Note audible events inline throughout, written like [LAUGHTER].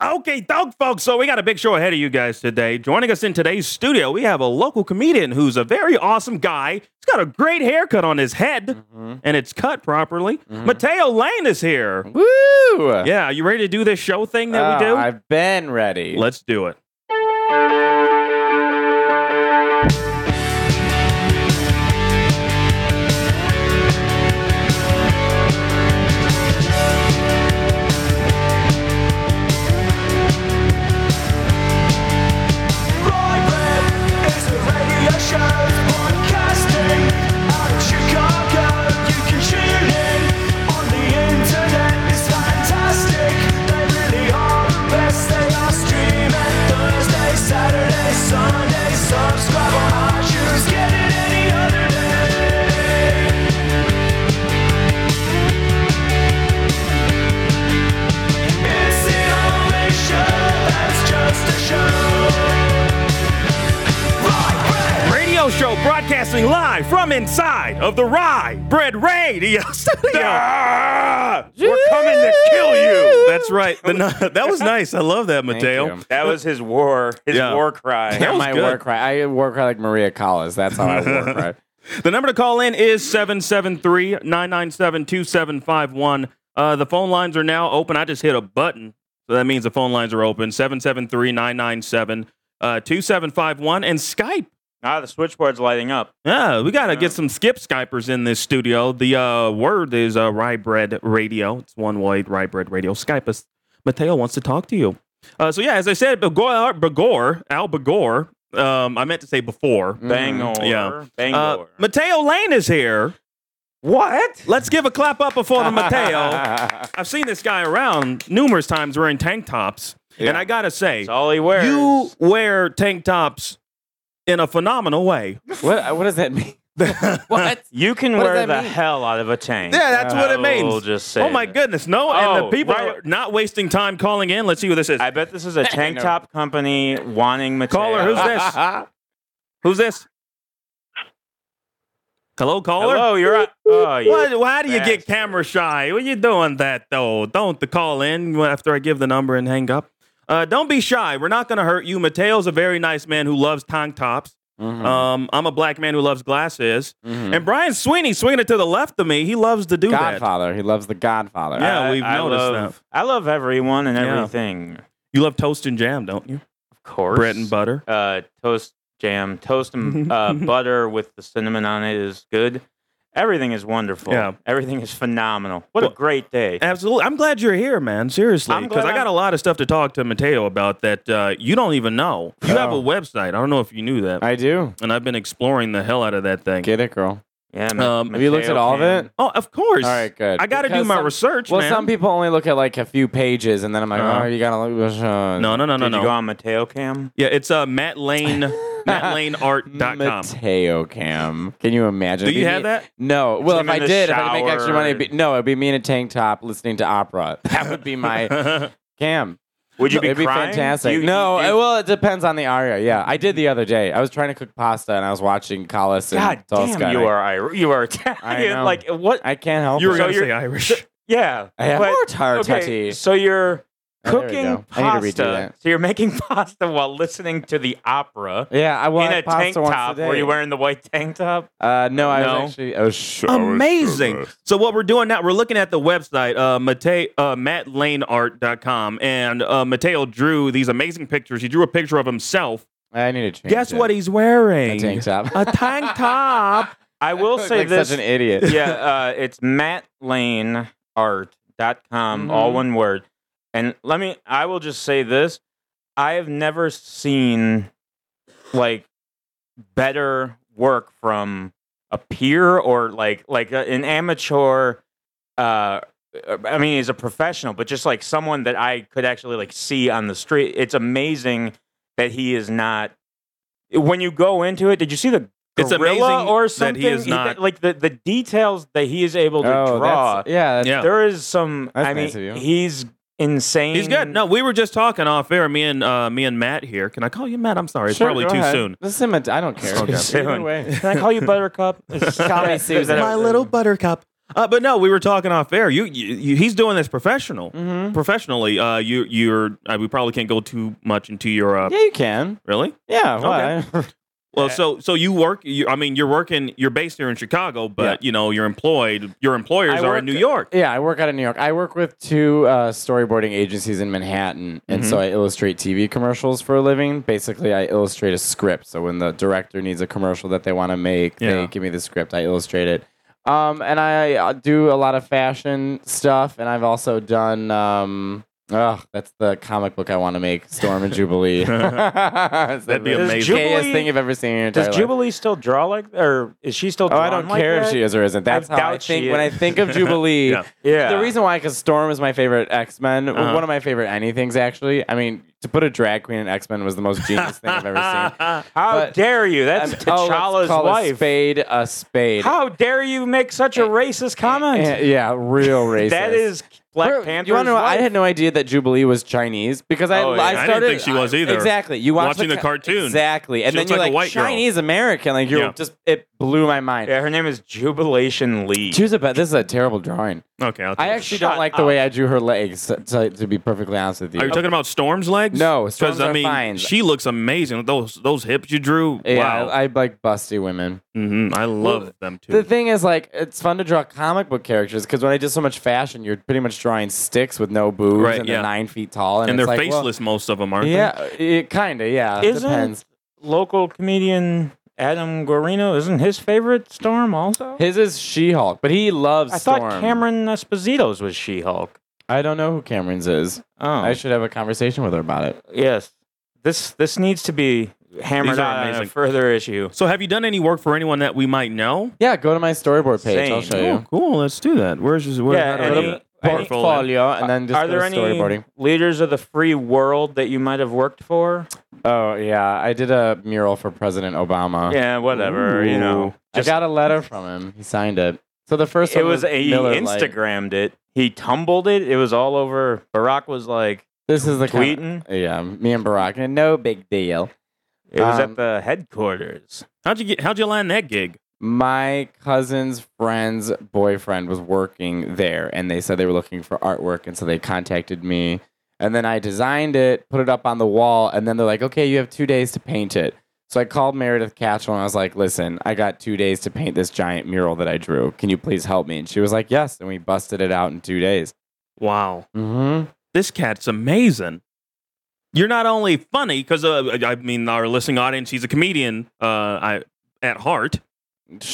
Okay, dog folks. So we got a big show ahead of you guys today. Joining us in today's studio, we have a local comedian who's a very awesome guy. He's got a great haircut on his head, mm-hmm. and it's cut properly. Mm-hmm. Mateo Lane is here. Woo! Yeah, you ready to do this show thing that we Oh, do? I've been ready. Let's do it. Inside of the Rye Bread Radio studio. [LAUGHS] [LAUGHS] We're coming to kill you. That's right. The, [LAUGHS] that was nice. I love that, Thank Mateo. That was his war, his Yeah. war cry. That was my good. war cry. I war cry like Maria Callas. That's how I war cry. The number to call in is 773 997 2751. Uh, The phone lines are now open. I just hit a button. So that means the phone lines are open 773 997 2751. And Skype. Ah, the switchboard's lighting up. Yeah, we got to Yeah. get some skip Skypers in this studio. The uh, word is uh, Rye Bread Radio. It's one word, Rye Bread Radio. Skype us. Mateo wants to talk to you. Uh, so, yeah, as I said, Bagor, Bagor Al Bagor, um, I meant to say before. Bangor. Yeah. Bangor. Uh, Mateo Lane is here. what? Let's give a clap up before the Mateo. [LAUGHS] I've seen this guy around numerous times wearing tank tops. Yeah. And I got to say, That's all he wears. you wear tank tops in a phenomenal way. what? What does that mean? [LAUGHS] what? You can What does wear that the mean? hell out of a tank. Yeah, that's what it means. We'll just say oh my that. goodness, no! and Oh, the people right. are not wasting time calling in. Let's see who this is. I bet this is a [LAUGHS] tank top company wanting Mateo. Caller, who's this? [LAUGHS] Who's this? Hello, caller. Hello, you're on. Oh, you What, why do you get bastard. camera shy? What are you doing that though? Don't the call in after I give the number and hang up. Uh, don't be shy. We're not going to hurt you. Mateo's a very nice man who loves tank tops. Mhm. Um, I'm a black man who loves glasses. Mhm. And Brian Sweeney swinging it to the left of me. He loves to do that. Godfather. He loves the Godfather. Yeah, I- we've I noticed love, I love everyone and Yeah. everything. You love toast and jam, don't you? Of course. Bread and butter. Uh, toast jam, toast and uh, [LAUGHS] butter with the cinnamon on it is good. Everything is wonderful. Yeah. Everything is phenomenal. What Well, a great day. Absolutely. I'm glad you're here, man. Seriously. Because I got I'm- a lot of stuff to talk to Mateo about that uh, you don't even know. You have a Oh. website. I don't know if you knew that. I do. and I've been exploring the hell out of that thing. Get it, girl. Yeah. Um, Have you looked at Mateo all of it? Oh, of course. All right, good. I got to do my some- research, Well, man. some people only look at like a few pages, and then I'm like, Uh-huh. oh, you gotta look. Uh, no, no, no, no, Did no. you go on Mateo Cam? yeah, it's uh, Matt Lane, [LAUGHS] MattLaneArt.com. Mateo Cam. Can you imagine? Do you have me- that? No. Well, if I in the did, if I could make extra money, it'd be, no, it'd be me in a tank top listening to opera. That would be my [LAUGHS] cam. Would you be It'd be fantastic. You- no, you- well, it depends on the aria. Yeah, I did the other day. I was trying to cook pasta and I was watching Callas and God Tosca. damn, you are Irish. You are Italian. know. Like what? I can't help you were it. going to you're- say Irish. [LAUGHS] yeah. I have but- more tar okay, tutty. So you're there we cooking go. I need to redo pasta. that. So you're making [LAUGHS] pasta while listening to the opera Yeah, I want in a pasta tank top. a. Were you wearing the white tank top? Uh, no, I No. was actually. I was sure. Amazing. So what we're doing now, we're looking at the website, uh, Mate, uh, MattLaneArt.com, and uh, Mateo drew these amazing pictures. He drew a picture of himself. I need to change. Guess it. what he's wearing? A tank top. A tank [LAUGHS] top. I will look say like this. such an idiot. yeah, uh, it's mattlaneart.com, all Mhm. one word. And let me, I will just say this. I have never seen like better work from a peer or like like a, an amateur uh I mean he's a professional but just like someone that I could actually like see on the street it's amazing that he is not when you go into it did you see the It's gorilla amazing or that he is not- like the the details that he is able to Oh, draw that's, yeah. That's, Yeah. there is some That's I mean nice of you. he's insane He's good. No, we were just talking off air. Me and uh, me and Matt here. Can I call you Matt? I'm sorry. It's Sure, probably go too ahead. soon. Listen, I don't [LAUGHS] care. Okay. Too soon. Either way. Can I call you Buttercup? [LAUGHS] Call me Susan. My little buttercup. Uh, but no, we were talking off air. You, you, you he's doing this professional, Mm-hmm. professionally. Uh, you, you're. Uh, we probably can't go too much into your. Uh, Yeah, you can. Really? Yeah. Why? [LAUGHS] Well, so so you work. You, I mean, you're working. You're based here in Chicago, but Yeah. you know, you're employed. Your employers I are work- in New York. Yeah, I work out of New York. I work with two uh, storyboarding agencies in Manhattan, and Mm-hmm. so I illustrate TV commercials for a living. Basically, I illustrate a script. So when the director needs a commercial that they want to make, Yeah. they give me the script. I illustrate it. Um, and I uh, do a lot of fashion stuff, and I've also done. Um, oh, that's the comic book I want to make, Storm and Jubilee. That'd [LAUGHS] That'd be Does amazing. Gayest Jubilee- thing you've ever seen in your entire Does life. Jubilee still draw like, or is she still? Oh, I don't like care if she is or isn't. That's how I doubt she think when I think of Jubilee. [LAUGHS] Yeah. Yeah. The reason why, because Storm is my favorite X Men, Uh-huh. one of my favorite anythings actually. I mean, to put a drag queen in X Men was the most genius thing I've ever seen. [LAUGHS] How but- dare you? That's And- oh, let's T'Challa's call a wife. spade a spade. How dare you make such a racist comment? Eh, yeah, real racist. that is Black Bro, Panther. You want to know? I had no idea that Jubilee was Chinese because I, Oh, yeah. I I didn't started. think she was either. Exactly. You watch Watching the ca- cartoon. Exactly, and She then you're like like, white girl. Chinese American. Like you're Yeah. just it blew my mind. Yeah, her name is Jubilation Lee. She was a. This is a terrible drawing. Okay, I'll I actually don't like the up. way I drew her legs. To, to be perfectly honest with you. Are you talking about Storm's legs? No, Storm's I are mean, fine. she looks amazing. Those those hips you drew. Yeah, wow, I, I like busty women. hmm I love Well, them too. The thing is, like, it's fun to draw comic book characters because when I did so much fashion, you're pretty much drawing sticks with no boobs Right, and yeah. they're nine feet tall, and, and they're like, well, faceless, most of them, aren't yeah, it kind of, yeah. Isn't- depends. Local comedian Adam Guarino isn't his favorite Storm also? His is She-Hulk, but he loves I Storm. thought Cameron Esposito's was She-Hulk. I don't know who Cameron's is. Oh, I should have a conversation with her about it. yes. This this needs to be hammered These are out on a amazing. further issue. So, have you done any work for anyone that we might know? Yeah, go to my storyboard page. I'll Same. show Oh, you. cool. Let's do that. Where's his? Where, Yeah, how do any- I- any- Portfolio, and then just Are there any storyboarding. leaders of the free world that you might have worked for? Oh yeah, I did a mural for President Obama. Yeah, whatever. You know, Ooh. I got a letter from him. He signed it. So the first it one was a, he Miller Lite. Instagrammed it. He tumbled it. It was all over. Barack was like This is the kind tweeting. yeah, me and Barack. and No big deal. It was Um, at the headquarters. How'd you get? How'd you land that gig? My cousin's friend's boyfriend was working there, and they said they were looking for artwork, and so they contacted me. And then I designed it, put it up on the wall, and then they're like, "Okay, you have two days to paint it." So I called Meredith Kachel and I was like, "Listen, I got two days to paint this giant mural that I drew. Can you please help me?" And she was like, "Yes." And we busted it out in two days. Wow, Mm-hmm. this cat's amazing. You're not only funny because uh, I mean our listening audience. He's a comedian. Uh, I at heart.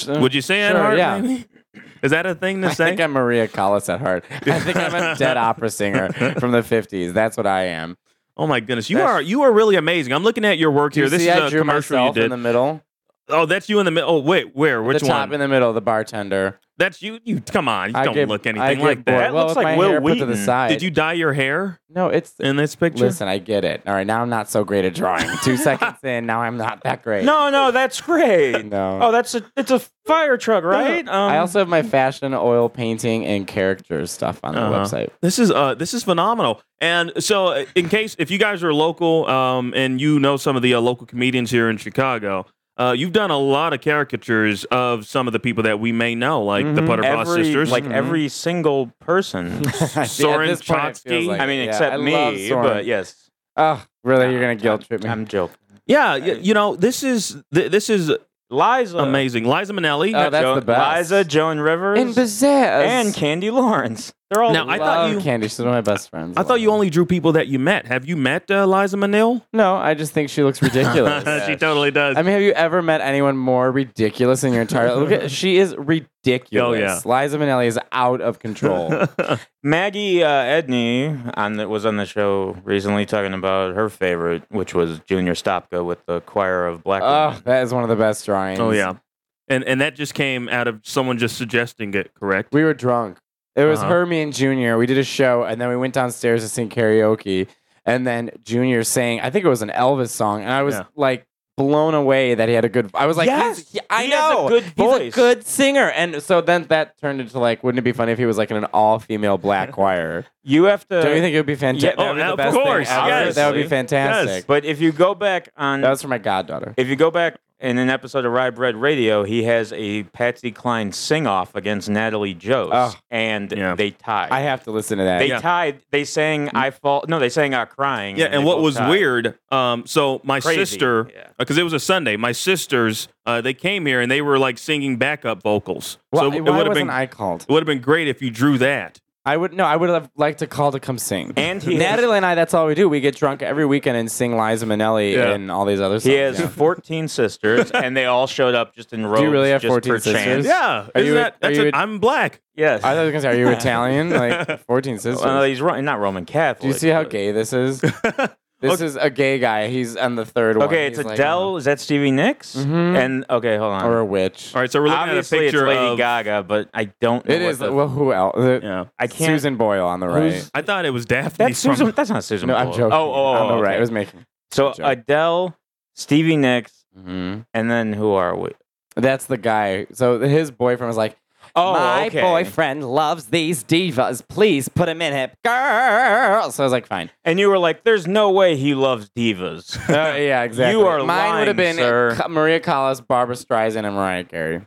Would you say at Sure, heart? yeah. maybe? [LAUGHS] Is that a thing to I say? I think I'm Maria Callas at heart. [LAUGHS] I think I'm a dead opera singer from the 50s. That's what I am. oh my goodness, you That's- are you are really amazing. I'm looking at your work Do here. you This is I a commercial you did. in the middle? oh, that's you in the middle. Oh wait, where? Which the top one? in the middle, the bartender. That's you. You come on. You I don't give- look I anything give like boy- that. That well, looks with like my Will hair put to the Wheaton. side. Did you dye your hair No, it's. in this picture? Listen, I get it. All right, now I'm not so great at drawing. [LAUGHS] Two seconds in, now I'm not that great. No, no, that's great. [LAUGHS] No. Oh, that's a it's a fire truck, right? Um, I also have my fashion, oil painting, and character stuff on the Uh-huh. website. This is uh this is phenomenal. And so uh, in case if you guys are local um and you know some of the uh, local comedians here in Chicago, uh you've done a lot of caricatures of some of the people that we may know like the Mhm. Butterboss every sisters. like Mhm. every single person. [LAUGHS] [LAUGHS] Soren At this point, it feels Trotsky? like I mean. Yeah, except I me, but yes. Oh, really? You're gonna guilt trip me? I'm joking. yeah, y- you know, this is th- this is Liza, amazing. Liza Minnelli. Oh, that's Jo- the best. Liza, Joan Rivers, and Pizzazz. and Candy Lawrence. They're all Now, I thought you- Candy. She's one of my best friends. I thought you only drew people that you met. Have you met uh, Liza Minnelli? No, I just think she looks ridiculous. [LAUGHS] she totally does. I mean, have you ever met anyone more ridiculous in your entire [LAUGHS] Look at she is ridiculous. Oh, yeah. Liza Minnelli is out of control. [LAUGHS] Maggie uh, Edney on the, was on the show recently talking about her favorite, which was Junior Stopka with the choir of black oh, women. that is one of the best drawings. oh yeah. And and that just came out of someone just suggesting it, correct? We were drunk. It was Uh-huh. her, me, and Junior. We did a show, and then we went downstairs to sing karaoke. And then Junior sang, I think it was an Elvis song, and I was Yeah. like blown away that he had a good. I was like, Yes, he- I he know, good he's a good singer. And so then that turned into like, wouldn't it be funny if he was like in an all-female black [LAUGHS] choir? You have to. Don't you think it would be fantastic? Yeah, that would be oh, of course, yes. That would be fantastic. Yes. But if you go back on, That was for my goddaughter. if you go back in an episode of Rye Bread Radio, he has a Patsy Cline sing off against Natalie Jost, Oh. and Yeah. they tied. I have to listen to that. they Yeah. tied. They sang "I Fall." No, they sang "I Crying." Yeah, they and what was tied. weird, um, so my Crazy, sister, yeah. because it was a Sunday, my sisters, uh, they came here and they were like singing backup vocals. why, so why it would have wasn't been I called? it would have been great if you drew that. I would no. I would have liked to call to come sing. And he [LAUGHS] has- Natalie and I. That's all we do. We get drunk every weekend and sing Liza Minnelli Yeah. and all these other. songs. He has Yeah. 14 sisters, [LAUGHS] and they all showed up just in robes. you really have just 14 sisters? chance. Yeah, Are isn't you a- that? are That's you a, a- I'm black. Yes. I was gonna say, are you [LAUGHS] Italian? Like 14 sisters. Well, he's not Roman Catholic. Do you see how gay this is? This is a gay guy. He's on the third one. Okay, it's He's like, Adele. Is that Stevie Nicks? Mhm. And okay, hold on. or a witch. All right, so we're looking Obviously, at a picture it's Lady of. Gaga, but I don't. Know It what is. The, well, who else? Uh, Yeah, I can't. Susan Boyle on the right. I thought it was Daphne. That's from, Susan. That's not Susan. No, I'm joking. Oh, oh, oh, on the right. okay. I was making. So. Adele, Stevie Nicks, hmm and then who are we? That's the guy. So his boyfriend was like, Oh, "My okay. boyfriend loves these divas. Please put him in it, girl." So I was like, "Fine." And you were like, "There's no way he loves divas." [LAUGHS] Uh, yeah, [LAUGHS] exactly. You are Mine would have been sir. Maria Callas, Barbra Streisand, and Mariah Carey.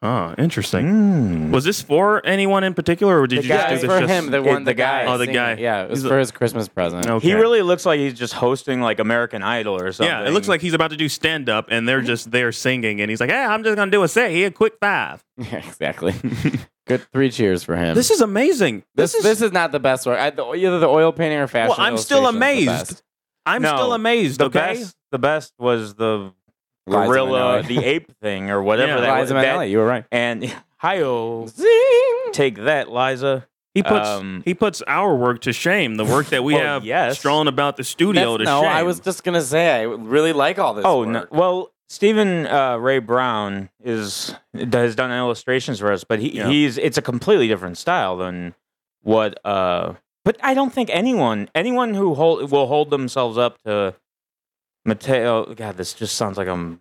Oh, interesting. Mm. Was this for anyone in particular, or did The you guy- just do this for just? him, the one, the the guy. guy. Oh, the singing. guy. Yeah, it was He's a- for his Christmas present. Okay. He really looks like he's just hosting like American Idol or something. Yeah, it looks like he's about to do stand up, and they're just there singing, and he's like, "Hey, I'm just gonna do a set here, quick five. [LAUGHS] Yeah, exactly. Good three cheers for him. This is amazing. this, is. this is not the best work. I, the, either the oil painting or fashion. well, I'm still illustration is the amazed. I'm No, still amazed. the okay, best. The best was the Liza gorilla, the ape thing, or whatever Yeah. that was. Liza That- you were right. and hi-yo, Zing! take that, Liza. he puts Um, he puts our work to shame. The work that we Well, [LAUGHS] have yes. strolling about the studio That's- to no, shame. I was just gonna say I really like all this. Oh no! Well, Stephen uh, Ray Brown is has done illustrations for us, but he, Yeah. he's it's a completely different style than what. Uh, but I don't think anyone anyone who hold will hold themselves up to Mateo. God, this just sounds like I'm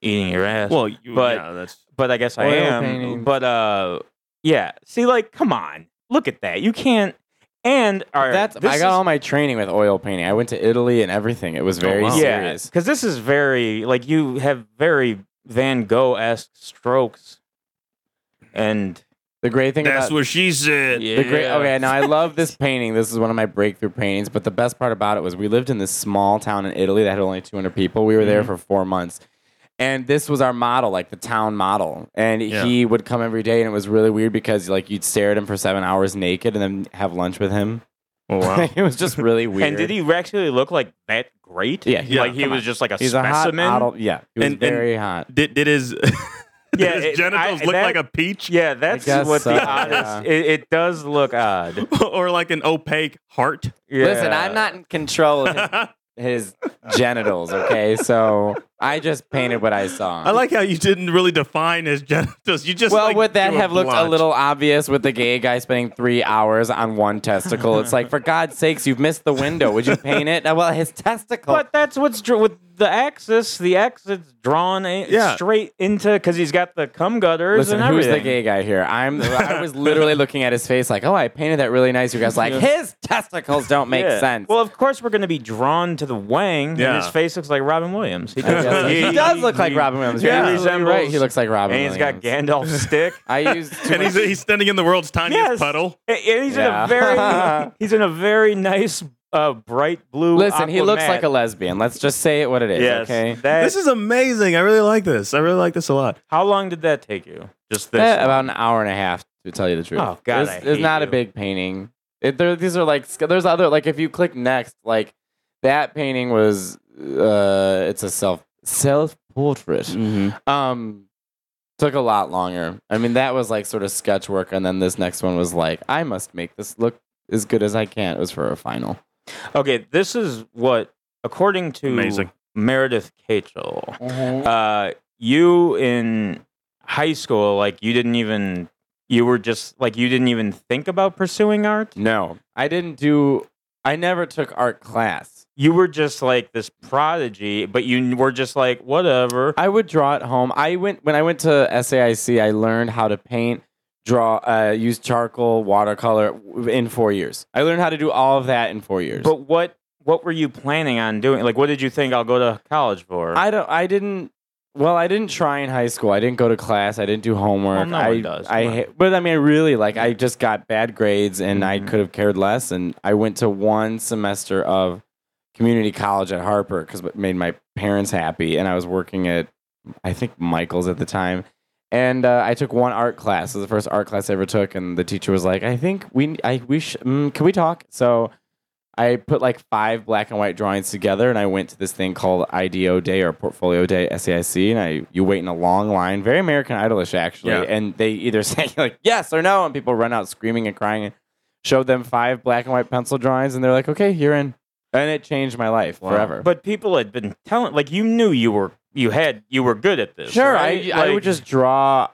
eating your ass. well, you, but- yeah, that's but I guess I am. paintings. But uh, yeah. See, like, come on, look at that. You can't. And all right, That's I got is- all my training with oil painting. I went to Italy and everything. It was very wow. yeah, serious. because this is very like you have very Van Gogh esque strokes, and The great thing that's about what she said. yeah, the great okay, now I [LAUGHS] love this painting. This is one of my breakthrough paintings. But the best part about it was we lived in this small town in Italy that had only 200 people. We were there Mhm. for four months. And this was our model, like the town model. And Yeah. he would come every day, and it was really weird because like you'd stare at him for seven hours naked, and then have lunch with him. Oh, wow. [LAUGHS] it was just really [LAUGHS] weird. And did he actually look like that great? Yeah, Yeah, like he come was on. just like a He's a hot specimen. model. Yeah, he was And- and- very hot. did did his did [LAUGHS] Yeah, his it- genitals I- look that- like a peach Yeah, that's what so, the oddest. yeah. It, it does look odd. [LAUGHS] or like an opaque heart? Yeah. Listen, I'm not in control of his, his genitals. Okay, so I just painted what I saw. I like how you didn't really define his genitals. You just Well, like, would that do a have looked a little obvious with the gay guy spending three hours on one testicle? It's like, for God's sakes, you've missed the window. Would you paint it? Well, his testicle. But that's what's dr- with the axis. The axis drawn a- Yeah. straight into because he's got the cum gutters Listen, and who's everything. the gay guy here? I'm. I was literally looking at his face like, oh, I painted that really nice. You guys like his testicles don't make Yeah. sense. Well, of course, we're going to be drawn to the wang, Yeah. and his face looks like Robin Williams. He [LAUGHS] I guess he, does look like Robin Williams. You're he absolutely resembles- right. He looks like Robin and he's got Williams. Gandalf's [LAUGHS] stick. I used too and he's much- he's standing in the world's tiniest Yes. puddle. And he's in a very [LAUGHS] he's in a very nice uh, bright blue. Listen, he looks aquamat. like a lesbian. Let's just say it what it is. Yes. Okay. That, This is amazing. I really like this. I really like this a lot. how long did that take you? Just this. Eh, about an hour and a half to tell you the truth. Oh, God, it's, I it's hate not a you. big painting. It, there, these are like sc- there's other like if you click next, like that painting was uh, it's a self self portrait. Mm-hmm. Um, took a lot longer. I mean, that was like sort of sketch work, and then this next one was like I must make this look as good as I can. It was for a final. Okay, this is what, according to Amazing. Meredith Kachel, uh, you in high school, like you didn't even, you were just like you didn't even think about pursuing art. No, I didn't do. I never took art class. You were just like this prodigy, but you were just like whatever. I would draw at home. I went when I went to SAIC. I learned how to paint, draw, uh, use charcoal, watercolor in four years. I learned how to do all of that in four years. But what what were you planning on doing? Like, what did you think I'll go to college for? I don't. I didn't. Well, I didn't try in high school. I didn't go to class. I didn't do homework. Well, no I, does. I, Come on. ha- but I mean, really, like, I just got bad grades, and I Mhm. could have cared less. And I went to one semester of community college at Harper because it made my parents happy, and I was working at, I think Michael's at the time. And uh, I took one art class. It was the first art class I ever took, and the teacher was like, "I think we, I we, sh- mm, can we talk?" So I put like five black and white drawings together, and I went to this thing called IDO Day or Portfolio Day, SAIC, and I you wait in a long line, very American Idolish actually, Yeah. and they either [LAUGHS] say like yes or no, and people run out screaming and crying. And showed them five black and white pencil drawings, and they're like, "Okay, you're in," and it changed my life forever. But people had been telling, like you knew you were you had you were good at this. Sure, right? I I would just draw.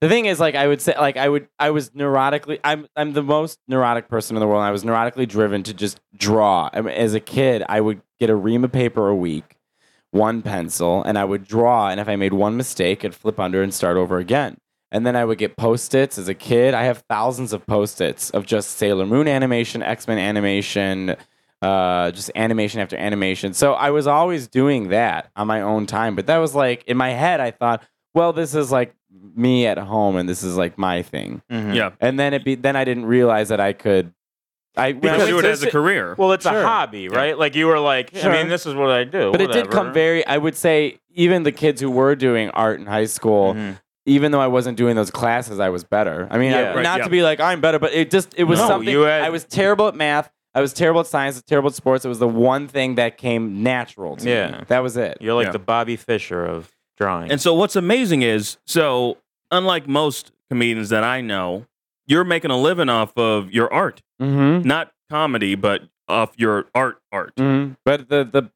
The thing is, like, I would say, like, I would, I was neurotically, I'm, I'm the most neurotic person in the world. And I was neurotically driven to just draw. I mean, as a kid, I would get a ream of paper a week, one pencil, and I would draw. And if I made one mistake, I'd flip under and start over again. And then I would get post-its as a kid. I have thousands of post-its of just Sailor Moon animation, X-Men animation, uh, just animation after animation. So I was always doing that on my own time. But that was like in my head, I thought, well, this is like me at home, and this is like my thing. Mhm. Yeah. And then it be then I didn't realize that I could. I when I Because went it as a career. Well, it's Sure. a hobby, right? Like you were like, Sure. I mean, this is what I do. but it did come very. I would say even the kids who were doing art in high school, Mhm. even though I wasn't doing those classes, I was better. I mean, I- Right, not yeah. to be like I'm better, but it just it was No, something. had- I was terrible at math. I was terrible at science. Terrible at sports. It was the one thing that came natural to Yeah. me. That was it. You're like Yeah. the Bobby Fischer of drawing. And so what's amazing is, so unlike most comedians that I know, you're making a living off of your art, Mm-hmm. not comedy, but off your art art. Mm-hmm. But the the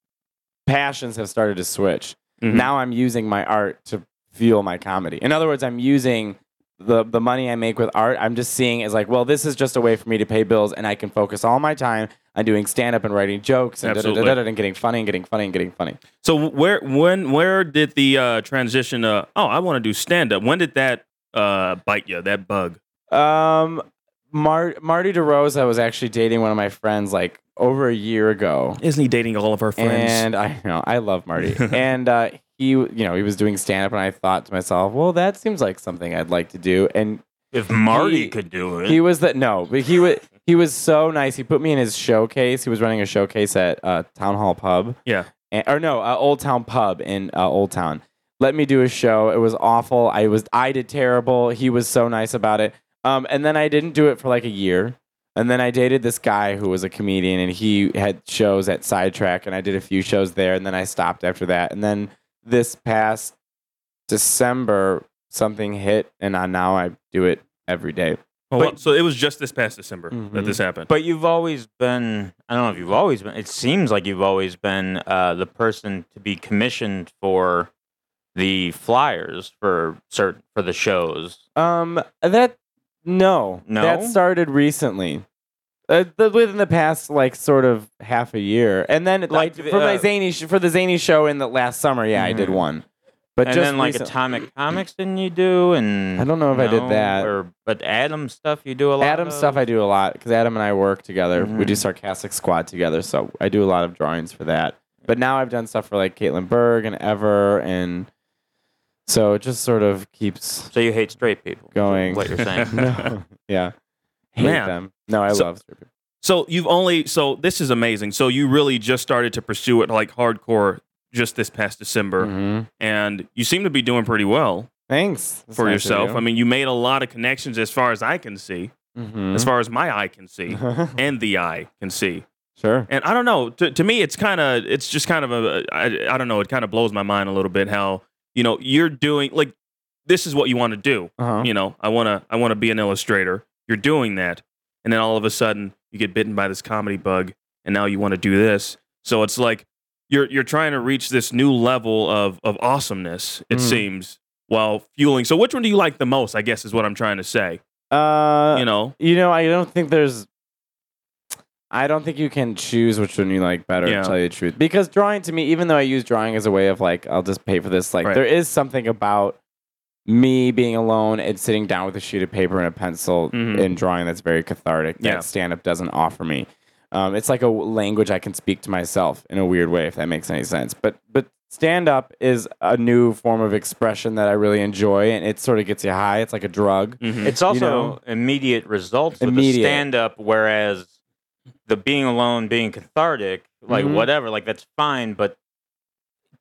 passions have started to switch. Mhm. Now I'm using my art to fuel my comedy. In other words, I'm using the the money I make with art. I'm just seeing as like, well, this is just a way for me to pay bills, and I can focus all my time on doing stand up and writing jokes and da, da, da, and getting funny and getting funny and getting funny. So where when where did the uh, transition? Uh, oh, I want to do stand up. When did that uh, bite you? That bug? Um, Mar- Marty DeRosa was actually dating one of my friends like over a year ago. Isn't he dating all of our friends? And I know I love Marty, [LAUGHS] and uh, he, you know, he was doing stand up, and I thought to myself, well, that seems like something I'd like to do. And if Marty he- could do it, he was the no, but he was he was so nice. He put me in his showcase. He was running a showcase at uh, Town Hall Pub, yeah. and, or no, uh, Old Town Pub in uh, Old Town. Let me do a show. It was awful. I was I did terrible. He was so nice about it. Um, and then I didn't do it for like a year. And then I dated this guy who was a comedian, and he had shows at Sidetrack, and I did a few shows there. And then I stopped after that. And then this past December, something hit, and I, now I do it every day. Oh, But- so it was just this past December that Mhm. this happened. but you've always been. I don't know if you've always been. It seems like you've always been uh, the person to be commissioned for the flyers for certain for the shows. Um, that no, No? that started recently. Uh, the, within the past like sort of half a year, and then Like, like for my uh, zany sh- for the zany show in the last summer, yeah, I did Mhm. one. But and just then like recent- Atomic Comics, didn't you do? And I don't know if I did no? that. Or but Adam stuff you do a lot. Adam of? stuff I do a lot because Adam and I work together. We do sarcastic squad together, so I do a lot of drawings for that. But now I've done stuff for like Caitlin Berg and Ever, and so it just sort of keeps So you hate straight people? going. What you're saying? [LAUGHS] no, yeah, hate Man. them. No, I So- love straight people. So you've only so this is amazing. So you really just started to pursue it like hardcore just this past December, Mhm. and you seem to be doing pretty well Thanks That's for nice yourself. you. I mean, you made a lot of connections as far as I can see, Mhm. as far as my eye can see, [LAUGHS] and the eye can see. sure. And I don't know. To, to me, it's kind of it's just kind of a I, I don't know. It kind of blows my mind a little bit how you know you're doing like this is what you want to do. Uh-huh. You know, I want to I want to be an illustrator. You're doing that, and then all of a sudden you get bitten by this comedy bug, and now you want to do this. So it's like you're you're trying to reach this new level of of awesomeness. It Mm. seems while fueling. So which one do you like the most? I guess is what I'm trying to say. Uh, You know, You know, I don't think there's. I don't think you can choose which one you like better. Yeah. To tell you the truth, because drawing to me, even though I use drawing as a way of like, I'll just pay for this. Like, Right. there is something about me being alone and sitting down with a sheet of paper and a pencil Mhm. and drawing that's very cathartic. Yeah. Stand up doesn't offer me. Um, it's like a language I can speak to myself in a weird way, if that makes any sense. But but stand up is a new form of expression that I really enjoy, and it sort of gets you high. It's like a drug. Mhm. It's also know? immediate results with Immediate. the stand up, whereas the being alone, being cathartic, like Mhm. whatever, like that's fine, but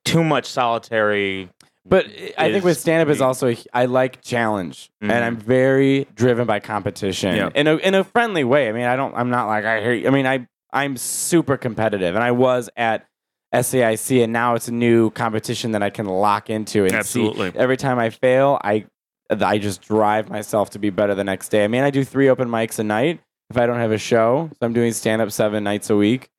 too much solitary. But I think with stand up is also I like challenge, and Mhm. I'm very driven by competition Yeah. in a in a friendly way. I mean, I don't. I'm not like I hate. I mean, I I'm super competitive, and I was at SAIC, and now it's a new competition that I can lock into and Absolutely. see. Every time I fail, I I just drive myself to be better the next day. I mean, I do three open mics a night if I don't have a show, so I'm doing stand up seven nights a week.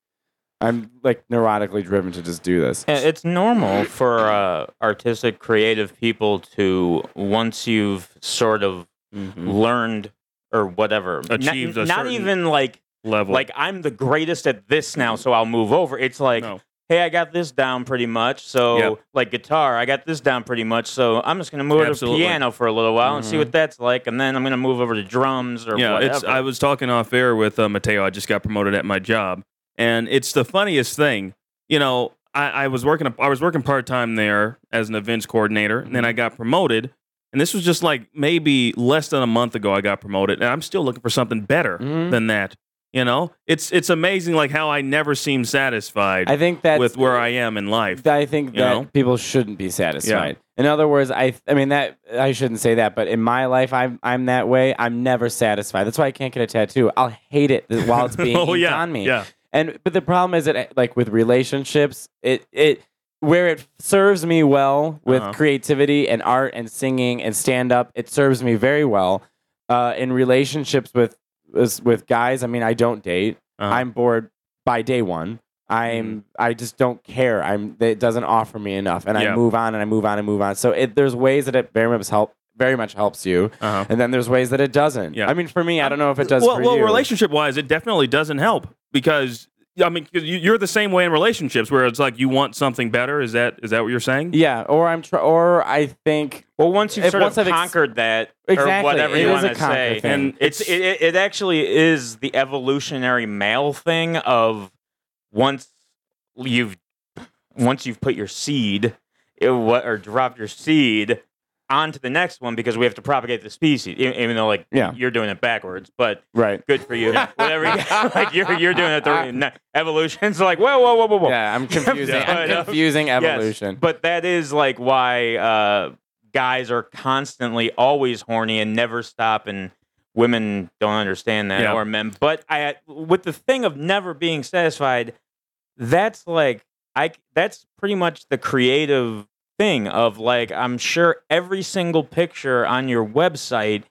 I'm like neurotically driven to just do this. Yeah, It's normal for uh, artistic, creative people to once you've sort of Mhm. learned or whatever, not- Achieved a not even like level. like I'm the greatest at this now, so I'll move over. It's like, No. hey, I got this down pretty much. So Yep. like guitar, I got this down pretty much. So I'm just gonna move over to piano for a little while and see Mhm. what that's like, and then I'm gonna move over to drums or yeah, whatever. it's. I was talking off air with uh, Mateo. I just got promoted at my job, and it's the funniest thing. You know, I, I was working. I was working part time there as an events coordinator, and then I got promoted. And this was just like maybe less than a month ago. I got promoted, and I'm still looking for something better Mhm. than that. You know, it's it's amazing like how I never seem satisfied I think that's with where I am in life. I think that know? people shouldn't be satisfied. In other words, I I mean that I shouldn't say that, but in my life, I'm I'm that way. I'm never satisfied. That's why I can't get a tattoo. I'll hate it while it's [LAUGHS] being oh yeah, on me. yeah, And but the problem is that like with relationships, it it where it serves me well with Uh-huh. creativity and art and singing and stand up, it serves me very well. Uh, in relationships with with guys, I mean, I don't date. Uh-huh. I'm bored by day one. I'm I just don't care. I'm it doesn't offer me enough, and Yeah. I move on and I move on and move on. So it, there's ways that it very much help very much helps you, uh-huh. and then there's ways that it doesn't. Yeah. I mean, for me, I don't know if it does well, well, relationship wise, it definitely doesn't help because I mean 'cause you- you're the same way in relationships where it's like you want something better. Is that is that what you're saying? yeah, or I'm tr- or I think well, once you've sort once of I've ex- conquered that, Exactly, or whatever it you a want to say, thing. and it's it, it it actually is the evolutionary male thing of once you've once you've put your seed it, what or dropped your seed onto the next one because we have to propagate the species even though like Yeah. you're doing it backwards but right. good for you [LAUGHS] whatever you, like you're you're doing it the evolution's like whoa whoa whoa whoa whoa Yeah, I'm [LAUGHS] confusing. Yeah. I'm confusing Yes, evolution. but that is like why uh, guys are constantly always horny and never stop, and women don't understand that, Yeah. or men. But I, with the thing of never being satisfied, that's like I. That's pretty much the creative thing of like I'm sure every single picture on your website.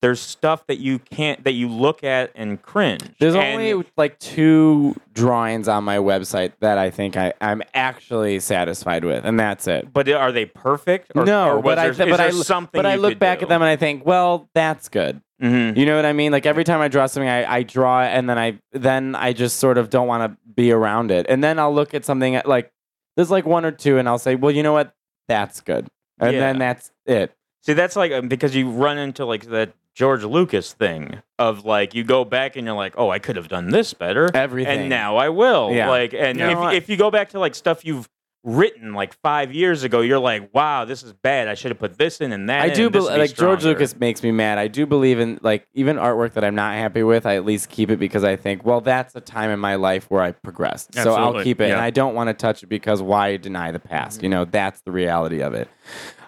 There's stuff that you can't that you look at and cringe. There's And- only like two drawings on my website that I think I, I'm actually satisfied with, and that's it. But are they perfect? Or, no, or but I there, th- is but I something but I look back do? at them and I think, well, that's good. Mhm. You know what I mean? Like every time I draw something, I, I draw it, and then I then I just sort of don't want to be around it, and then I'll look at something like there's like one or two, and I'll say, well, you know what? That's good, and Yeah. then that's it. See, that's like um, because you run into like that George Lucas thing of like you go back and you're like, oh, I could have done this better, Everything. and now I will. Yeah. Like, and You know if, if you go back to like stuff you've written like five years ago, you're like, wow, this is bad. I should have put this in and that. I in, do and this bel would be like George. Lucas makes me mad. I do believe in like even artwork that I'm not happy with. I at least keep it because I think, well, that's a time in my life where I progressed, so I'll keep it, and. I don't want to touch it because why deny the past? You know, that's the reality of it.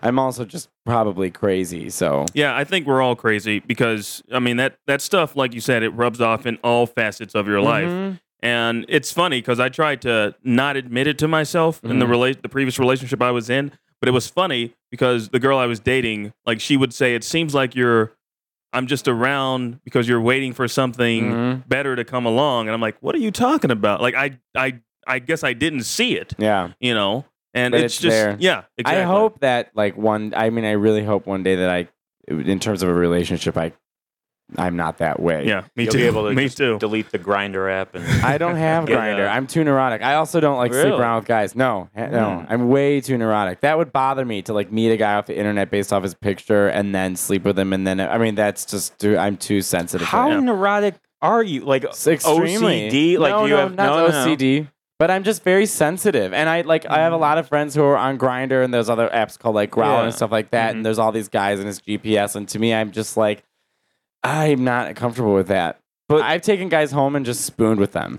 I'm also just probably crazy, so Yeah, I think we're all crazy because I mean that that stuff, like you said, it rubs off in all facets of your life. Mm-hmm. And it's funny because I tried to not admit it to myself in the Mhm. rela- the previous relationship I was in, but it was funny because the girl I was dating, like she would say, "It seems like you're, I'm just around because you're waiting for something Mhm. better to come along." And I'm like, "What are you talking about?" Like I, I, I guess I didn't see it, yeah. you know. And it's, it's just, there. yeah, exactly. I hope that like one. I mean, I really hope one day that I, in terms of a relationship, I, I'm not that way. Yeah, me You'll too. be able to [LAUGHS] me just too. delete the Grindr app and I don't have [LAUGHS] Grindr. I'm too neurotic. I also don't like sleep around with guys. No, no. Hmm. I'm way too neurotic. That would bother me to like meet a guy off the internet based off his picture and then sleep with him and then I mean that's just too, I'm too sensitive. How For that. neurotic are you? Like It's extremely OCD? Like no, do you no, have not no, no, no. OCD. But I'm just very sensitive, and I like I have a lot of friends who are on Grindr, and there's other apps called like Growlr Yeah. and stuff like that. And there's all these guys and it's GPS, and to me, I'm just like, I'm not comfortable with that. But- I've taken guys home and just spooned with them.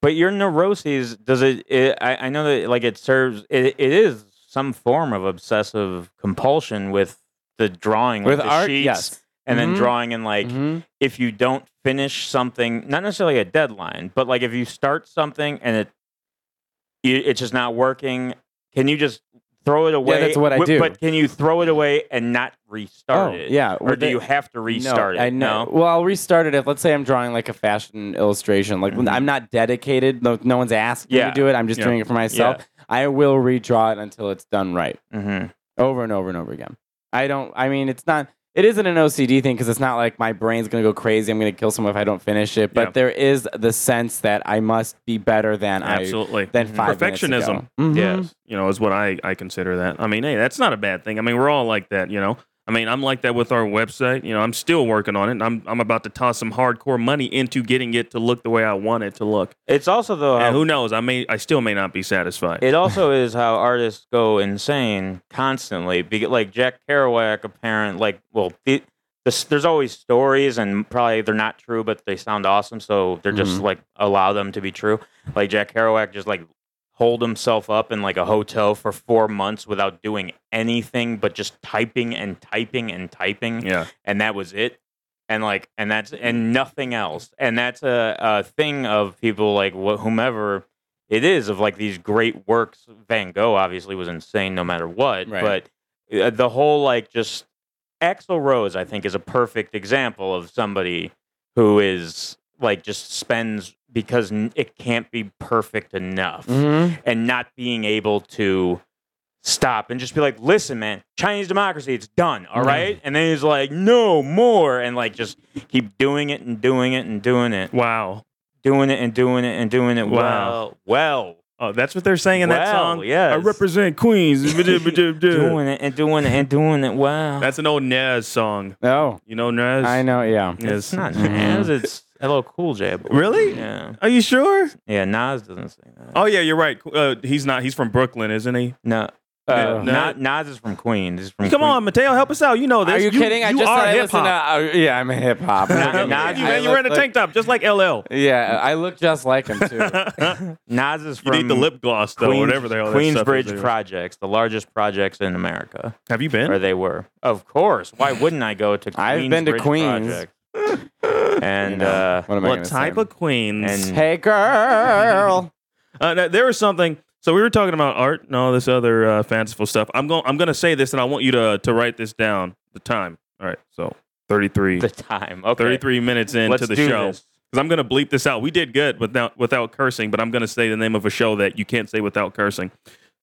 But your neuroses, does it? it I, I know that like it serves. It, it is some form of obsessive compulsion with the drawing with the art, sheets, yes. and then Mhm. drawing and like Mhm. if you don't finish something, not necessarily a deadline, but like if you start something and it you, it's just not working, can you just throw it away? that's what I do. But can you throw it away and not restart Oh, it? yeah. Or Well, do they- you have to restart no, it? I know. Well, I'll restart it if let's say I'm drawing like a fashion illustration. Like Mhm. I'm not dedicated, no, no one's asking me to do it. I'm just Yeah. doing it for myself. I will redraw it until it's done right, hmm over and over and over again. I don't. I mean, it's not. It isn't an OCD thing because it's not like my brain's gonna go crazy. I'm gonna kill someone if I don't finish it. But Yeah. there is the sense that I must be better than Absolutely. I than five minutes ago. Perfectionism. Mhm. Yes. you know, is what I, I consider that. I mean, hey, that's not a bad thing. I mean, we're all like that, you know. I mean, I'm like that with our website. You know, I'm still working on it. And I'm I'm about to toss some hardcore money into getting it to look the way I want it to look. It's also though how and who knows? I may I still may not be satisfied. It also is how artists go insane constantly. Because, like Jack Kerouac, apparent like well, the, this, there's always stories, and probably they're not true, but they sound awesome, so they're just Mhm. like allow them to be true. Like Jack Kerouac just like holed himself up in like a hotel for four months without doing anything but just typing and typing and typing yeah. and that was it and like and that's and nothing else and that's a, a thing of people like wh- whomever it is of like these great works van gogh obviously was insane no matter what Right. but uh, the whole like just Axl Rose i think is a perfect example of somebody who is like just spends because it can't be perfect enough Mhm. and not being able to stop and just be like, listen, man, Chinese democracy, it's done, all Mhm. right? And then he's like, no more, and like just keep doing it and doing it and doing it, Wow. doing it and doing it and doing it. Wow. Well, well, Oh, that's what they're saying in that song. yes. I represent Queens. [LAUGHS] doing it and doing it and doing it. Wow, That's an old Nas song. Oh, You know Nas? I know. Yeah. it's Yes. not Mhm. Nas, it's LL Cool J. I believe. Really? Yeah, Are you sure? yeah. Nas doesn't say that. Oh yeah, you're right. Uh, he's not. He's from Brooklyn, isn't he? No, Yeah, uh, no. Na- Nas is from Queens. He's from Come Queens. on, Mateo, help us out. You know this. Are you, kidding? I just are said I hip listen to. uh, yeah, I'm a hip hop. Nah, I nah, look- you- I Man, you're wearing a look tank top just like LL. like- Yeah, I look just like him too. [LAUGHS] Nas is you from need the lip gloss though, Queens- whatever the hell that stuff Queensbridge is. Projects, the largest projects in America, Have you been? or they were. Of course. Why wouldn't I go to? I've been to Queensbridge Queens. Project? And You know, uh, what What type say? of Queens? And- Hey, girl. Uh, th- there was something. So we were talking about art and all this other uh, fanciful stuff. I'm going. I'm going to say this, and I want you to to write this down. The time. All right. So 33, the time. Okay. 33 minutes into Let's the do show. this. Because I'm going to bleep this out. We did good without without cursing, but I'm going to say the name of a show that you can't say without cursing.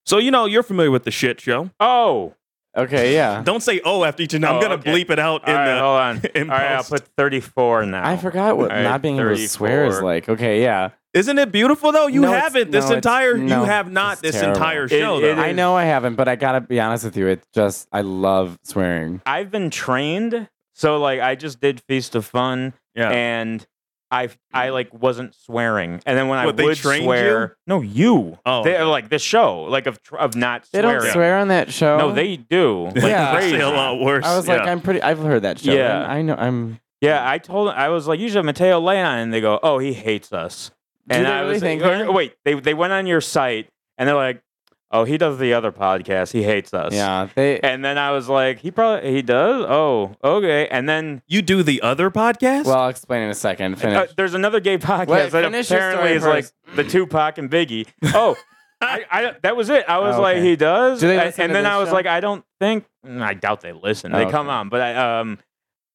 So you know you're familiar with the shit show. Oh. Okay, yeah. Don't say oh after each. And I'm Oh, going to okay. bleep it out in right, the. hold on. [LAUGHS] in All right, I'll post. put 34 now. I forgot what All right, not being able to swear is 34. like. Okay, yeah. Isn't it beautiful though? You No, it's- haven't this no, it's- entire. no, you have not it's this terrible. entire It- show. it though. I know I haven't, but I gotta be honest with you. It's just I love swearing. I've been trained. So like I just did Feast of Fun yeah. and I I like wasn't swearing. And then when What, I they would trained swear, no, you. Oh, they, okay. like the show, like of tr- of not They swearing. don't swear on that show. No, they do. Like Yeah. They crazy. a lot worse. I was like, yeah. I'm pretty. I've heard that show. Yeah. and I know. I'm. Yeah, I told I was like, you should have Mateo lay on, and they go, oh, he hates us. Do and they I really was think like, that? "Oh, wait, they they went on your site and they're like, oh, he does the other podcast. He hates us. Yeah, they. And then I was like, he probably he does. Oh, okay. And then you do the other podcast. Well, I'll explain in a second. uh, Finish. there's another gay podcast Wait, that finish your apparently story is first. like the Tupac and Biggie. Oh. [LAUGHS] I, I, that was it. I was Oh, like, okay. he does, Do they and, listen and to then this I was show? like, I don't think. mm, I doubt they listen. They Oh, come okay. on, but I, um,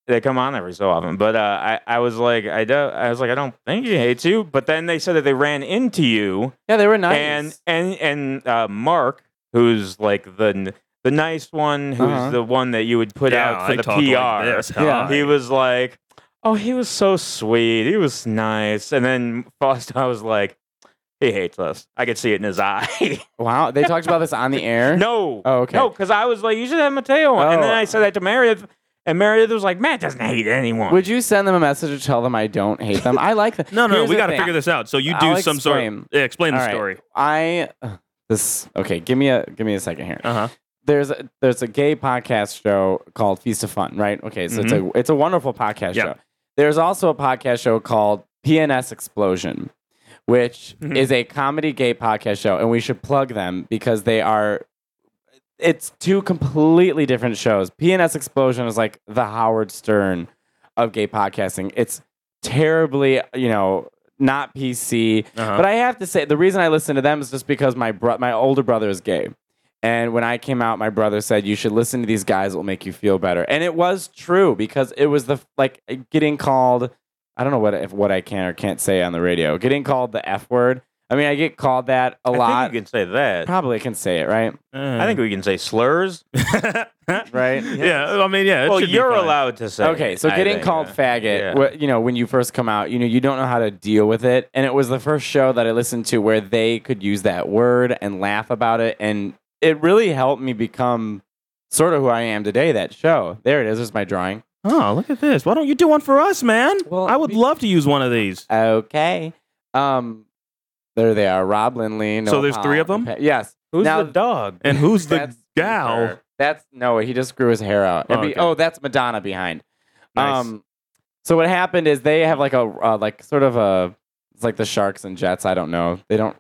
they come on every so often. But uh, I, I was like, I don't. I was like, I don't think he hates you. But then they said that they ran into you, yeah, they were nice. and and and uh, Mark, who's like the the nice one, who's Uh-huh. the one that you would put yeah, out for I the PR. Like this. Yeah. He was like, "Oh, he was so sweet. He was nice." And then Foster, I was like, "He hates us. I could see it in his [LAUGHS] eye." wow, they talked about this on the air. no, Oh, okay. no, because I was like, "You should have Mateo." on." and then Oh. I said that to Meredith, And Meredith was like, Matt doesn't hate anyone. Would you send them a message to tell them I don't hate them? I like them. [LAUGHS] No, no, Here's we the got to thing. figure this out. So you do I'll some sort. explain. Of, yeah, explain the All right. story. I ugh, [SIGHS] this okay. Give me a give me a second here. Uh huh. There's a, there's a gay podcast show called Feast of Fun, right? Okay, so it's a it's a wonderful podcast Mm-hmm. Show. There's also a podcast show called PNS Explosion, which Mhm. is a comedy gay podcast show, and we should plug them because they are. It's two completely different shows. PNS Explosion is like the Howard Stern of gay podcasting. It's terribly, you know, not PC. Uh-huh. But I have to say, the reason I listen to them is just because my bro- my older brother is gay, and when I came out, my brother said you should listen to these guys; it will make you feel better. And it was true because it was the like getting called. I don't know what if what I can or can't say on the radio. Getting called the f word. I mean, I get called that a I lot. think you can say that. Probably can say it right, I think we can say slurs. [LAUGHS] right? yeah, I mean, yeah. Well, you're fine. allowed to say. Okay, so I getting think, called yeah. faggot, Yeah. wh- you know, when you first come out, you know, you don't know how to deal with it. And it was the first show that I listened to where they could use that word and laugh about it. And it really helped me become sort of who I am today, that show. There it is. There's my drawing. Oh, look at this. Why don't you do one for us, man? Well, I would be- love to use one of these. Okay. Um, there they are. Rob Lindley. So Noah there's three of them? Pa- Yes. Who's Now- the dog? And who's the That's gal? her. That's no, he just grew his hair out. Oh, be- okay. oh, that's Madonna behind. Nice. Um, so what happened is they have like a uh, like sort of a it's like the Sharks and Jets. I don't know. They don't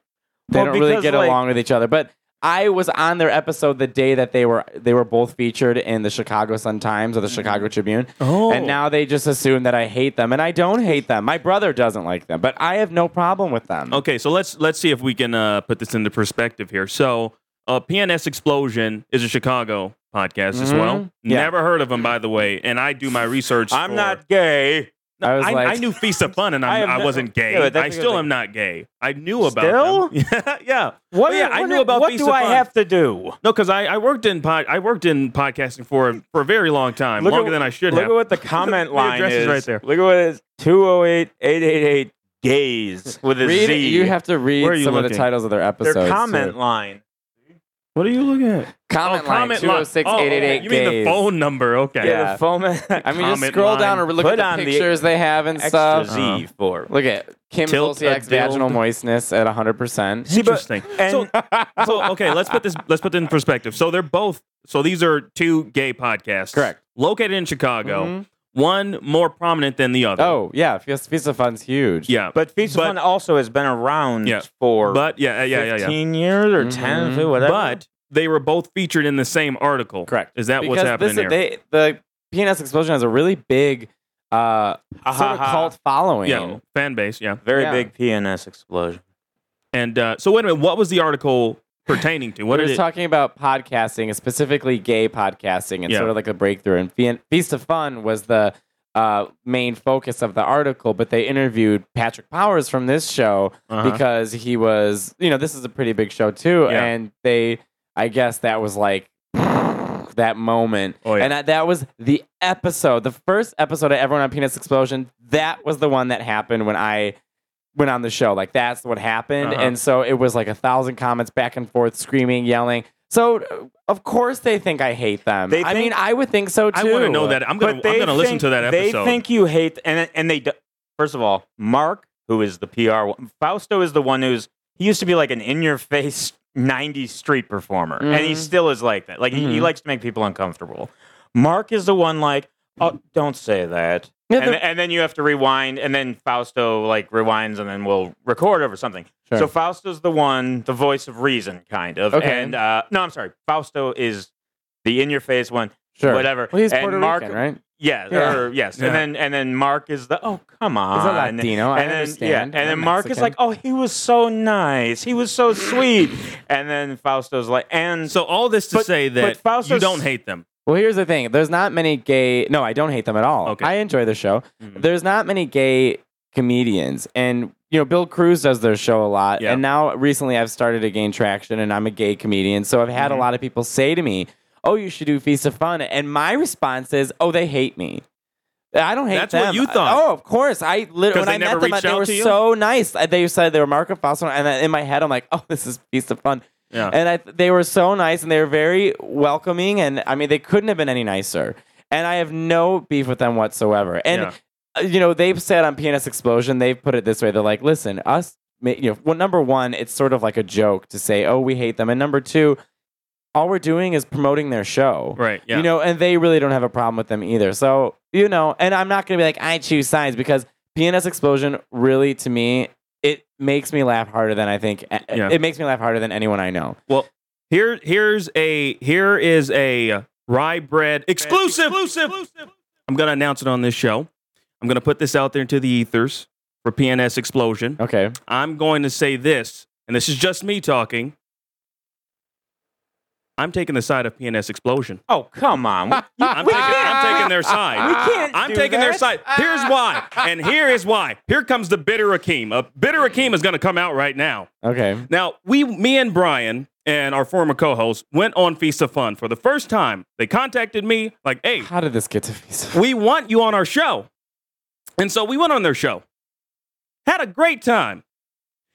they Well, don't really get like- along with each other. But I was on their episode the day that they were they were both featured in the Chicago Sun Times or the Chicago Tribune. oh, And now they just assume that I hate them, and I don't hate them. My brother doesn't like them, but I have no problem with them. Okay, so let's let's see if we can uh, put this into perspective here. So, uh, PNS Explosion is a Chicago podcast as well. Yeah. Never heard of them, by the way. And I do my research. I'm for- not gay. No, I was I, like- I knew Feast of Fun, and [LAUGHS] I I'm, have I, no- wasn't gay. Yeah, I still am not gay. I knew about Still? them. [LAUGHS] yeah. What? Yeah, I knew about What Feast do of I Fun. have to do? No, because I, I worked in pod, I worked in podcasting for for a very long time, Look at- longer than I should Look have. Look at what the [LAUGHS] comment The line address is is. right there. Look at what it is. 208-888 gays with a Read, Z. you have to read Where are you some of the titles of their episodes. their episodes. comment too. line. What are you looking at? Comment oh, line comment two line. zero six Oh, eight eight eight. You mean the phone number? Okay. Yeah. Yeah, the phone. I mean, just Comment scroll down line. or look Put at on the the pictures they have and extra stuff. Z Uh-huh. for. Look at Kim Tilt Zolciak's vaginal moistness at 100%. Interesting. and- so, so okay, let's put this let's put it in perspective. So they're both so these are two gay podcasts. Correct. Located in Chicago. Mhm. One more prominent than the other. Oh, yeah. Feast, Feast of Fun's huge. Yeah. But Feast of But- Fun also has been around Yeah. for but yeah, yeah, yeah, yeah. 15 years or 10, Mhm. whatever. But they were both featured in the same article. Correct. Is that because what's happening this, there? They, the PNS Explosion has a really big uh, Ha, sort of cult following. yeah, fan base, yeah. very Yeah. big PNS explosion. And uh, so wait a minute, what was the article pertaining to? What was it talking about podcasting, and specifically gay podcasting, and Yeah. sort of like a breakthrough. And Fe- Feast of Fun was the uh, main focus of the article, but they interviewed Patrick Powers from this show Uh-huh. because he was, you know, this is a pretty big show too, Yeah. and they, I guess that was like [SIGHS] that moment, Oh, yeah. and that, that was the episode, the first episode of Everyone on Penis Explosion. That was the one that happened when I went on the show. Like that's what happened, Uh-huh. and so it was like a thousand comments back and forth, screaming, yelling. So of course they think I hate them. They I think- mean, I would think so too. I want to know that. I'm gonna I'm gonna listen to that episode. They think you hate, and and they. do- First of all, Mark, who is the PR, Fausto is the one who's he used to be like an in-your-face [LAUGHS] '90s street performer, and he Mhm. still is like that. Like he, he Mhm. likes to make people uncomfortable. Mark is the one like, oh, don't say that. Yeah, and, and then you have to rewind, and then Fausto like rewinds, and then we'll record over something. Sure. So Fausto's the one, the voice of reason, kind of. Okay. And uh, no, I'm sorry, Fausto is the in-your-face one. sure, whatever. Well, he's And Puerto Mark- Rican, right? Yeah, Yeah. or yes, Yeah. and then and then Mark is the oh come on, He's a Latino. I and then understand. yeah, and then I'm Mark is like oh he was so nice, he was so sweet, [LAUGHS] and then Fausto's like and so all this to But- say but that you don't hate them. Well, here's the thing. There's not many gay. No, I don't hate them at all. Okay. I enjoy the show. Mhm. There's not many gay comedians, and you know, Bill Cruz does their show a lot. Yeah. And now, recently, I've started to gain traction, and I'm a gay comedian. So I've had Mhm. a lot of people say to me, "Oh, you should do Feast of Fun," and my response is, "Oh, they hate me." I don't hate That's what you thought. Oh, of course. I literally when they I never met them, they were so nice. They said they were Mark and Fausto, and in my head, I'm like, "Oh, this is Feast of Fun." Yeah. and I, they were so nice and they were very welcoming and i mean they couldn't have been any nicer and I have no beef with them whatsoever. And Yeah. uh, you know, they've said on PNS Explosion, they've put it this way: they're like, listen, us, you know, well, number one, it's sort of like a joke to say, oh, we hate them, and number two, all we're doing is promoting their show. Right. Yeah. You know, and they really don't have a problem with them either. So, you know, and I'm not going to be like, I choose sides because PNS Explosion really, to me, it makes me laugh harder than I think. Yeah. It makes me laugh harder than anyone I know. Well, here, here's a here is a rye bread exclusive. I'm gonna announce it on this show. I'm gonna put this out there into the ethers for PNS Explosion. Okay. I'm going to say this, and this is just me talking. I'm taking the side of PNS Explosion. Oh come on! [LAUGHS] We- I'm, taking, I'm taking their side. We can't I'm do taking their side. Here's ah. why, and here is why. Here comes the bitter Akeem. A bitter Akeem is going to come out right now. Okay. Now, we, me and Brian and our former co-host went on Feast of Fun for the first time. They contacted me like, "Hey, How did this get to Visa? we want you on our show," and so we went on their show. Had a great time.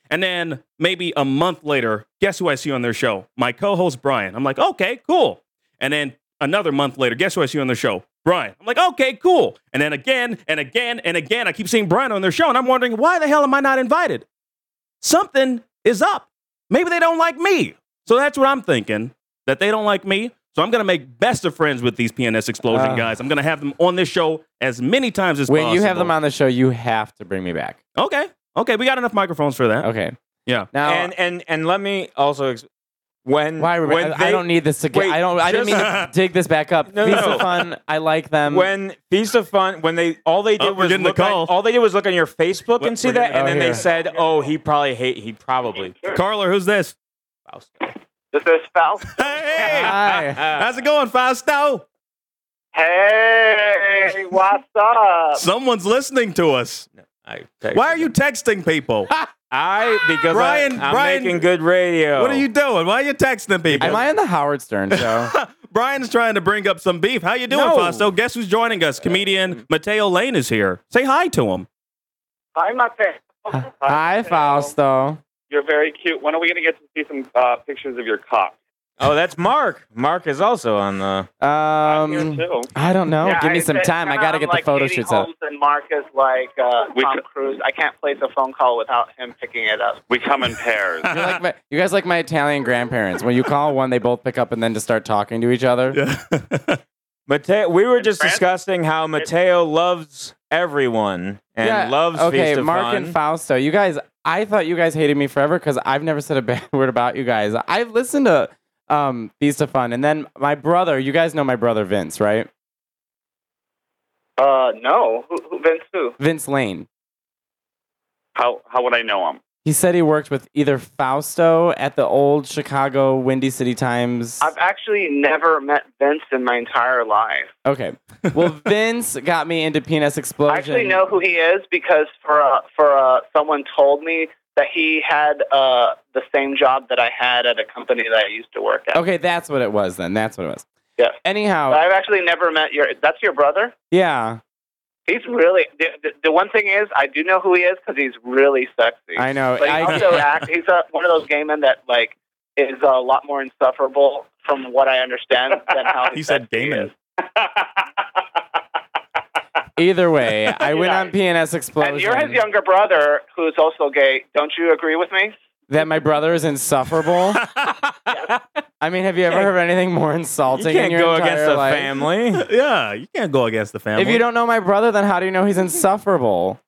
And then maybe a month later, guess who I see on their show? My co-host Brian. I'm like, okay, cool. And then another month later, guess who I see on their show? Brian. I'm like, okay, cool. And then again and again and again, I keep seeing Brian on their show, and I'm wondering why the hell am I not invited? Something is up. Maybe they don't like me. So that's what I'm thinking. That they don't like me. So I'm gonna make best of friends with these PNS Explosion Ah. guys. I'm gonna have them on this show as many times as When possible. you have them on the show, you have to bring me back. Okay. Okay, we got enough microphones for that. Okay. Yeah. Now, and and and let me also ex- when why? when I, they, I don't need this to get. wait, I don't. I didn't mean to dig this back up. [LAUGHS] No, Feast no. of fun. I like them. when Feast of Fun when they all they oh, did Oh, we're was getting the look on, call. all they did was look on your Facebook We're- and see that, and Oh, then here. they said, "Oh, he probably hate. He probably." Carla, who's this? This is Faust. [LAUGHS] Hey, Hi. how's it going, Fausto? Hey, what's up? Someone's listening to us. I Why are you texting people? [LAUGHS] I because Brian- I, am Brian- making good radio. What are you doing? Why are you texting people? Am I on the Howard Stern show? [LAUGHS] Brian's trying to bring up some beef. How you doing, No. Fausto? Guess who's joining us? Comedian Mateo Lane is here. Say hi to him. I'm not there. Hi, Fausto. You're very cute. When are we going to get to see some uh, pictures of your cock? Oh, that's Mark. Mark is also on the. I'm Um, too. I don't know. Yeah, Give me I some said time. I kinda got to get like the photo Katie shoots up. Holmes and Marcus like uh, We Tom c- Cruise. I can't place a phone call without him picking it up. We come in pairs. You're like my, you guys like my Italian grandparents. When you call one, they both pick up and then just start talking to each other. Yeah. [LAUGHS] Mateo, we were just France? discussing how Mateo loves everyone and loves okay, Feast of Mark Fun. and Fausto. You guys, I thought you guys hated me forever because I've never said a bad [LAUGHS] word about you guys. I've listened to um, Feast of Fun, and then my brother. You guys know my brother Vince, right? Uh, no. Who, who Vince who? Vince Lane. How how would I know him? He said he worked with either Fausto at the old Chicago Windy City Times. I've actually never met Vince in my entire life. Okay. Well, [LAUGHS] Vince got me into PNS Explosion. I actually know who he is because for uh, for uh, someone told me that he had uh, the same job that I had at a company that I used to work at. Okay, that's what it was then. That's what it was. Yes. Anyhow, I've actually never met your. That's your brother. yeah, He's really the, the, the one thing is I do know who he is because he's really sexy. I know. But he I, also [LAUGHS] act, he's a, one of those gay men that like is a lot more insufferable from what I understand than how [LAUGHS] He said sexy gay man. [LAUGHS] is. either way, [LAUGHS] I went Yeah. on PNS Explosion. And you're his younger brother who's also gay. Don't you agree with me? that my brother is insufferable. [LAUGHS] I mean, have you ever heard anything more you insulting can't in your go entire against the life? family. [LAUGHS] yeah, you can't go against the family. If you don't know my brother, then how do you know he's insufferable?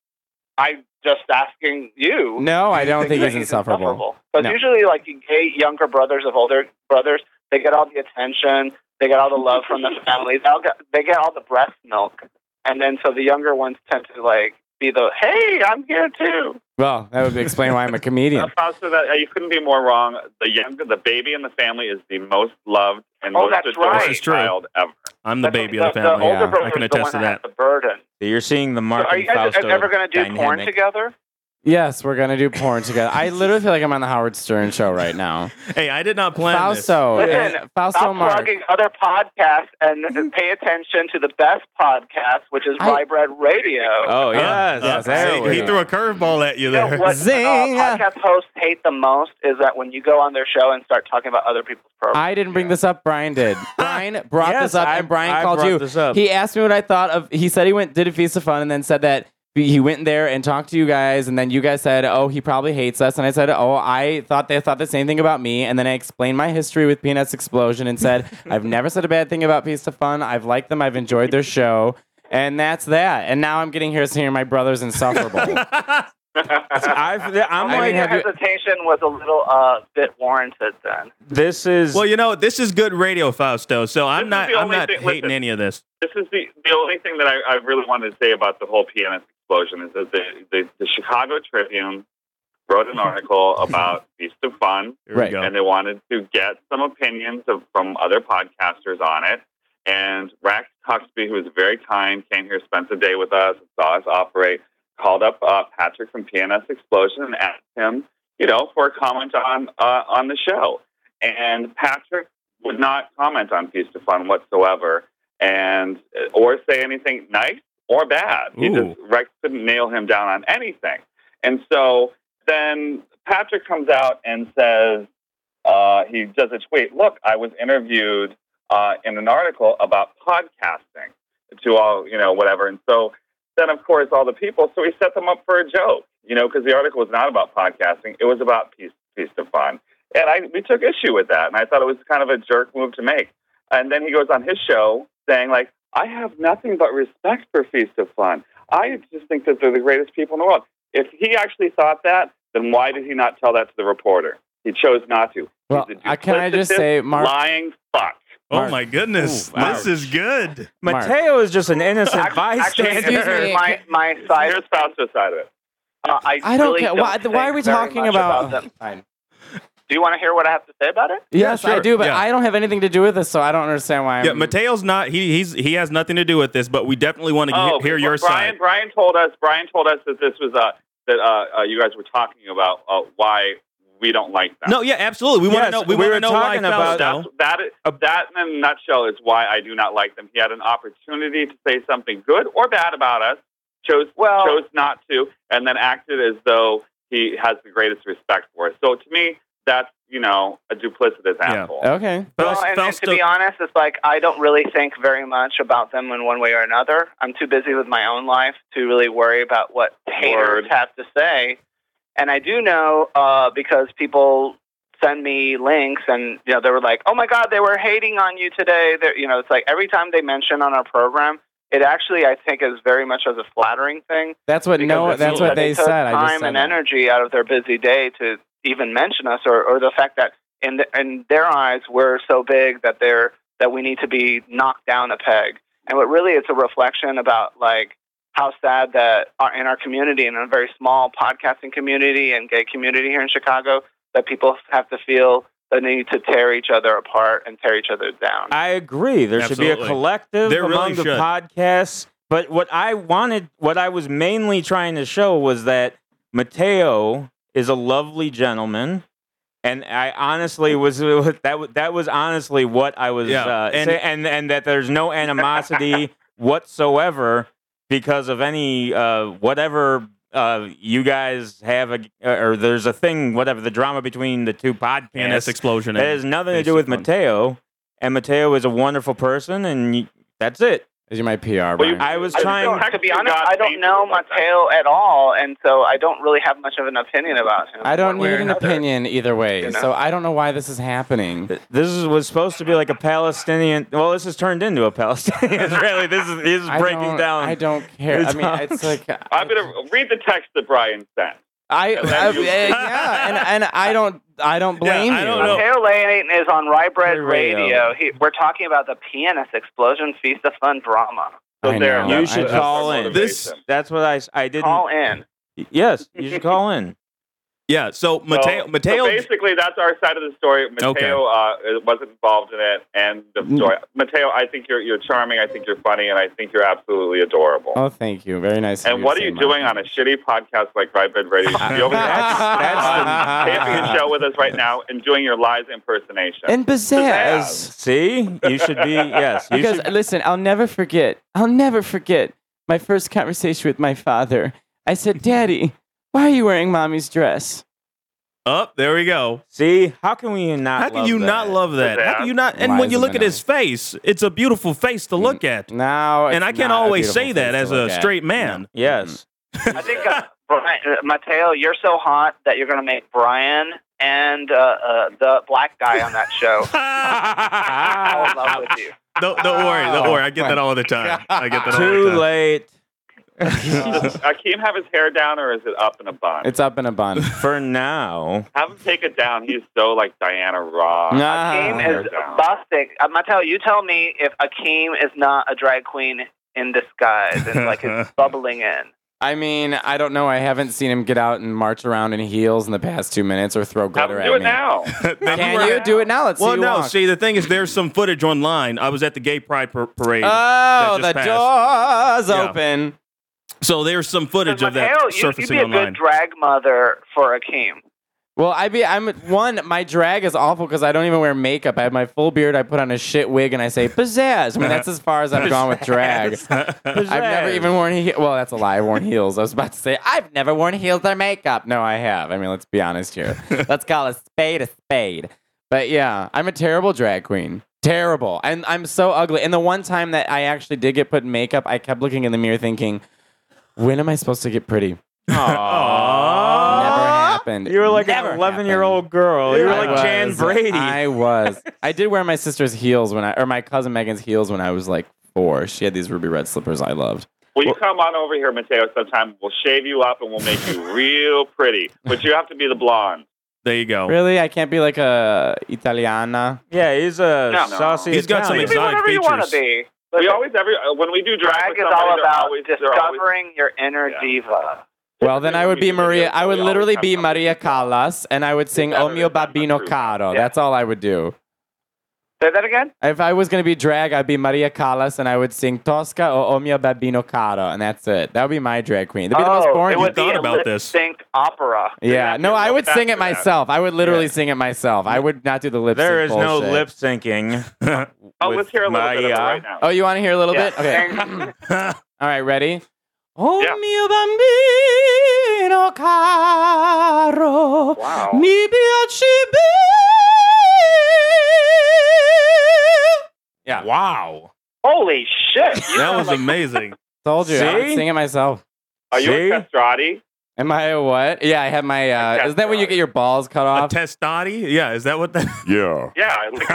I'm just asking you. No, I don't think that he's insufferable. Because No. usually, like gay younger brothers of older brothers, they get all the attention, they get all the love from the family, they all get, they get all the breast milk, and then so the younger ones tend to like be the hey, I'm here too. Well, that would explain why I'm a comedian. [LAUGHS] Fausto, that you couldn't be more wrong. The younger, the baby in the family is the most loved and Oh, most that's adored right. This is true. child ever. I'm the That's baby the, of the family. older yeah. I can is the attest one to that that. the burden. So you're seeing the So Mark are you guys ever going to do porn together? Yes, we're gonna do porn together. I literally feel like I'm on the Howard Stern show right now. [LAUGHS] Hey, I did not plan this. Listen, and Fausto Stop Mark. plugging other podcasts and [LAUGHS] pay attention to the best podcast, which is I- Rye Bread Radio. Oh yes, yes, Uh, there see, he threw a curveball at you You know there. what Zing! Uh, podcast hosts hate the most is that when you go on their show and start talking about other people's programs. I didn't bring this up. Brian did. [LAUGHS] Brian brought Yes, this up, I- and Brian I called you. this up. He asked me what I thought of. He said he went did a feast of fun, and then said that he went there and talked to you guys, and then you guys said, "Oh, he probably hates us," and I said, "Oh, I thought they thought the same thing about me," and then I explained my history with Peanuts Explosion and said, [LAUGHS] "I've never said a bad thing about piece of Fun. I've liked them. I've enjoyed their show." And that's that. And now I'm getting here seeing my brother's insufferable. [LAUGHS] [LAUGHS] I've, I'm I like, mean, your have you- hesitation was a little uh, bit warranted then. this is well, you know, this is good radio, Fausto. So I'm is not. I'm not thing- hating listen. any of this. This is the the only thing that I, I really wanted to say about the whole pianist explosion is that the, the, the Chicago Tribune wrote an article [LAUGHS] about Feast of Fun, Right. and they wanted to get some opinions of, from other podcasters on it. And Rex Huppke, who was very kind, came here, spent the day with us, saw us operate, called up uh, Patrick from PNS Explosion and asked him, you know, for a comment on uh, on the show. And Patrick would not comment on Feast of Fun whatsoever, and or say anything nice or bad. He Ooh. just Rex couldn't nail him down on anything. And so then Patrick comes out and says, uh, he does a tweet. Look, I was interviewed uh, in an article about podcasting to all, you know, whatever. And so then, of course, all the people, so he set them up for a joke, you know, because the article was not about podcasting. It was about Feast, Feast of Fun. And I, we took issue with that. And I thought it was kind of a jerk move to make. And then he goes on his show saying, like, I have nothing but respect for Feast of Fun. I just think that they're the greatest people in the world. If he actually thought that, then why did he not tell that to the reporter? He chose not to. Well, He's a I- can I just say, Mark- lying fuck. Oh my goodness, Ooh, ouch. this is good. Mark. Mateo is just an innocent Actually, bystander. Excuse my my side. Here's Fausto's side of it. Uh, I, I don't really care. Why, think why are we talking much about? Them. Fine. Do you want to hear what I have to say about it? Yes, I sure. do, but Yeah. I don't have anything to do with this, so I don't understand why. I'm, Mateo's not. He he's he has nothing to do with this, but we definitely want to Oh, hear your Brian, side. Brian told us. Brian told us that this was uh, that uh, uh, you guys were talking about uh, why we don't like them. No, yeah, absolutely. We want to know. We, we want were to know why talking about- Fausto. That's, that, is, uh, that in a nutshell is why I do not like them. He had an opportunity to say something good or bad about us, chose Well- chose not to, and then acted as though he has the greatest respect for us. So to me, that's you know a duplicitous Yeah. asshole. okay. Well, Faust- and, and to be honest, it's like I don't really think very much about them in one way or another. I'm too busy with my own life to really worry about what haters Word. have to say. And I do know uh, because people send me links, and you know they were like, "Oh my God, they were hating on you today." They're, you know, it's like every time they mention on our program, it actually I think is very much as a flattering thing. That's what because no. it That's means what that they took said. I just Time said and that. energy out of their busy day to even mention us, or, or the fact that in the, in their eyes we're so big that they're that we need to be knocked down a peg. And what really it's a reflection about like how sad that our, in our community, in a very small podcasting community and gay community here in Chicago, that people have to feel the need to tear each other apart and tear each other down. I agree. There should be a collective There really among the should. podcasts. But what I wanted, what I was mainly trying to show was that Mateo is a lovely gentleman. And I honestly was [LAUGHS] that was that was honestly what I was Yeah, uh, and- say, and and that there's no animosity [LAUGHS] whatsoever because of any uh, whatever uh, you guys have a or there's a thing whatever the drama between the two podcasts. PNS explosion. It has nothing to do with. Mateo, and Mateo is a wonderful person, and y- that's it. Is you my PR? Well, you- I was I trying. don't- to be I honest, I don't know. Mateo at all, and so I don't really have much of an opinion about him. I don't one need an another. opinion either way, You know? so I don't know why this is happening. This is, was supposed to be like a Palestinian. Well, this has turned into a Palestinian [LAUGHS] Israeli. This is this is breaking don't, down. I don't care. I mean, it's like I'm gonna read the text that Brian sent. I, [LAUGHS] I- you- yeah, and, and I don't I don't blame I you. don't know. Mateo Lane is on Rye Bread Radio. Radio. He, we're talking about the pianist explosion feast of fun drama. So I there, know. You should that's our call in. This- That's what I I didn't. Call in. Yes, you should call in. Yeah. So Mateo, so, Mateo, so basically, that's our side of the story. Mateo Okay. uh, wasn't involved in it, and the Mm. story. Mateo, I think you're you're charming. I think you're funny, and I think you're absolutely adorable. Oh, thank you. Very nice. and what are you doing Mom. on a shitty podcast like Rye Bread Radio? [LAUGHS] You over That's- on taping a show with us right now and doing your Liza impersonation. And pizzazz. See, you should be yes. You Because should, listen, I'll never forget. I'll never forget my first conversation with my father. I said, "Daddy, why are you wearing mommy's dress?" up there we go. see. How can we not? How can love you that? not love that? How can you not? And when you look at Minnelli. his face, it's a beautiful face to look at. Now, And I can't not always say that as a at. straight man. Yes. I think uh, Brian, uh, Mateo, you're so hot that you're going to make Brian and uh, uh, the black guy on that show [LAUGHS] fall in love with you. don't, don't worry, don't worry. I get that [LAUGHS] all the time. I get that all Too the time. late Does [LAUGHS] Akeem have his hair down or is it up in a bun? It's up in a bun. [LAUGHS] for now. have him take it down. He's so like Diana Ross. Nah. Akeem is down. busting. Uh, Mateo, you tell me if Akeem is not a drag queen in disguise and like is [LAUGHS] bubbling in. I mean, I don't know. I haven't seen him get out and march around in heels in the past two minutes or throw glitter him at do it me. now. Then Can were- you do it now? Let's Well, see. you no. walk. See, the thing is, there's some footage online. I was at the Gay Pride par- parade, Oh, that the just door's Yeah. open. So there's some footage of that Mateo, you, you'd be a online. good drag mother for Akeem. Well, I be I'm one. My drag is awful because I don't even wear makeup. I have my full beard. I put on a shit wig and I say pizzazz. I mean, that's as far as I've gone with drag. [LAUGHS] I've never even worn he- well. That's a lie. I've worn heels. I was about to say I've never worn heels or makeup. No, I have. I mean, let's be honest here. [LAUGHS] let's call a spade a spade. But yeah, I'm a terrible drag queen. Terrible. And I'm so ugly. And the one time that I actually did get put in makeup, I kept looking in the mirror thinking, when am I supposed to get pretty? Aww. Never happened. You were like Never an 11 year old girl. You were I like Jan. Brady. I was. I did wear my sister's heels when I, or my cousin Megan's heels when I was like four. She had these ruby red slippers I loved. Will you come on over here, Mateo, sometime? We'll shave you up and we'll make you [LAUGHS] real pretty. But you have to be the blonde. there you go. Really? I can't be like a Italiana. yeah, he's a No. saucy. He's got some You can be exotic whatever you want to features. be. We always every uh, when we do drag, drag with is all about always, they're always, discovering your inner Yeah. diva. Well, then I would be Maria. I would literally be Maria. Callas, and I would sing Better "O mio than babbino true. caro." That's all I would do. Say that again. If I was gonna be drag, I'd be Maria Callas, and I would sing Tosca or "O mio babbino caro," and that's it. That would be my drag queen. That'd be the most oh, boring. it would thought be a about this. lip-sync opera. yeah, no, I would sing it Faster than that. myself. I would literally Yeah. sing it myself. I would not do the lip sync. There is no lip syncing. [LAUGHS] Oh, with let's hear a little bit of it Maya. right now. Oh, you want to hear a little Yeah. bit? Okay. [LAUGHS] All right, ready? Oh Yeah. mio bambino caro, Wow. mi piaci be- Yeah, wow. Holy shit! That was like- amazing. told you. I would See? sing it myself. Are you See? a castrati? Am I a what? Yeah, I have my. Uh, isn't that when you get your balls cut A off? testati? Yeah, is that what that? [LAUGHS] yeah. Yeah, I like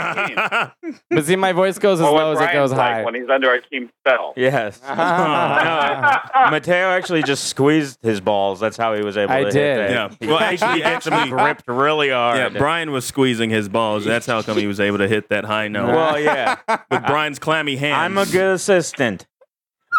Akeem. But see, my voice goes as Or low what as it Brian's goes like high. when he's under Akeem's spell. Yes. [LAUGHS] Ah. [LAUGHS] Mateo actually just squeezed his balls. That's how he was able I to hit did. that. Yeah. Well, actually, actually actually, gripped really hard. yeah. Brian was squeezing his balls. That's how come he was able to hit that high note Well, yeah. with Brian's clammy hands. I'm a good assistant.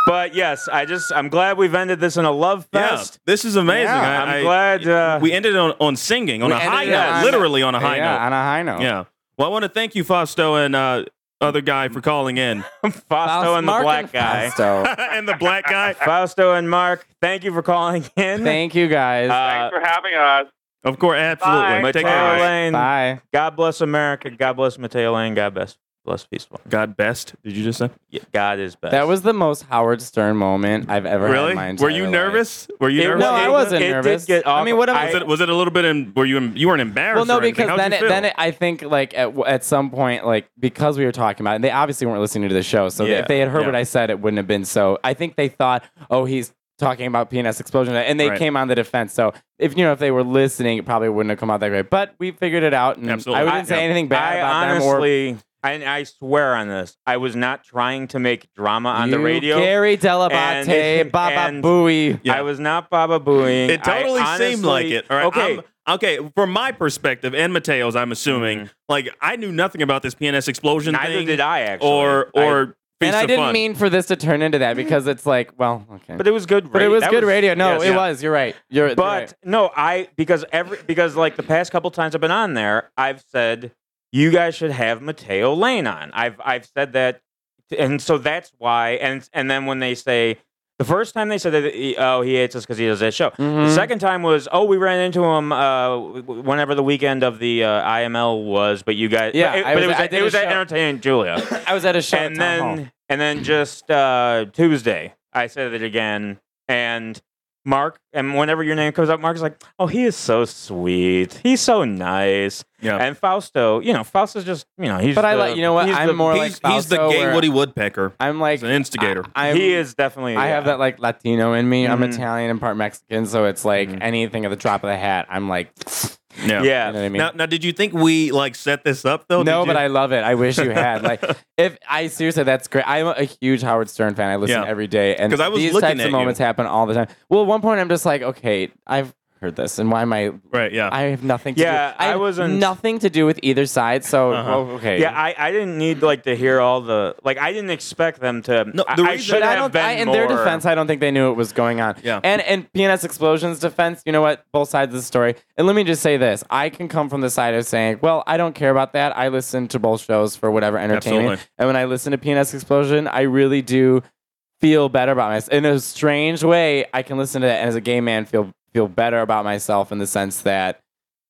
But yes, I just I'm glad we've ended this in a love Yeah, fest. this is amazing. Yeah, I, I'm I- glad uh, we ended on on singing on a high note, on- literally on a high yeah, note. on a high note. Yeah. Well, I want to thank you, Fausto, and uh, other guy for calling in, [LAUGHS] Fausto and the Mark black and guy. Fausto. [LAUGHS] and the black guy. [LAUGHS] Fausto and Mark, thank you for calling in. Thank you guys. Uh, Thanks for having us. Of course, absolutely. Bye. Take Mateo care. Lane. Bye. God bless America. God bless Mateo Lane. God bless bless Peaceful. God best. Did you just say? Yeah, God is best. That was the most Howard Stern moment I've ever had Really? in my Were entire you life. nervous? Were you It nervous? No, I wasn't it did nervous. get I mean, what am awkward. was it was it a little bit in? Were you you weren't embarrassed? Well, no, or because How'd then it, then it, I think like at, at some point, like because we were talking about it, they obviously weren't listening to the show. So Yeah, if they had heard yeah. what I said, it wouldn't have been so. I think they thought, oh, he's talking about PNS explosion, and they Right. came on the defense. So if you know if they were listening, it probably wouldn't have come out that great. But we figured it out, and Absolutely. I I- wouldn't say yeah. anything bad I about them or honestly, I, I swear on this, I was not trying to make drama on the You, radio. Gary Dell'Abate, And- [LAUGHS] Baba and- Booey. Yeah. I was not Baba booing. It totally I seemed like honestly- it. All right. Okay. I'm- okay. From my perspective and Mateo's, I'm assuming, Mhm. like I knew nothing about this PNS explosion Neither thing, did I actually. or I- or and I of didn't fun. mean for this to turn into that because it's like, well, okay. But it was good. But it ra- was that good radio. No, yes, it yeah. was. You're right. You're you're But right. no, I because every because like the past couple times I've been on there, I've said you guys should have Mateo Lane on. I've I've said that, and so that's why. And and then when they say the first time they said that he, oh he hates us because he does that show. The Mhm. second time was oh we ran into him uh, whenever the weekend of the uh, IML was, but you guys Yeah, but it, I but was- it was I at- it was at entertaining Julia [COUGHS] I was at a show. and Town Hall. then and then just uh, Tuesday, I said it again, and Mark, and whenever your name comes up, Mark's like, "Oh, he is so sweet. He's so nice." Yeah. And Fausto, you know, Fausto's just, you know, he's. But I like- you know what? I'm the- more he's, like he's the Fausto, gay where Woody Woodpecker. I'm like He's an instigator. I, I'm- he is definitely. I have that like Latino in me. I'm Mhm. Italian and part Mexican, so it's like Mhm. anything at the drop of the hat. I'm like, yeah. Yeah. you know what I mean? Now, now, did you think we like set this up though? no, but I love it. I wish you had. Like, [LAUGHS] if I seriously, that's great. I'm a huge Howard Stern fan. I listen Yeah. every day, and 'Cause I was these looking types at of you. moments happen all the time. Well, at one point, I'm just like, okay, I've heard this, and why am I? right. Yeah. I have nothing. to Yeah, do. I have wasn't- nothing to do with either side. So Uh-huh. well, okay, Yeah, I, I didn't need like to hear all the like. I didn't expect them to. No, the I, reason- should But I have don't. been I, in more. their defense, I don't think they knew what was going on. Yeah. And in PNS Explosion's defense, you know what? Both sides of the story. And let me just say this: I can come from the side of saying, "Well, I don't care about that. I listen to both shows for whatever entertainment." Absolutely. And when I listen to PNS Explosion, I really do feel better about myself. In a strange way, I can listen to that and as a gay man feel feel better about myself in the sense that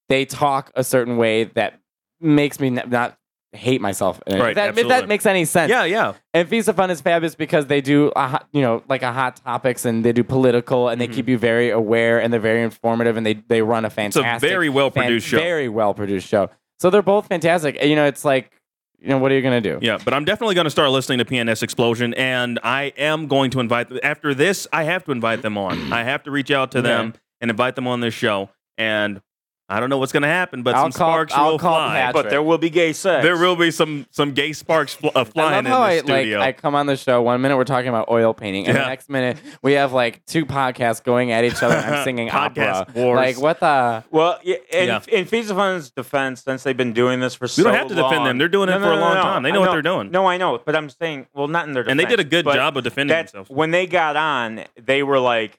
they talk a certain way that makes me not hate myself. Right, If that, if that makes any sense. yeah. Yeah. And Feast of Fun is fabulous because they do, a hot, you know, like a hot topics and they do political and they Mhm. keep you very aware and they're very informative and they, they run a It's a fantastic, very well produced show. very well produced show. So they're both fantastic. You know, it's like, you know, what are you gonna do? Yeah, but I'm definitely going to start listening to PNS Explosion, and I am going to invite. After this, I have to invite them on. [CLEARS THROAT] I have to reach out to them and invite them on this show. And I don't know what's going to happen, but I'll some call- sparks I'll will call fly. Pat. but there will be gay sex. There will be some some gay sparks fl- uh, I flying love in the how I like studio. I come on the show one minute we're talking about oil painting and Yeah. the next minute we have like two podcasts going at each other and I'm [LAUGHS] singing Podcast opera. wars. Like what the Well, yeah, in, Yeah. in Feast of Fun's defense, since they've been doing this for so we don't have to defend them. They're doing it No, no, for a long no. time. They know I what they're doing. No, I know, but I'm saying, well, not in their defense. and they did a good job of defending that- themselves. When they got on, they were like,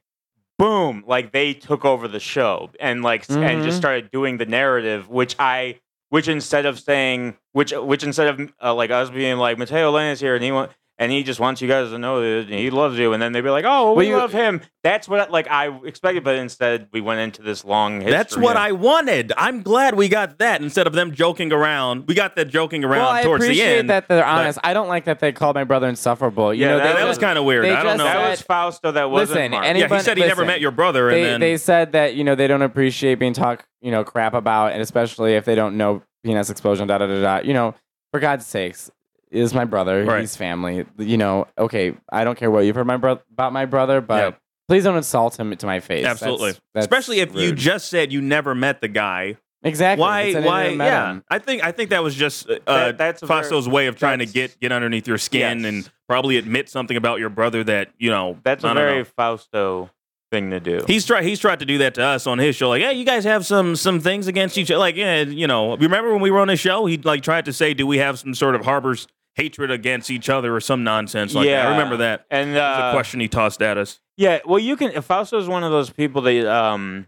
boom, like they took over the show and like s- and just started doing the narrative, which I, which instead of saying, which which instead of uh, like us being like Mateo Lane is here and he want. And he just wants you guys to know that he loves you, and then they'd be like, "Oh, we Well, you- love him." That's what like I expected, but instead we went into this long history. That's what of- I wanted. I'm glad we got that instead of them joking around. We got that joking around Well, I towards the appreciate end. that they're but- honest. I don't like that they called my brother insufferable. You Yeah, know, that- that that was kind of weird. I don't just know. That was Fausto. That wasn't Listen, Mark. any- yeah, he said he never met your brother, they, and then they said that you know they don't appreciate being talked you know crap about, and especially if they don't know penis explosion. Da da da da. You know, for God's sakes, is my brother. Right. He's family. You know, okay, I don't care what you've heard my bro- about my brother, but Yeah. please don't insult him to my face. absolutely, That's- that's especially if you rude. just said you never met the guy. exactly. Why? It's an Why? internet Yeah, him. I think I think that was just uh, That- that's a very- Fausto's way of trying to that's- get get underneath your skin Yes. and probably admit something about your brother that you know. That's I a don't very know. Fausto thing to do. He's tried. He's tried to do that to us on his show. Like, yeah, you guys have some some things against each other. Like, yeah, you know. Remember when we were on his show? He like tried to say, "Do we have some sort of harbors hatred against each other or some nonsense like that?" I remember that. And It was uh, a question he tossed at us. Yeah, well, you can. If Fausto's one of those people that um,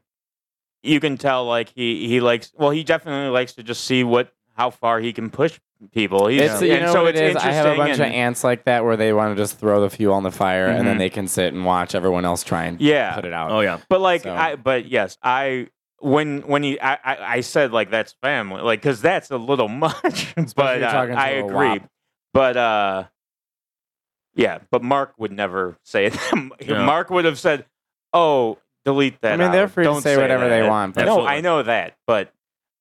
you can tell like he he likes. Well, he definitely likes to just see what how far he can push people. He's, It's you and know so what it's it is. I have a interesting bunch of ants like that where they want to just throw the fuel on the fire and then Mhm. they can sit and watch everyone else try and Yeah, put it out. Oh yeah, But like So- I, but yes, I when when he I I, I said like that's family, like because that's a little [LAUGHS] much. but you're uh, talking to I a agree. wop. But uh, yeah, but Mark would never say [LAUGHS] that. Yeah. Mark would have said, "Oh, delete that." I mean, they're free to Don't say whatever they want, but- no, I know that, but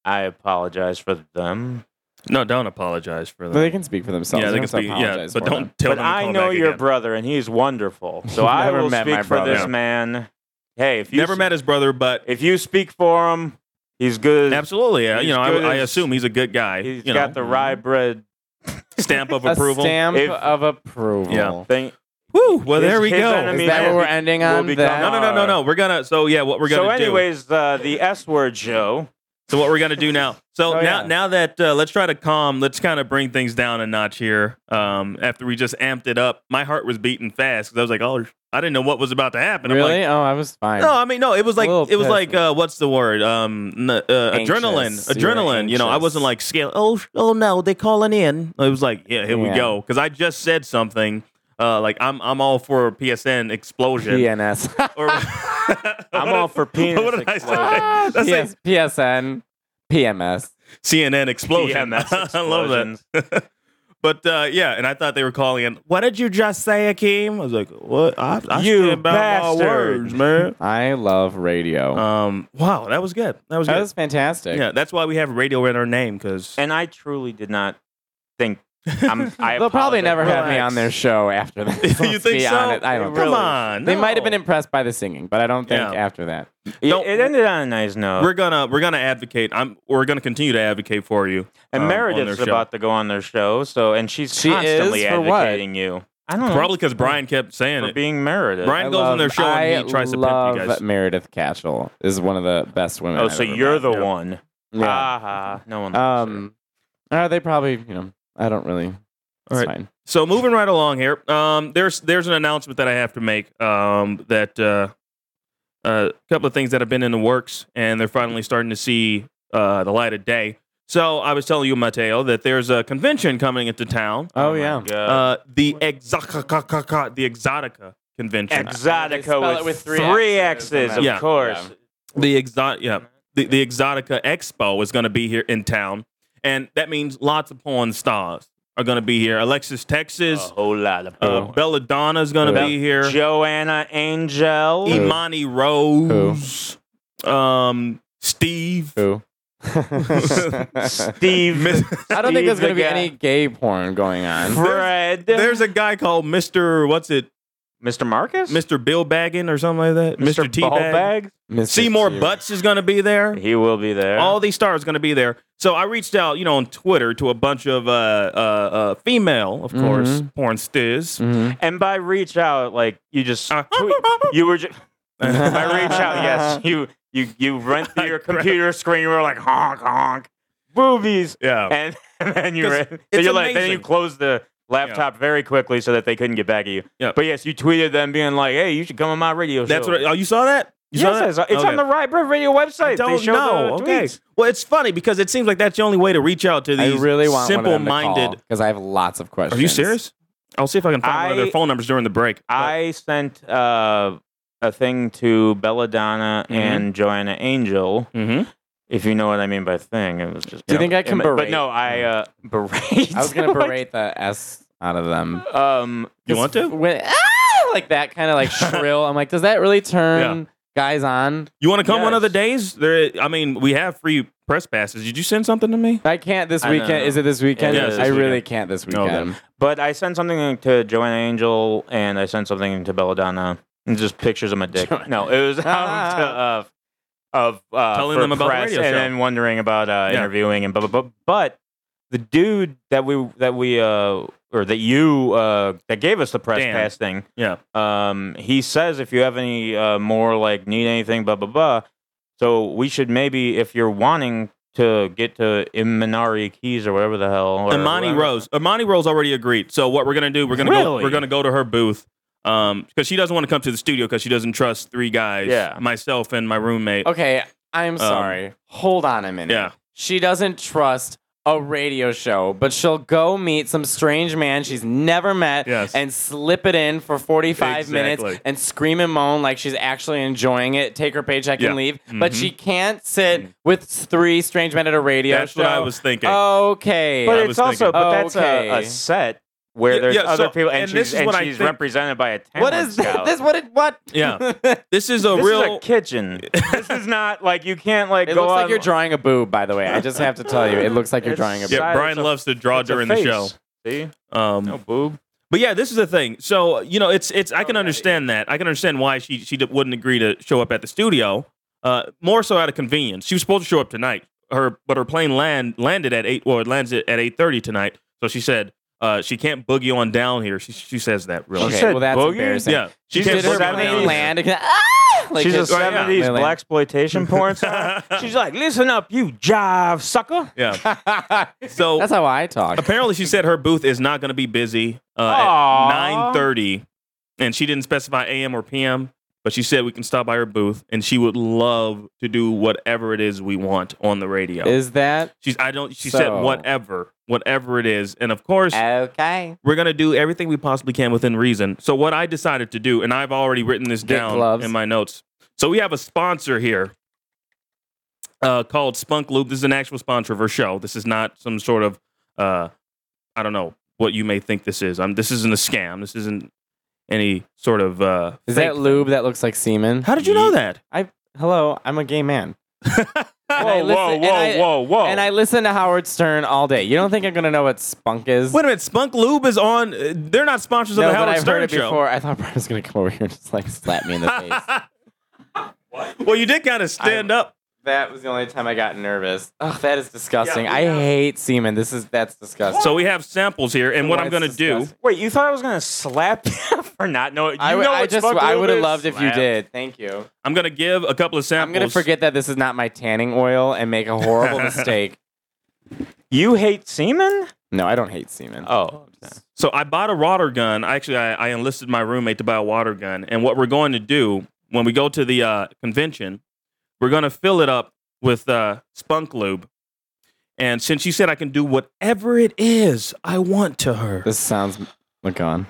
I apologize for them. no, don't apologize for But that. they can speak for themselves. yeah, they You can speak. to Yeah, but don't them. tell but them to I call know back your again. brother, and he's wonderful. [LAUGHS] So You've I never will met my speak for this brother. man. Hey, if you Never s- met his brother, but if you speak for him, he's good. absolutely, yeah, you know, good I, I assume he's a good guy. He's you got know, the rye bread stamp of A approval. stamp If- of approval. Yeah. thing. Woo! Well, there we his go. enemy- Is that what we're ending become- on? become- That? No, no, no, no, no. We're gonna. So yeah, what we're gonna do? So, anyways, uh, the S word show. So what we're gonna do now? So Oh, now, yeah. now that uh, let's try to calm, let's kind of bring things down a notch here. Um, after we just amped it up, my heart was beating fast because I was like, oh, I didn't know what was about to happen. I'm Really? like, oh, I was fine. no, I mean, no, it was like it was pissed. like uh, what's the word? Um, uh, adrenaline, Anxious. You adrenaline. You know, I wasn't like scared. Oh, oh no, they calling in. It was like, yeah, here we go. Because I just said something. Uh, like I'm, I'm all for PSN explosion. PNS. Or, [LAUGHS] [LAUGHS] I'm all for penis [LAUGHS] What did I explosion. say? That's like PSN, PMS. CNN explosion. PMS I love that. But uh, yeah, and I thought they were calling in. What did you just say, Akeem? I was like, what? I, I You stand by my bastard. words, man. I love radio. Um, wow, that was good. That was that good. was fantastic. yeah, that's why we have radio in our name because And I truly did not think. I'm, [LAUGHS] I They'll probably apologize. never have me on their show after [LAUGHS] that. you think be so? honest. I don't. Come think- on, They might have been impressed by the singing, but I don't think Yeah. after that. It, No. it ended on a nice note. We're gonna we're gonna advocate. I'm we're gonna continue to advocate for you. and um, on Meredith's their show. about to go on their show, so and she's She constantly is? For what? advocating you. I don't know. Probably because Brian kept saying for it. being Meredith. Brian I goes on love- their show and I he tries to love pimp you guys. Meredith Kachel is one of the best women. oh, I've so ever you're met. the Yeah. one. Yeah. Ah, no one. likes her. Um, uh, they probably, you know, I don't really. All right. fine. So moving right along here, um, there's there's an announcement that I have to make. Um, that uh, a couple of things that have been in the works, and they're finally starting to see uh, the light of day. So I was telling you, Mateo, that there's a convention coming into town. Oh, my yeah. Uh, the Exotica, the Exotica convention. Exotica with, with three, three X's, X's, of Yeah. course. the exot, yeah, the, the Exotica Expo is going to be here in town, and that means lots of porn stars are going to be here. Alexis Texas, A whole lot of uh, porn. Belladonna is going to be here. Joanna Angel. Who? Imani Rose, um, Steve. Who? [LAUGHS] Steve. I don't think there's going to be guy. any gay porn going on. Fred. There's a guy called Mister. What's it? Mr. Marcus? Mister Bill Baggin or something like that. Mister T Bag. Mr. Seymour T. Butts is going to be there. He will be there. All these stars going to be there. So I reached out, you know, on Twitter to a bunch of uh, uh, uh, female, of course, Mhm. porn stiz. Mhm. and by reach out, like you just Uh, tweet, you were just [LAUGHS] by reach out. Yes, you you you went through [LAUGHS] your computer screen. You were like honk honk, boobies, yeah. and, and [LAUGHS] then you 'Cause read, it's then you're like then you close the laptop very quickly so that they couldn't get back at you. Yeah. But yes, you tweeted them being like, "Hey, you should come on my radio show." That's what. Oh, you saw that? You yes, saw that? it's, it's Okay. on the Rye Bread Radio website. I don't show know. the Okay. tweets. Well, it's funny because it seems like that's the only way to reach out to I these really want simple-minded. because I have lots of questions. Are you serious? I'll see if I can find one of their phone numbers during the break. I sent uh, a thing to Belladonna Mhm. and Joanna Angel. mm-hmm. If you know what I mean by thing, it was just. Do you think I can berate? But no, I uh, berate. I was gonna [LAUGHS] berate the S out of them. um, You want to? When, ah, like that kind of like [LAUGHS] shrill. I'm like, does that really turn guys on? You want to come one of the days? There, I mean, we have free press passes. Did you send something to me? I can't this I weekend. know. Is it this weekend? It is I really weekend. can't this Okay. weekend. but I sent something to Joanna Angel and I sent something to Belladonna. And just pictures of my dick. [LAUGHS] no, it was out to, uh, of uh, Telling them about the press radio and show. then wondering about uh, Yeah. interviewing and blah blah blah. But the dude that we that we uh or that you uh that gave us the press Dan. pass thing. Yeah. Um, he says if you have any uh, more like need anything, blah blah blah. So we should maybe, if you're wanting to get to Imanari Keys or whatever the hell, or Imani Rose. Imani Rose already agreed. So what we're gonna do? We're gonna go. We're gonna go to her booth. Um, because she doesn't want to come to the studio because she doesn't trust three guys. Yeah. Myself and my roommate. Okay, I'm sorry. Hold on a minute. Yeah. She doesn't trust a radio show, but she'll go meet some strange man she's never met Yes. and slip it in for 45 minutes Exactly. and scream and moan like she's actually enjoying it, take her paycheck Yeah. and leave. But Mhm. she can't sit with three strange men at a radio That's show. what I was thinking. Okay. But I it's was also, thinking- but that's a, Okay. a set where Yeah, there's yeah, other so- people, and, and this she's, is and what I she's think- represented by a talent what is scout. this? What? It, what? Yeah. [LAUGHS] This is a This real. is a kitchen. [LAUGHS] [LAUGHS] this is not like you can't like It go looks like you're drawing a boob, by the way. I just have to tell you, it looks like you're It's- drawing a boob. yeah, Brian a- loves to draw during the show. See, Um, no boob. But yeah, this is the thing. So you know, it's it's. I can understand that. I can understand why she she wouldn't agree to show up at the studio. Uh, more so out of convenience. She was supposed to show up tonight. Her but her plane land landed at eight. Well, it lands at eight thirty tonight. So she said uh, she can't boogie on down here. She she says that really. Okay, said well that's boogie? embarrassing. Yeah, she She can't Did said her boogie on down land? again? [LAUGHS] Ah! like She's a his- Right, yeah. '70s Lily. black exploitation porn star. [LAUGHS] She's like, "Listen up, you jive sucker." yeah. [LAUGHS] So That's how I talk. apparently, she said her booth is not going to be busy uh, at Aw. nine thirty, and she didn't specify AM or PM. But she said we can stop by her booth, and she would love to do whatever it is we want on the radio. Is that She's I don't. She said whatever, whatever it is, and of course okay? we're gonna do everything we possibly can within reason. So what I decided to do, and I've already written this Get down gloves. in my notes. So we have a sponsor here uh, called Spunk Lube. This is an actual sponsor of our show. This is not some sort of uh, I don't know what you may think this is. Um, this isn't a scam. This isn't any sort of uh, Is fake that lube that looks like semen? How did you know that? I hello, I'm a gay man. [LAUGHS] And I Whoa, whoa, listen- whoa, and I- whoa, whoa! And I listen to Howard Stern all day. You don't think I'm gonna know what spunk is? Wait a minute, Spunk Lube is on. uh, They're not sponsors no, of the but Howard I've Stern heard it show. before. I thought Brian was gonna come over here and just like slap me in the [LAUGHS] face. well, you did kind of stand up. That was the only time I got nervous. Ugh, that is disgusting. Yeah, I have- hate semen. This is that's disgusting. So we have samples here, and what I'm going to do. Wait, you thought I was gonna slap you [LAUGHS] for not knowing? You I, w- know I just I would have loved if you did. Thank you. I'm going to give a couple of samples. I'm gonna forget that this is not my tanning oil and make a horrible [LAUGHS] mistake. You hate semen? No, I don't hate semen. Oh, So I bought a water gun. Actually, I, I enlisted my roommate to buy a water gun. And what we're going to do when we go to the uh, convention, we're going to fill it up with uh, spunk lube. And since you said I can do whatever it is I want to her, This sounds like on.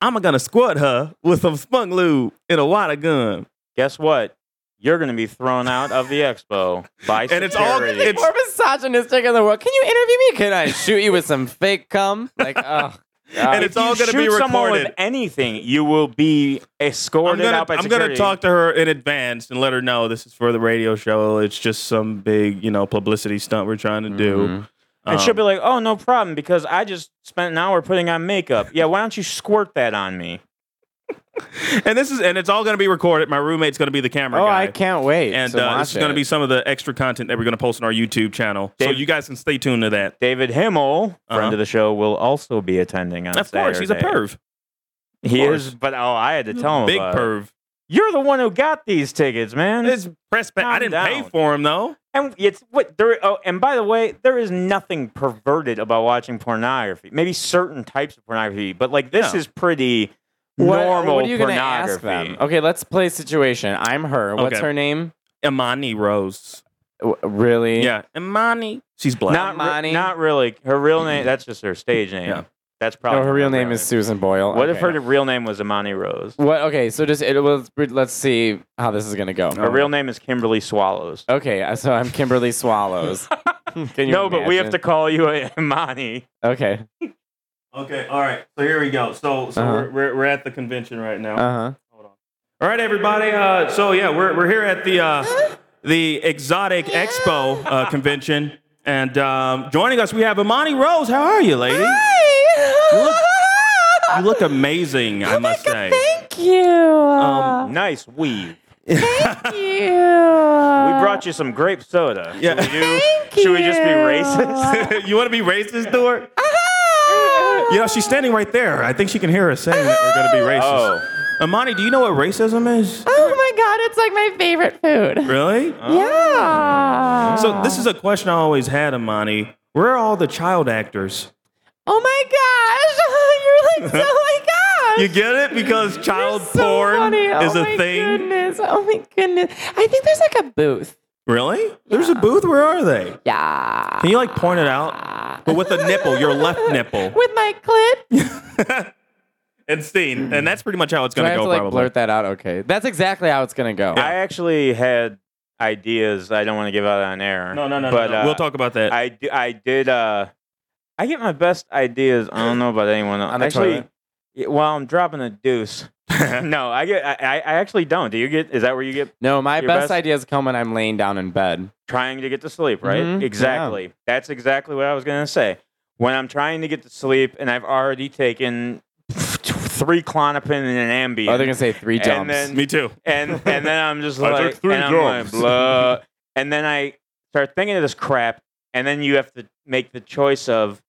I'm going to squirt her with some spunk lube in a water gun. guess what? You're gonna be thrown out of the expo by [LAUGHS] And it's all- security. it's- More misogynistic in the world. Can you interview me? Can I shoot you with some fake cum? Like, [LAUGHS] oh, And it's all gonna be shoot someone with recorded. anything, you will be I'm escorted gonna, out by I'm security. gonna talk to her in advance and let her know this is for the radio show. It's just some big, you know, publicity stunt we're trying to do. Mhm. and she'll Um, be like, "Oh, no problem," because I just spent an hour putting on makeup. Yeah, why don't you squirt that on me? And this is and it's all going to be recorded. My roommate's going to be the camera guy. Oh, guy. I can't wait. and to uh, watch this is going to it. be some of the extra content that we're going to post on our YouTube channel. so Dave- you guys can stay tuned to that. David Himmel, friend Uh-huh. of the show, will also be attending on Of course, he's a Saturday. perv. He course. is, but oh, I had to tell him. Big about it. perv. You're the one who got these tickets, man. It's press back. I Calm didn't pay down. for him though. And it's what there. Oh, and by the way, there is nothing perverted about watching pornography. Maybe certain types of pornography, but like this is pretty What, normal what are you gonna ask them? Okay, let's play situation. I'm her. What's Okay. her name? Imani Rose. W- really? Yeah, Imani. She's black. Not, re- Money. not really. Her real name. That's just her stage name. Yeah. That's probably. Oh, her real name name is Susan Boyle. What if Okay. her real name was Imani Rose? What? Okay, so just it was. Let's see how this is gonna go. Her real name is Kimberly Swallows. Okay, uh, so I'm Kimberly Swallows. [LAUGHS] Can you No, but we have to imagine? call you a Imani. Okay. Okay, all right. So here we go. So so Uh-huh. we're, we're we're at the convention right now. Uh huh. All right, everybody. Uh, so yeah, we're we're here at the uh, the Exotic Expo uh, convention, and um, joining us we have Imani Rose. How are you, lady? You look, you look amazing, I must say. Thank you. Um, Nice weave. Thank [LAUGHS] you. We brought you some grape soda. Yeah. Should we, do, Thank should we just be racist? [LAUGHS] [LAUGHS] you want to be racist to her? You know, she's standing right there. I think she can hear us saying that we're going to be racist. Oh. Imani, do you know what racism is? Oh my god, it's like my favorite food. Really? Yeah. So this is a question I always had, Imani. Where are all the child actors? Oh my gosh, [LAUGHS] you're like. [LAUGHS] Oh my gosh. You get it because child You're so porn funny. Oh is a my thing. Goodness. Oh my goodness. I think there's like a booth. Really? There's a booth. Where are they? Yeah. Can you like point it out? But with a nipple, your left [LAUGHS] nipple. With my clit. [LAUGHS] and scene. And that's pretty much how it's Do I going have go, to like probably. blurt that out? Okay, that's exactly how it's gonna go. I actually had ideas I don't want to give out on air. No, no, no, but, no, no. Uh, we'll talk about that. I, di- I did. Uh, I get my best ideas. I don't know about anyone else. On the actually, toilet? Y- well, I'm dropping a deuce. [LAUGHS] no, I get. I, I I actually don't. Do you get? Is that where you get no, my best, best- ideas come when I'm laying down in bed. trying to get to sleep? Right. Mhm, Exactly. That's exactly what I was gonna say. When I'm trying to get to sleep and I've already taken three Klonopin and an Ambien. Oh, they're gonna say three And jumps. then- Me too. and and then I'm just [LAUGHS] I like, took three and I'm like, blah. [LAUGHS] and then I start thinking of this crap, and then you have to make the choice of,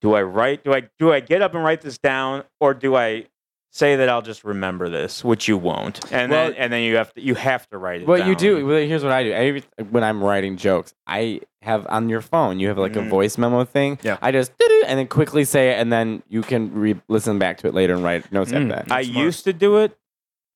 do I write? Do I do I get up and write this down, or do I say that I'll just remember this, which you won't, and Well- then and then you have to you have to write it. Well, you do. Well, here's what I do. Every, when I'm writing jokes, I have on your phone. You have like a Mhm. voice memo thing. Yeah. I just and then quickly say it, and then you can re- listen back to it later and write notes Mm. after that. I Smart. used to do it,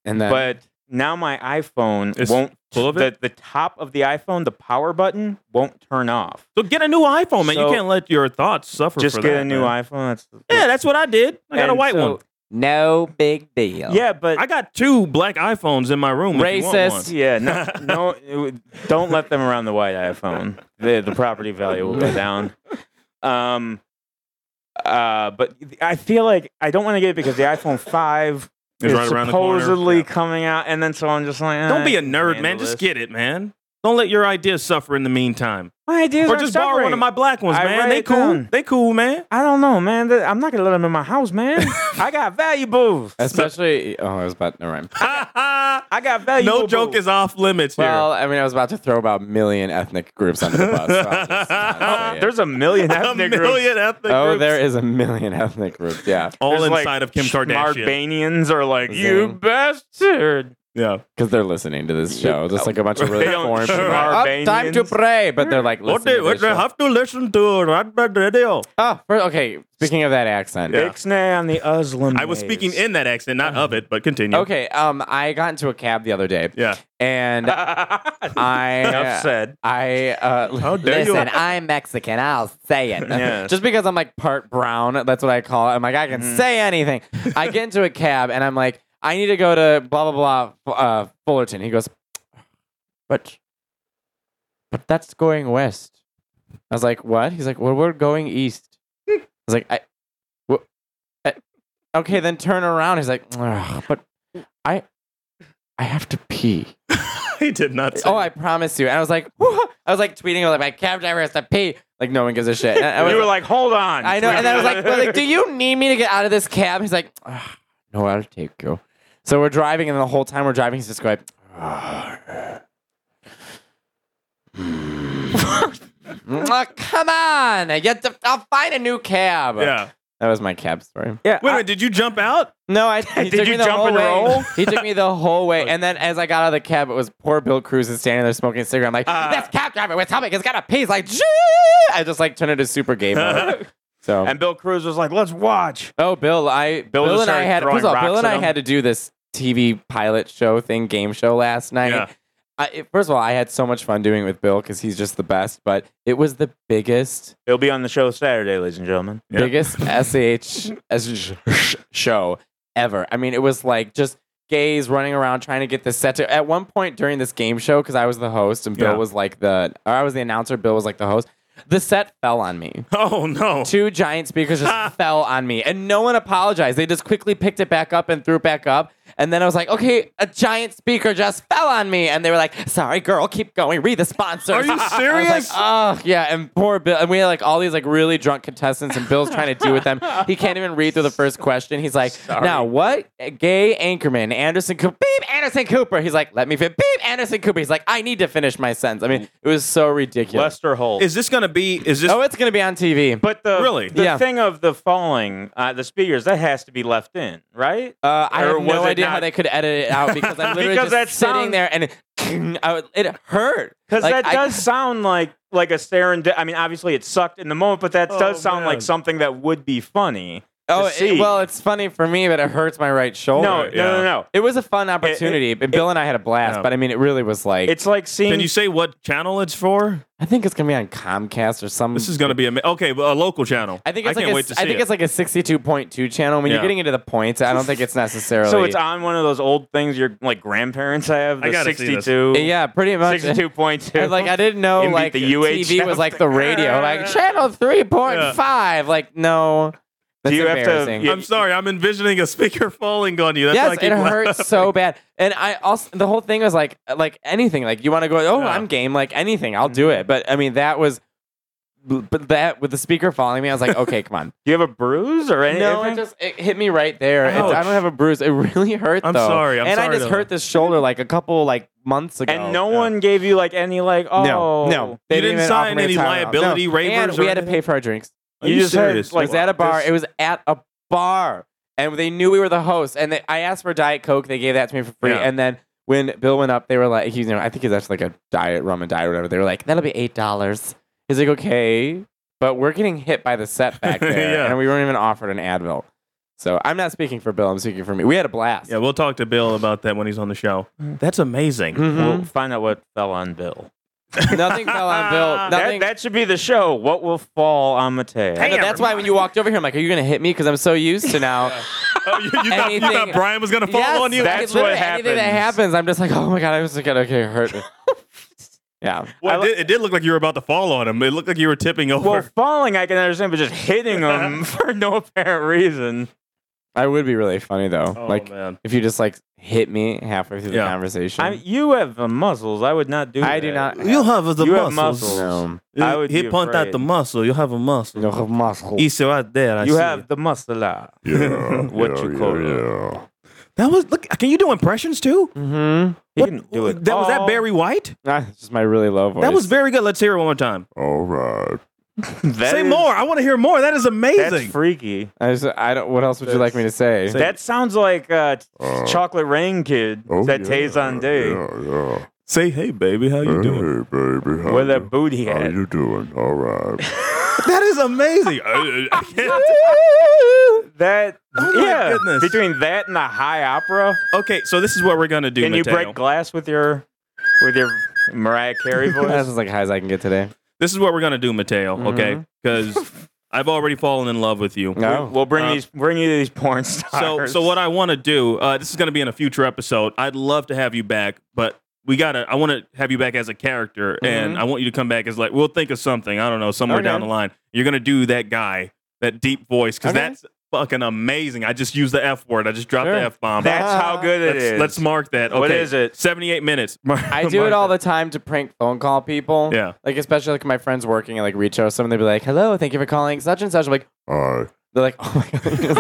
and then, but now my iPhone It's won't. full of the, it? the top of the iPhone, the power button won't turn off. So get a new iPhone, man. So- you can't let your thoughts suffer. Just for get that, a new man. iPhone. That's Yeah, that's what I did. I got a And white so- one. no big deal. Yeah, but I got two black iPhones in my room. if you want Racist. Yeah, no, [LAUGHS] no, it would- don't let them around the white iPhone. The the property value will go [LAUGHS] down. Um, uh, but I feel like I don't want to get it because the iPhone Five It's is right around the corner. supposedly coming out, and then so I'm just like, Don't eh, be a nerd, man. Just get it, man. Don't let your ideas suffer in the meantime. my ideas or just borrow one of my black ones, I man. They cool. down. They cool, man. I don't know, man. I'm not gonna let them in my house, man. [LAUGHS] I got valuables. Especially, oh, I was about never mind. [LAUGHS] I got valuables. no joke is off limits here. Well, I mean, I was about to throw about a million ethnic groups under the bus. so I'll just [LAUGHS] not say it. There's a million a ethnic groups. million ethnic oh, groups. there is a million ethnic groups. Yeah, all There's inside like of Kim Kardashian. Albanians are like, you Zing. bastard. Yeah. because they're listening to this show. Just like a bunch of really They don't- informed people. Are Oh, time to pray, but they're like What listening they, to what this they show. have to listen to Red Bed Radio. Oh, for, okay. Speaking of that accent, Yeah. Ixnay on the Uslam. I was speaking in that accent, not of it, but continue. Okay, um, I got into a cab the other day, Yeah. and [LAUGHS] I Enough said. I uh, How dare you. listen. I'm Mexican. I'll say it. Yes. [LAUGHS] Just because I'm like part brown, that's what I call it. I'm like I can Mm-hmm. say anything. I get into a cab and I'm like, I need to go to blah blah blah uh, Fullerton. He goes, but but that's going west. I was like, what? He's like, well, we're going east. I was like, I, I okay, then turn around. He's like, "Ugh, but I I have to pee. [LAUGHS] he did not say Oh, I promise you. And I was like, "Wha-" [LAUGHS] I was like tweeting like my cab driver has to pee. Like no one gives a shit. And was, you were like, hold on. I know. And I was like, like, do you need me to get out of this cab? He's like, "Ah, no, I'll take you. So we're driving, and the whole time we're driving, he's just going. "Ah, [LAUGHS] come on, I get to, I'll find a new cab. Yeah. that was my cab story. yeah, Wait a I- minute, did you jump out? No, I [LAUGHS] he Did took you me the jump whole and way. roll? [LAUGHS] He took me the whole way, and then as I got out of the cab, it was poor Bill Cruz is standing there smoking a cigarette. I'm like, Ah. "This cab driver with helmet has got a pee." He's like, "Gee!" I just like turned into super gay mode. So, and Bill Cruz was like, let's watch. oh, Bill, I Bill Bill, and I had first of all, Bill and I him. had to do this TV pilot show thing, game show last night. Yeah. I, first of all, I had so much fun doing it with Bill because he's just the best. But it was the biggest He'll be on the show Saturday, ladies and gentlemen. Yeah. biggest SH sh- show ever. I mean, it was like just gays running around trying to get this set to. At one point during this game show, because I was the host and Bill Yeah. was like the, or I was the announcer, Bill was like the host. The set fell on me. Oh no. Two giant speakers just [LAUGHS] fell on me, and no one apologized. They just quickly picked it back up and threw it back up. And then I was like, okay, a giant speaker just fell on me. And they were like, sorry, girl, keep going. Read the sponsors. Are you [LAUGHS] I was serious? like, oh, yeah. And poor Bill. And we had like all these like really drunk contestants, and Bill's trying to do with them. He can't even read through the first question. He's like, now, what gay anchorman, Anderson Cooper? Beep, Anderson Cooper. He's like, let me fit. Beep, Anderson Cooper. He's like, I need to finish my sentence. I mean, it was so ridiculous. Lester Holt. Is this gonna be is this oh, it's going to be on TV. but the Really? the Yeah. thing of the falling, uh, the speakers, that has to be left in, right? Uh, I Or have no it idea how they could edit it out because I'm [LAUGHS] literally Because that just sitting sounds- there and [LAUGHS] it, would- it hurt. Because Like, that I- does sound like like a serendip. I mean, obviously it sucked in the moment, but that Oh, does sound man. like something that would be funny. Oh, to it- well, it's funny for me, but it hurts my right shoulder. no, no, yeah. no, no. It was a fun opportunity. and Bill and I had a blast, Yeah. but I mean, it really was like. It's like seeing. Can you say what channel it's for? I think it's gonna be on Comcast or some. This is gonna be a okay, well, a local channel. I think it's can't like wait a, to I think it. it's like a sixty-two point two channel. When Yeah. you're getting into the points, I don't think it's [LAUGHS] necessarily. so it's on one of those old things your like grandparents have. I The gotta see this. sixty-two. yeah, pretty much. Sixty-two point two. Like I didn't know like the TV was like the radio, like [LAUGHS] channel three point five. Like no, that's you have to- I'm sorry, I'm envisioning a speaker [LAUGHS] falling on you. That's why yes, keep it laughing. hurts so [LAUGHS] bad. And I also the whole thing was like like anything. Like you want to go, oh, Yeah. I'm game. Like anything, I'll mm. do it. But I mean, that was. But that with the speaker following me, I was like, okay, come on. [LAUGHS] Do you have a bruise or anything? No, it just it hit me right there. It- I don't have a bruise. It really hurt. I'm though. sorry, I'm and sorry I just hurt this shoulder like a couple like months ago. and no Yeah. one gave you like any like oh no, no, oh. they You didn't even sign offer me a any liability No. waivers And or we had to pay for our drinks. Are You you just had, serious? It was at a bar. this- It was at a bar. and they knew we were the host. And they, I asked for diet coke. They gave that to me for free. Yeah. And then when Bill went up, they were like, he's you know, I think he's actually like a diet rum and diet or whatever. They were like, that'll be eight dollars. He's like, okay, but we're getting hit by the set back [LAUGHS] there, Yeah. and we weren't even offered an Advil. So I'm not speaking for Bill. I'm speaking for me. We had a blast. Yeah, we'll talk to Bill about that when he's on the show. That's amazing. Mhm. We'll find out what fell on Bill. [LAUGHS] Nothing fell on Bill. That, Nothing. that should be the show. What will fall on Mateo? I know, that's why when you walked over here, I'm like, "Are you gonna hit me?" Because I'm so used to now. [LAUGHS] Oh, you, you, thought, you thought Brian was going to fall Yes, on you? That's literally what Anything that happens. happens, I'm just like, "Oh my god, I was like, okay, hurt me." [LAUGHS] yeah. Well, it, did, it did look like you were about to fall on him. It looked like you were tipping over. Well, falling I can understand, but just hitting him for no apparent reason. I would be really funny though. oh, like man. if you just like hit me halfway through the conversation. I, you have uh, muscles. I would not do. I do that. not. You have the You have muscles. muscles. no. I would he be point out afraid. the muscle. You have a muscle. You have muscle. He's right there. I You see have it. the muscle. ah. Yeah, [LAUGHS] What yeah, you call yeah, it. That was look. Can you do impressions too? Mm-hmm. He What- can do it. That was that all. Barry White. That's just my really low voice. That was very good. Let's hear it one more time. All right. [LAUGHS] That Say is- more. I want to hear more. That is That's amazing. freaky. I just. I don't. What else would you like me to say? That sounds like uh, Uh, Chocolate Rain Kid oh, that yeah, Tay Zonday Yeah, yeah. Say, hey, baby, how you hey, doing? baby. How with you, a booty How head. you doing? All right. [LAUGHS] That is amazing. [LAUGHS] I can't- That Oh my yeah. goodness. Between that and the high opera, okay, so this is what we're gonna do. can you break glass with your with your Mariah Carey That's voice? as like high as I can get today. This is what we're gonna do, Mateo. Okay, Mhm. because [LAUGHS] I've already fallen in love with you. No. We'll bring Uh, these bring you these porn So, stars. so what I want to do, uh, this is going to be in a future episode. I'd love to have you back, but we gotta. I want to have you back as a character, and I want you to come back as like we'll think of something. I don't know, somewhere Okay. down the line. You're gonna do that guy, that deep voice, because Okay. that's fucking amazing. I just used the f word. I just dropped Sure. the f bomb. That's how good it let's, is. let's mark that. Okay. What is it? 78 minutes. [LAUGHS] I do it all the time to prank phone call people. Yeah. Like especially like my friends working at like retail, someone they'd be like, "Hello, thank you for calling such and such." I'm like, Hi. they're like, [LAUGHS] "Oh my god," [LAUGHS] They're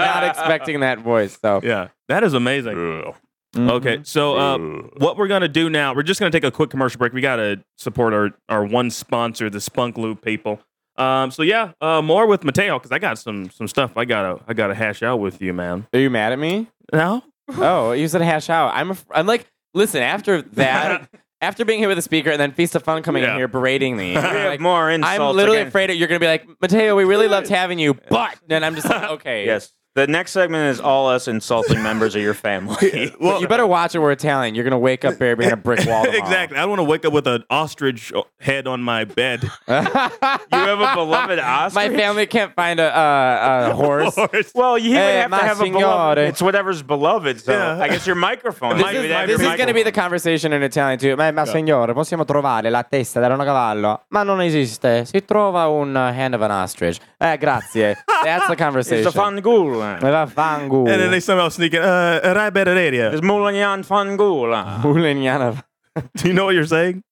not expecting that voice. So Yeah, that is amazing. Yeah. Mhm. Okay, so uh, Uh, what we're gonna do now, we're just gonna take a quick commercial break. We gotta support our our one sponsor, the Spunk Lube people. Um, so yeah, uh, more with Mateo because I got some some stuff I gotta I gotta hash out with you, man. Are you mad at me? No, [LAUGHS] Oh, you said hash out. I'm. A, I'm like, listen. After that, [LAUGHS] after being here with the speaker and then Feast of Fun coming Yeah. in here berating me, [LAUGHS] we I'm have like, more insults. I'm literally again. afraid that you're gonna be like, Mateo, we really loved having you, but then I'm just like, okay, Yes. The next segment is all us insulting members of your family. [LAUGHS] Well, you better watch it. We're Italian. You're gonna wake up buried behind a brick wall. [LAUGHS] tomorrow. exactly. I don't want to wake up with an ostrich head on my bed. [LAUGHS] you have a beloved ostrich. My family can't find a, uh, a horse. Horse. Well, you Hey, would have to have a signore. beloved. It's whatever's beloved. So Yeah. I guess your microphone. This might is, this your is going to be the conversation in Italian too. Ma, ma signore, possiamo trovare la testa di un cavallo? Ma non esiste. Si trova un uh, hand of an ostrich. Eh, grazie. That's the conversation. It's a fangula. Ma vaffanculo. And then they somehow sneak in. Uh, Rai better area. It's Moulignan fangula. [LAUGHS] Mulignana. Do you know what you're saying?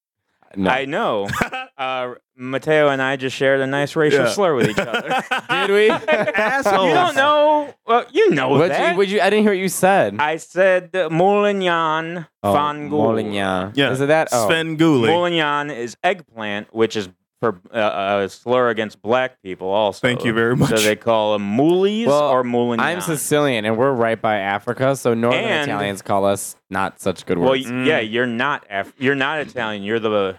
No. I know. [LAUGHS] Uh, Mateo and I just shared a nice racial Yeah. slur with each other. [LAUGHS] Did we? Assholes. you don't know? Well, you know What'd that. you, would you, I didn't hear what you said. I said Moulignan oh, fangula. Molignan. Yeah. Is it that? Oh. Sven Gulli. Is eggplant, which is for uh, a slur against black people. Also, Thank you very much. So they call them moolies Well, or Moulignan. I'm Sicilian, and we're right by Africa, so Northern And- Italians call us not such good Well, words. y- yeah, you're not Af- you're not Italian. You're the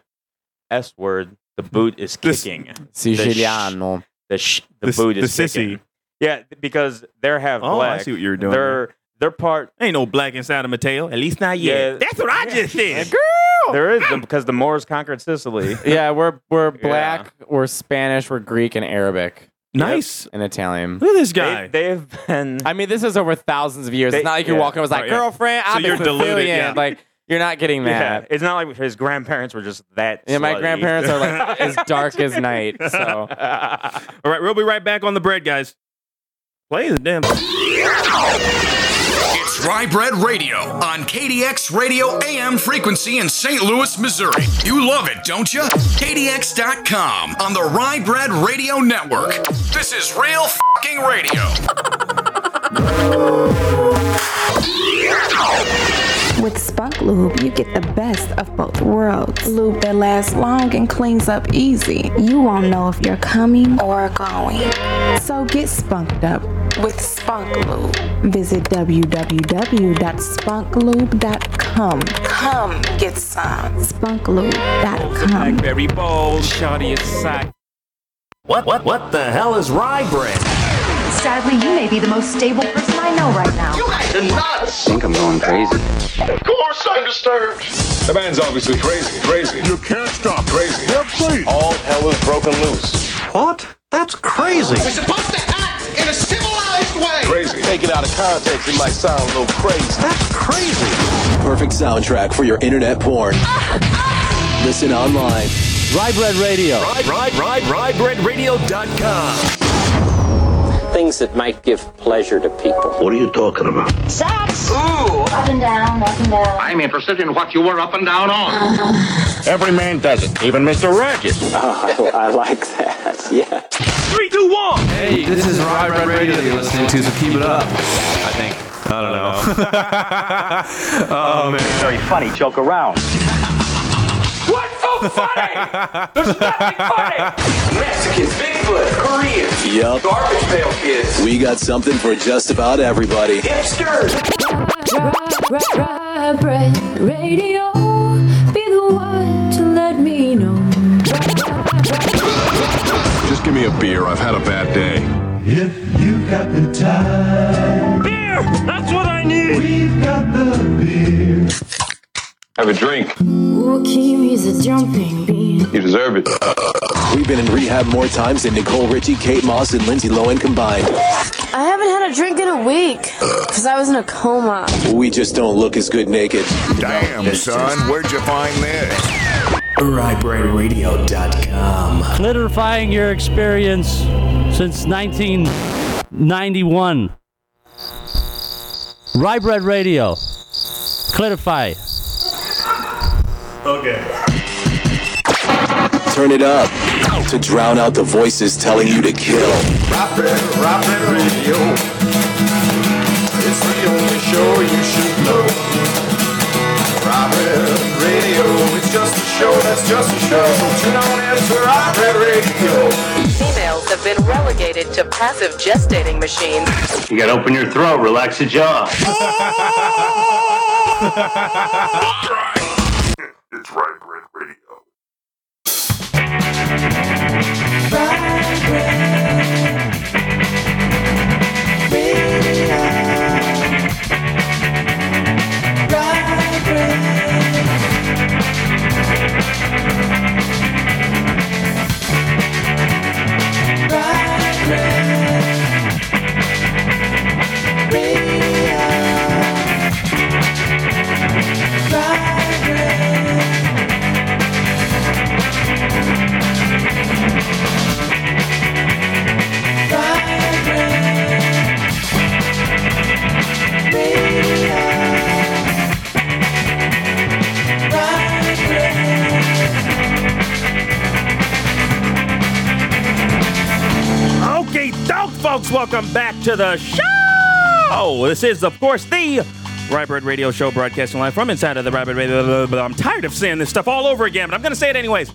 S word. The boot is This- kicking. Siciliano. The sh- the The s- boot the is sissy. kicking. Yeah, because they're half Oh, black. I see what you're doing. They're they're part. Ain't no black inside of Mateo. At least not yet. Yeah. That's what I just said. Girl. There is them because the Moors conquered Sicily. [LAUGHS] yeah, we're we're black, we're Spanish, we're Greek, and Arabic, Nice. and Italian. Look at this guy. they've been. I mean, this is over thousands of years. They- it's not like you're yeah. walking. I was like, Oh, yeah. girlfriend. So I'm you're diluted, Sicilian. yeah. Like you're not getting yeah, mad. it's not like his grandparents were just that. Yeah, my slutty. grandparents are like [LAUGHS] as dark as night. [LAUGHS] So All right, we'll be right back on the bread, guys. Play the damn. It's Rye Bread Radio on KDX Radio AM frequency in St. Louis, Missouri. You love it, don't you? KDX.com on the Rye Bread Radio Network. This is real fucking radio. [LAUGHS] With Spunk Lube, you get the best of both worlds. Lube that lasts long and cleans up easy. You won't know if you're coming or going. So get spunked up with Spunk Lube. Visit www.spunklube.com. Come get some. Spunklube.com. Blackberry is sack. What, what, what the hell is rye bread? Sadly, you may be the most stable person I know right now. You guys are nuts! think I'm going crazy. Of course I'm disturbed. The man's obviously crazy, crazy. You can't stop. Crazy. Yeah, please. All hell is broken loose. What? That's crazy. We're supposed to act in a civilized way. Crazy. Take it out of context, it might sound a little crazy. That's crazy. Perfect soundtrack for your internet porn. Listen online. Rye Bread Radio. Ride. Ride. Ride. Rye, rye, rye, RyeBreadRadio.com. Things that might give pleasure to people. What are you talking about? Sex! Ooh! Up and down, up and down. I'm interested in what you were up and down on. [LAUGHS] Every man does it, even Mr. Racket. Oh, I, I like that. [LAUGHS] Yeah. Three, two, one. Hey, this is Rye Bread Radio you're listening to, so keep it up. I think. I don't know. [LAUGHS] oh, man. Very funny. Joke around. What's so funny? There's nothing funny. Mexicans, Bigfoot, Koreans, Yup. garbage pail kids, We got something for just about everybody. hipsters. Radio, be the one to let me know. Just give me a beer. I've had a bad day. If you got the time, Beer. That's what I need. we've got the beer. Have a drink. Joaquin, he's a jumping bean. You deserve it. We've been in rehab more times than Nicole Richie, Kate Moss, and Lindsay Lohan combined. I haven't had a drink in a week because I was in a coma. We just don't look as good naked. Damn, son. Where'd you find this? RyeBreadRadio.com. Clarifying your experience since 1991. Rye Bread Radio. Clarify. Okay. Turn it up to drown out the voices telling you to kill. Rap Bread, Rap Radio. It's the only show you should know. Rap Bread Radio. It's just a show that's just a show. So tune on in to Rap Radio. Females have been relegated to passive gestating machines. You gotta open your throat, relax your jaw. [LAUGHS] Rye Bread Radio. Folks, welcome back to the show. This is, of course, the Rye Bread Radio Show broadcasting live from inside of the Rye Bread Radio. But I'm tired of saying this stuff all over again, but I'm going to say it anyways.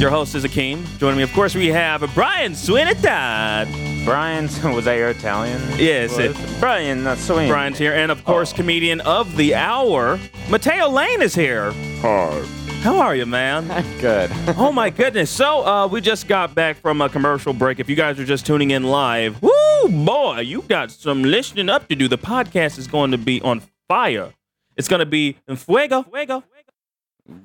Your host is Akeem. Joining me, of course, we have Brian Swinatad. Brian, [LAUGHS] was that your Italian? Yes, it. Brian, that's sweet. Brian's here, and of course, oh. comedian of the hour, Mateo Lane is here. Hi. How are you, man? I'm Good. oh my goodness! So uh, we just got back from a commercial break. If you guys are just tuning in live, woo boy, you got some listening up to do. The podcast is going to be on fire. It's going to be en fuego, fuego.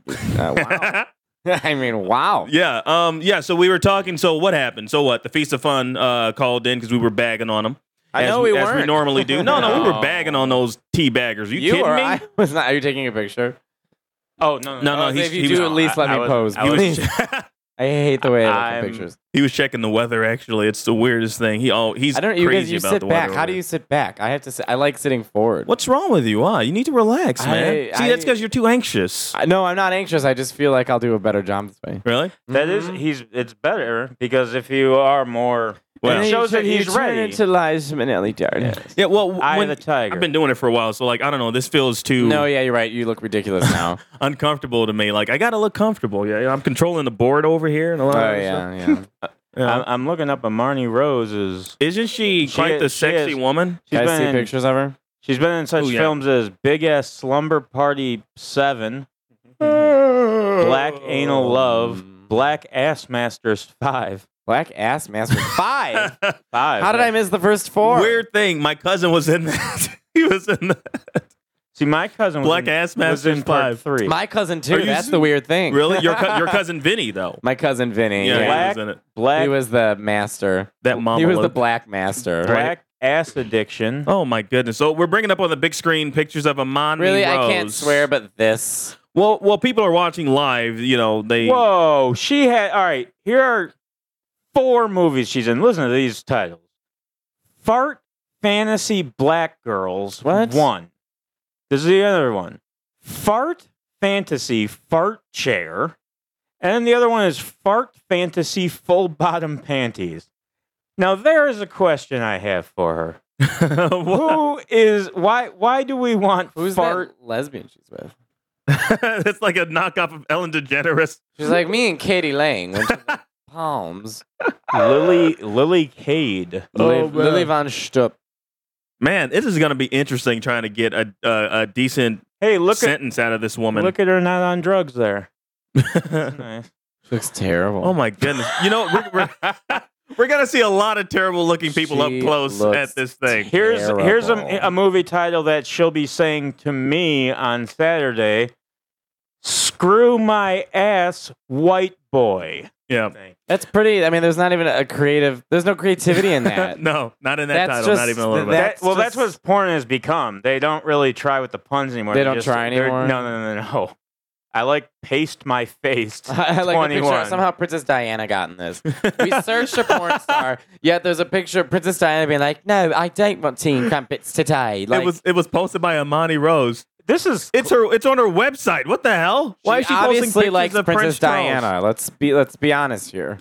Uh, wow. [LAUGHS] I mean, wow. Yeah, um, yeah. So we were talking. So what happened? So what? The Feast of Fun uh, called in because we were bagging on them. I as know we as weren't. we normally do. No, no, we were [LAUGHS] bagging on those tea baggers. You, You kidding or me? I was not. Are you taking a picture? Oh no, No, no, Oh, he's, if you he do, was, at least let I me was- pose. I was- was, [LAUGHS] I hate the way I look at pictures. he was checking the weather. Actually, it's the weirdest thing. He oh, he's I don't. You crazy guys, you about sit the back. How do you sit back? I have to. Sit, I like sitting forward. What's wrong with you? Why? You need to relax, man. I- See, that's because you're too anxious. I, no, I'm not anxious. I just feel like I'll do a better job this way. Really? That is, mm-hmm. he's. It's better because if you are more, Well- it shows that he's ready. Liza Minnelli, darn Yeah. Well, Eye of when, the tiger. I've been doing it for a while, so like I don't know. This feels too No, yeah, you're right. You look ridiculous [LAUGHS] now. uncomfortable to me. Like I gotta look comfortable. Yeah, I'm controlling the board over here and a lot oh of yeah, yeah. [LAUGHS] Yeah. I'm, I'm looking up Marnie Rose's. is. Isn't she She quite is- the she sexy is. woman? She's Can I see been in- pictures of her? She's been in such Ooh, yeah. films as Big Ass Slumber Party Seven, Black Anal Love, Black Ass Masters Five. Black Ass Master Five. [LAUGHS] Five. How did I miss the first four? Weird thing. My cousin was in that. [LAUGHS] he was in that. See, my cousin was Black in, Ass was Masters in part Five. three. My cousin Are too. you That's s- the weird thing. Really? Your co- your [LAUGHS] cousin Vinny though. My cousin Vinny. Yeah, Yeah, he was in it. Black he was the master. That mama He was the black master. Black Ass Addiction. Oh my goodness! So we're bringing up on the big screen pictures of Imani Really, Rose. I can't swear, but this. Well, well, people are watching live. You know, they. Whoa, she had. All right, here are four movies she's in. Listen to these titles: Fart Fantasy Black Girls. What? One. This is the other one. Fart Fantasy Fart Chair, and then the other one is Fart Fantasy Full Bottom Panties. Now there is a question I have for her. [LAUGHS] Who is why? Why do we want Who's fart? that lesbian she's with? [LAUGHS] it's like a knockoff of Ellen DeGeneres. She's like me and Katie Lang. Went to the Palms. Lily [LAUGHS] Lily Cade. Lily, Oh, man. Lili Von Shtupp. Man, this is going to be interesting trying to get a a, a decent Hey, look at sentence out of this woman. look at her not on drugs there. [LAUGHS] nice. Looks terrible. oh my goodness! You know, we're we're, [LAUGHS] we're going to see a lot of terrible looking people up close looks at this thing. Here's here's a, Terrible. a movie title that she'll be saying to me on Saturday. Screw my ass, white boy. Yeah. That's pretty. I mean, there's not even a creative. There's no creativity in that. [LAUGHS] no, not in that That's title. not even a little bit. that- That, well, just- that's what porn has become. They don't really try with the puns anymore. They don't just- try anymore? No, no, no, no. I like paste my face. [LAUGHS] I like the picture. 21. Somehow Princess Diana got in this. We [LAUGHS] searched a porn star, yet there's a picture of Princess Diana being like, "No, I don't want teen crumpets today." Like, it was it was posted by Imani Rose. This is It's her. It's on her website. What the hell? Why is she posting obviously pictures likes of Princess Prince Charles? Diana. Let's be let's be honest here.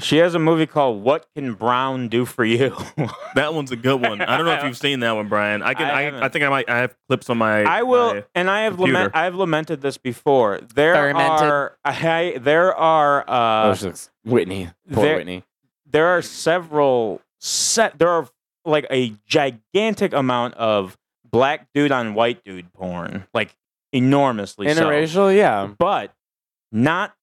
She has a movie called "What Can Brown Do for You." [LAUGHS] That one's a good one. I don't know if you've seen that one, Brian. I can. I I, haven't. I, think I might. I have clips on my. I will, my- and I have computer. lament, I have lamented this before. There Fermented. are, I, there are, oh, uh, she Whitney. Poor there- Whitney. there are several set. There are like a gigantic amount of black dude on white dude porn, like enormously so. Interracial, yeah. but not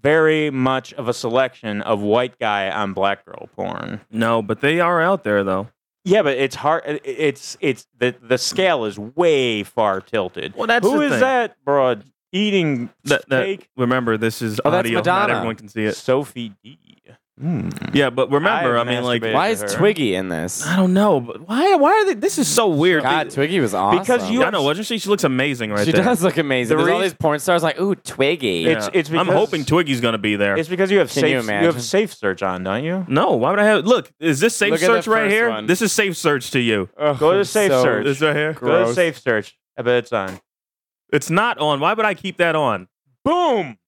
very much of a selection of white guy on black girl porn. No, but they are out there though. Yeah, but it's hard. It's it's the the scale is way far tilted. Well, that's Who the is thing. that, bro? Eating That, that, steak? remember, this is Oh, that's audio. Not everyone can see it. Sophie Dee Hmm. Yeah, but remember, I, I've mean, like, masturbated Why is her. Twiggy in this? I don't know, but why? Why are they? This is so weird. God, They- Twiggy was awesome. Because you- I know, wasn't she? She looks amazing right she there. does look amazing. The There's all reas- these porn stars like, ooh, Twiggy. Yeah. It's- it's I'm because- hoping Twiggy's gonna be there. It's because you have Can safe. you You, imagine? have safe search on, don't you? no, why would I have? Look, is this safe Look at the search right first here? one. This is safe search to you. Go to safe so search. This right here. Go to gross. safe search. I bet it's on. It's not on. Why would I keep that on? Boom.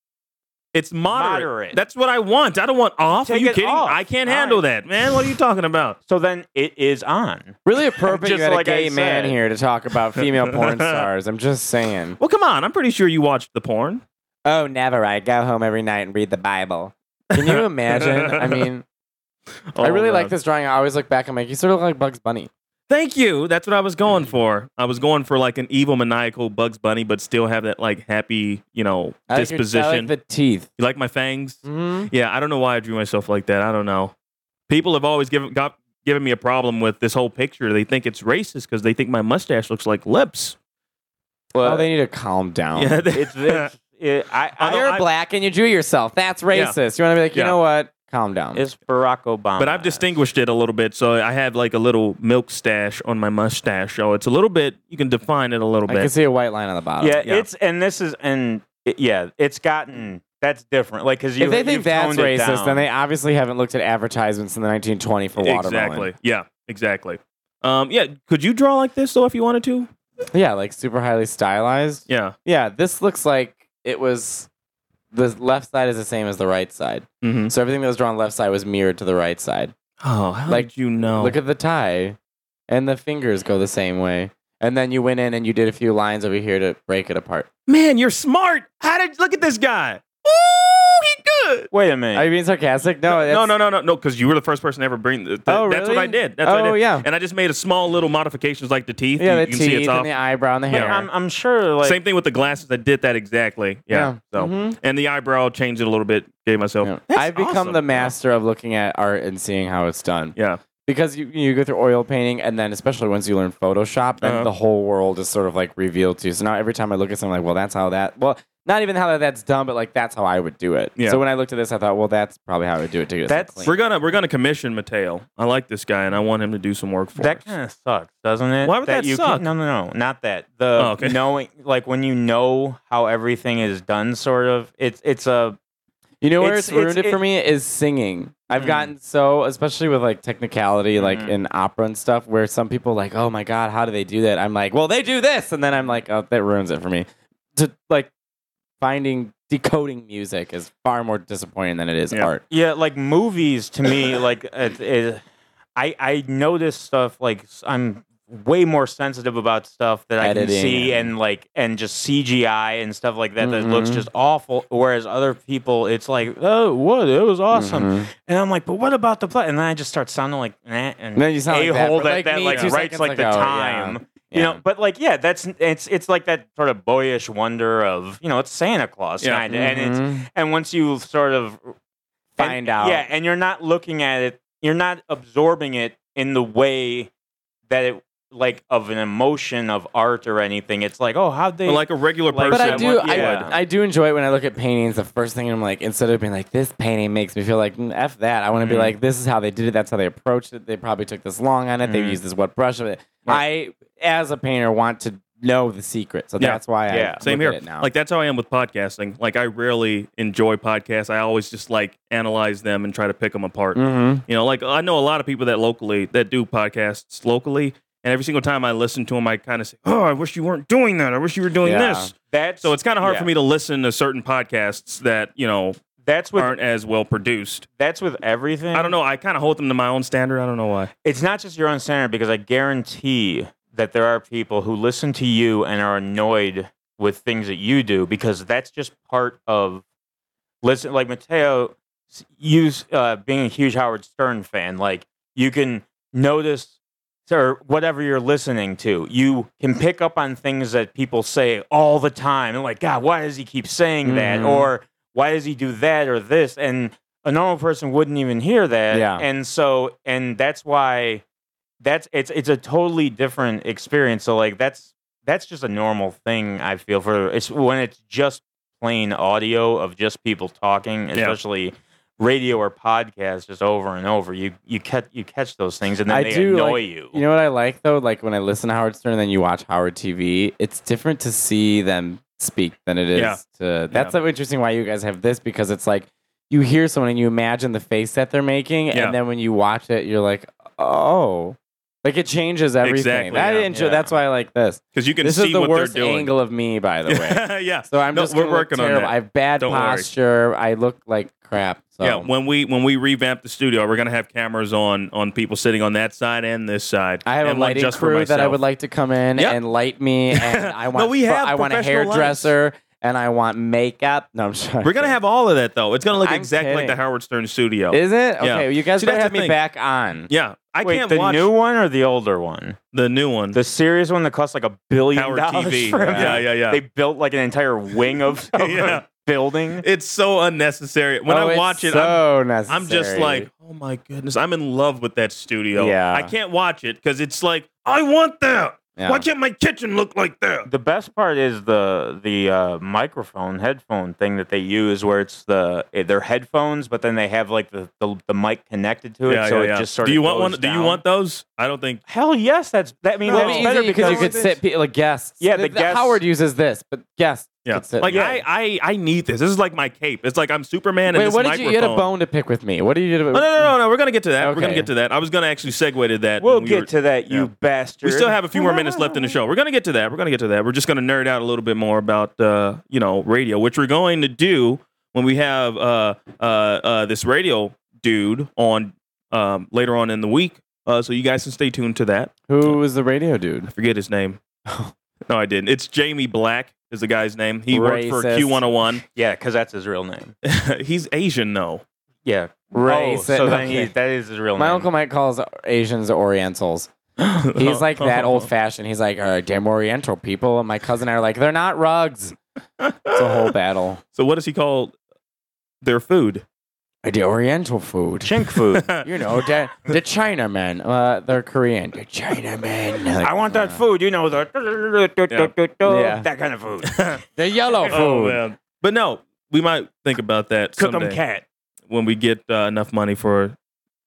It's moderate. Moderate. That's what I want. I don't want off. Take are you kidding? off. I can't All handle right. that, man. What are you talking about? So then it is on. Really [LAUGHS] appropriate Just you had like a I gay man here to talk about female [LAUGHS] porn stars. I'm just saying. Well, come on. I'm pretty sure you watched the porn. Oh, never. I go home every night and read the Bible. Can you [LAUGHS] imagine? I mean, oh, I Oh, really like this drawing. I always look back. I'm like, you sort of look like Bugs Bunny. Thank you. That's what I was going for. I was going for like an evil, maniacal Bugs Bunny, but still have that like happy, you know, I like your- disposition. I like the teeth. you like my fangs? hmm Yeah, I don't know why I drew myself like that. I don't know. People have always given got given me a problem with this whole picture. They think it's racist because they think my mustache looks like lips. Well, they need to calm down. Yeah, they- It's, it's [LAUGHS] it, I, I You're I- black and you drew yourself. That's racist. You want to be like, you Yeah. know what? Calm down. It's Barack Obama. But I've distinguished it a little bit, so I have like a little milk stash on my mustache. So it's a little bit. You can define it a little bit. I can see a white line on the bottom. Yeah, Yeah. it's and this is and it- yeah, it's gotten that's different. Like because you if they think you've that's racist, down. then they obviously haven't looked at advertisements in the 1920 for watermelon. Exactly. Yeah. Exactly. Um. Yeah. Could you draw like this though if you wanted to? Yeah, like super highly stylized. Yeah. Yeah, this looks like it was. The left side is the same as the right side, Mm-hmm. so everything that was drawn left side was mirrored to the right side. Oh, how Like, did you know? Look at the tie, and the fingers go the same way. And then you went in and you did a few lines over here to break it apart. Man, you're smart. How did look at this guy? Ooh, he good. Wait a minute. Are you being sarcastic? No, no, no, no, no, no, because you were the first person to ever bring. The, the- Oh, That's what really? I did. That's what I Oh, did. yeah. And I just made a small little modifications like the teeth. Yeah, you, the you can see it's teeth off. and the eyebrow and the hair. I'm, I'm sure like Same thing with the glasses. I did that exactly. Yeah. Yeah. So Mhm. and the eyebrow changed it a little bit. Gave myself. I've become the master of looking at art and seeing how it's done. Yeah. Because you you go through oil painting and then especially once you learn Photoshop, then Uh-huh. the whole world is sort of like revealed to you. So now every time I look at something, I'm like, well, that's how that. Well, not even how that's done, but like that's how I would do it. Yeah. So when I looked at this, I thought, well, that's probably how I would do it to get That's- clean. We're gonna we're gonna commission Mateo. I like this guy, and I want him to do some work for that us. kind of sucks, doesn't it? Why would that you suck? Can, no, no, no, not that. The Oh, okay. [LAUGHS] knowing, like when you know how everything is done, sort of. It's it's a. You know where It's- it's, ruined it's- it for it- me is singing. I've Mm. gotten so, especially with like technicality, like Mhm. in opera and stuff, where some people like, oh my god, how do they do that? I'm like, well, they do this, and then I'm like, oh, that ruins it for me. To like finding decoding music is far more disappointing than it is Yeah. art. Yeah, like movies to me, [LAUGHS] like it, it, I I notice stuff like I'm way more sensitive about stuff that I can see and- and like and just CGI and stuff like that that looks Mhm. just awful. Whereas other people, it's like, oh, what? It was awesome. Mhm. And I'm like, but what about the play? And then I just start sounding like eh, and Then you sound like that, a-hole but that like that like two writes seconds like the time. yeah. Time. You Yeah. know, but like, yeah, that's it's it's like that sort of boyish wonder of you know, it's Santa Claus Yeah. kind of, and Mhm. it's and once you sort of Find and- out. yeah, and you're not looking at it, you're not absorbing it in the way that it like of an emotion of art or anything. It's like, oh, how'd they But like a regular Like, person. But I do, would- yeah. I, I do enjoy it when I look at paintings. The first thing I'm like, instead of being like, this painting makes me feel like "Mm, f that, I want to be Mhm. like, this is how they did it. That's how they approached it. They probably took this long on it. They Mhm. used this what brush of it. I, as a painter, want to know the secret, so Yeah. that's why I Yeah. Same look here. at it now. Like that's how I am with podcasting. Like I rarely enjoy podcasts. I always just like analyze them and try to pick them apart. Mhm. You know, like I know a lot of people that locally that do podcasts locally, and every single time I listen to him, I kind of say, "Oh, I wish you weren't doing that. I wish you were doing Yeah. this." that's So it's kind of hard yeah. for me to listen to certain podcasts that you know That's with aren't as well produced. that's with everything. I don't know. I kind of hold them to my own standard. I don't know why. It's not just your own standard because I guarantee that there are people who listen to you and are annoyed with things that you do because that's just part of listen like Mateo s- use uh, being a huge Howard Stern fan like you can notice or whatever you're listening to you can pick up on things that people say all the time. And like god why does he keep saying that? Mhm. or why does he do that or this? And a normal person wouldn't even hear that. Yeah. and so and that's why that's it's it's a totally different experience. So like that's that's just a normal thing i feel for it's when it's just plain audio of just people talking especially radio or podcast just over and over you you catch you catch those things and then I they do annoy like, you You know what I like though? Like when I listen to Howard Stern and then you watch Howard TV, it's different to see them speak than it is Yeah. to. That's so interesting why you guys have this because it's like you hear someone and you imagine the face that they're making, Yeah. and then when you watch it, you're like, oh. Like it changes everything. Exactly, That yeah. intro, Yeah. That's why I like this. Because you can This see is the what worst they're doing. angle of me, by the [LAUGHS] way. yeah. So I'm No, just we're gonna look working on terrible. that. I have bad Don't worry. posture. I look like crap. So. Yeah, when we when we revamp the studio, we're gonna have cameras on on people sitting on that side and this side. I have and a lighting crew that I would like to come in Yeah. and light me, and [LAUGHS] I No, want we have I want a hairdresser. lights. And I want makeup. No, I'm sorry. We're gonna have all of that though. It's gonna look I'm exactly like the. Howard Stern studio. Is it okay? Yeah. well, you guys See, better have me thing. back on. Yeah, I Wait, can't watch the watch new one or the older one the new one. the serious one that costs like a billion Howard dollars TV. Yeah, yeah, yeah. they built like an entire wing of, [LAUGHS] Yeah. building it's so unnecessary. When Oh, I watch it, I'm, necessary. I'm just like, oh my goodness, I'm in love with that studio. Yeah. I can't watch it because it's like, I want that. Yeah. Why can't my kitchen look like that? The best part is the the uh, microphone headphone thing that they use, where it's the their headphones, but then they have like the the, the mic connected to it, Yeah, so yeah, it yeah. just sort Do of. you want goes one? Do you want those? I don't think. Hell yes, that's that. I mean, No, that's be better because you could sit like guests. Yeah, the guests- Howard uses this, but guests. Yeah, could sit. like I, I, I need this. This is like my cape. It's like I'm Superman. Wait, and this what did you? You had a bone to pick with me. What did you do? No, no, no, no, no. We're gonna get to that. We're gonna get to that. I was gonna actually segue to that. We'll we get were- to that, you yeah. bastard. We still have a few more minutes left in the show. We're gonna get to that. We're gonna get to that. We're just gonna nerd out a little bit more about uh, you know radio, which we're going to do when we have uh, uh, uh, this radio dude on um, later on in the week. Uh, so you guys can stay tuned to that. Who is the radio dude? I forget his name. [LAUGHS] no, I didn't. It's Jamie Black. Is the guy's name. He worked for Racist. Q101. Yeah, because that's his real name. [LAUGHS] He's Asian, though. Yeah. Racist. Oh, so then Okay. he, that is his real name. My name. uncle Mike calls Asians Orientals. He's like that [LAUGHS] old fashioned. He's like, uh, damn Oriental people. And my cousin and I are like, they're not rugs. It's a whole battle. So what does he call their food? The Oriental food. Chink food. [LAUGHS] You know, the, the Chinamen. Uh, they're Korean. The Chinamen. Like, [LAUGHS] I want that food. You know the Yeah. that kind of food. [LAUGHS] The yellow food. Oh man! But no, we might think about that Cook 'em someday cat. when we get uh, enough money for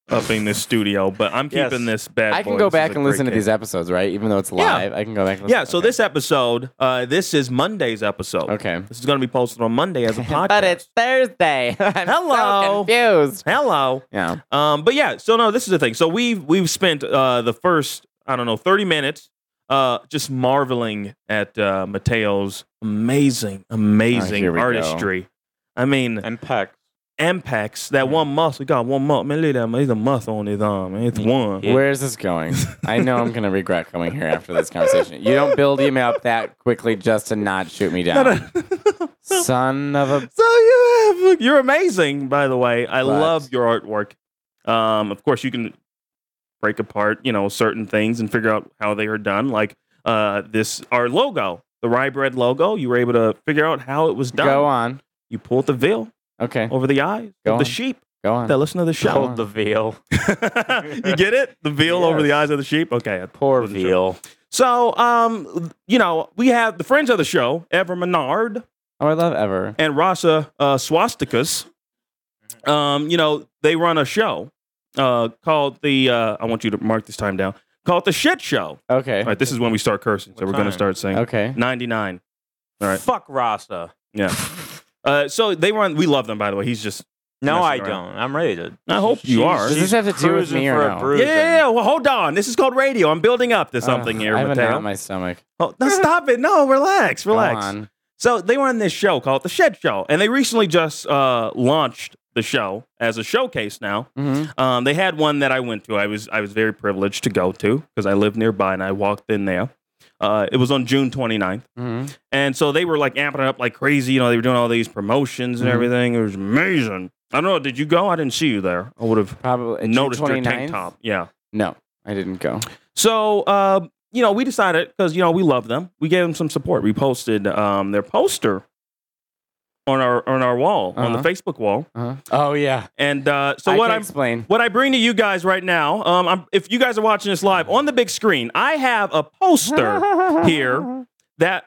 upping this studio. But I'm Yes. keeping this bad. I can boy. go This is back a and listen to these episodes, right? Even though it's Yeah. live, I can go back and listen. Yeah, so this episode, uh, this is Monday's episode. Okay. This is going to be posted on Monday as a [LAUGHS] podcast. But it's Thursday. [LAUGHS] I'm Hello. so confused. Hello. Yeah. Um, but yeah, so no, this is the thing. So we've we've spent uh, the first I don't know thirty minutes uh, just marveling at uh, Mateo's amazing, amazing here we go. artistry. I mean, And pecs. Ampex, that one muscle, he got one muscle. Man, look at that, man. He's a muscle on his arm, man. It's one. Where is this going? I know I'm going to regret coming here after this conversation. You don't build him up that quickly just to not shoot me down. [LAUGHS] Son of a. So you have, you're amazing, by the way. I But- love your artwork. Um, of course, you can break apart, you know, certain things and figure out how they are done. Like uh, this, our logo, the Rye Bread logo. You were able to figure out how it was done. Go on. You pulled the veil Okay. over the eyes Go of the sheep Go on. that listen to the show. Hold the veal. [LAUGHS] [LAUGHS] you get it? The veal over the eyes of the sheep. Okay, I Poor wasn't sure. veal. So, um, you know, we have the friends of the show, Ever Menard Oh, I love Ever. and Rasa uh, Swastikas. Um, you know, they run a show uh, called the. Uh, I want you to mark this time down. Called the Shit Show. Okay. All right, this is when we start cursing, so What we're going to time? start saying Okay. ninety nine. All right, Fuck Rasta. yeah. [LAUGHS] Uh, so they run. We love them, by the way. He's just. No, I around. don't. I'm ready to. I hope you She's- are. Does this have to do with me or no? a bruise Yeah, yeah, yeah. Well, hold on. This is called radio. I'm building up to something Ugh, here, I have a knot Mateo. in my stomach. Oh, no, stop it. No, relax, Go relax. on. So they were on this show called The Shit Show, and they recently just uh, launched the show as a showcase now. Mhm. Um, they had one that I went to. I was I was very privileged to go to because I live nearby, and I walked in there. Uh, it was on June 29th. Mhm. And so they were like amping it up like crazy. You know, they were doing all these promotions and Mhm. everything. It was amazing. I don't know. Did you go? I didn't see you there. I would have Probably. noticed your 29th? tank top. Yeah. No, I didn't go. So, uh, you know, we decided because you know we love them. We gave them some support. We posted um, their poster on our on our wall on the Uh-huh. Facebook wall. Uh-huh. Oh yeah. And uh, so I what I'm explain. what I bring to you guys right now, um, I'm, if you guys are watching this live on the big screen, I have a poster [LAUGHS] here that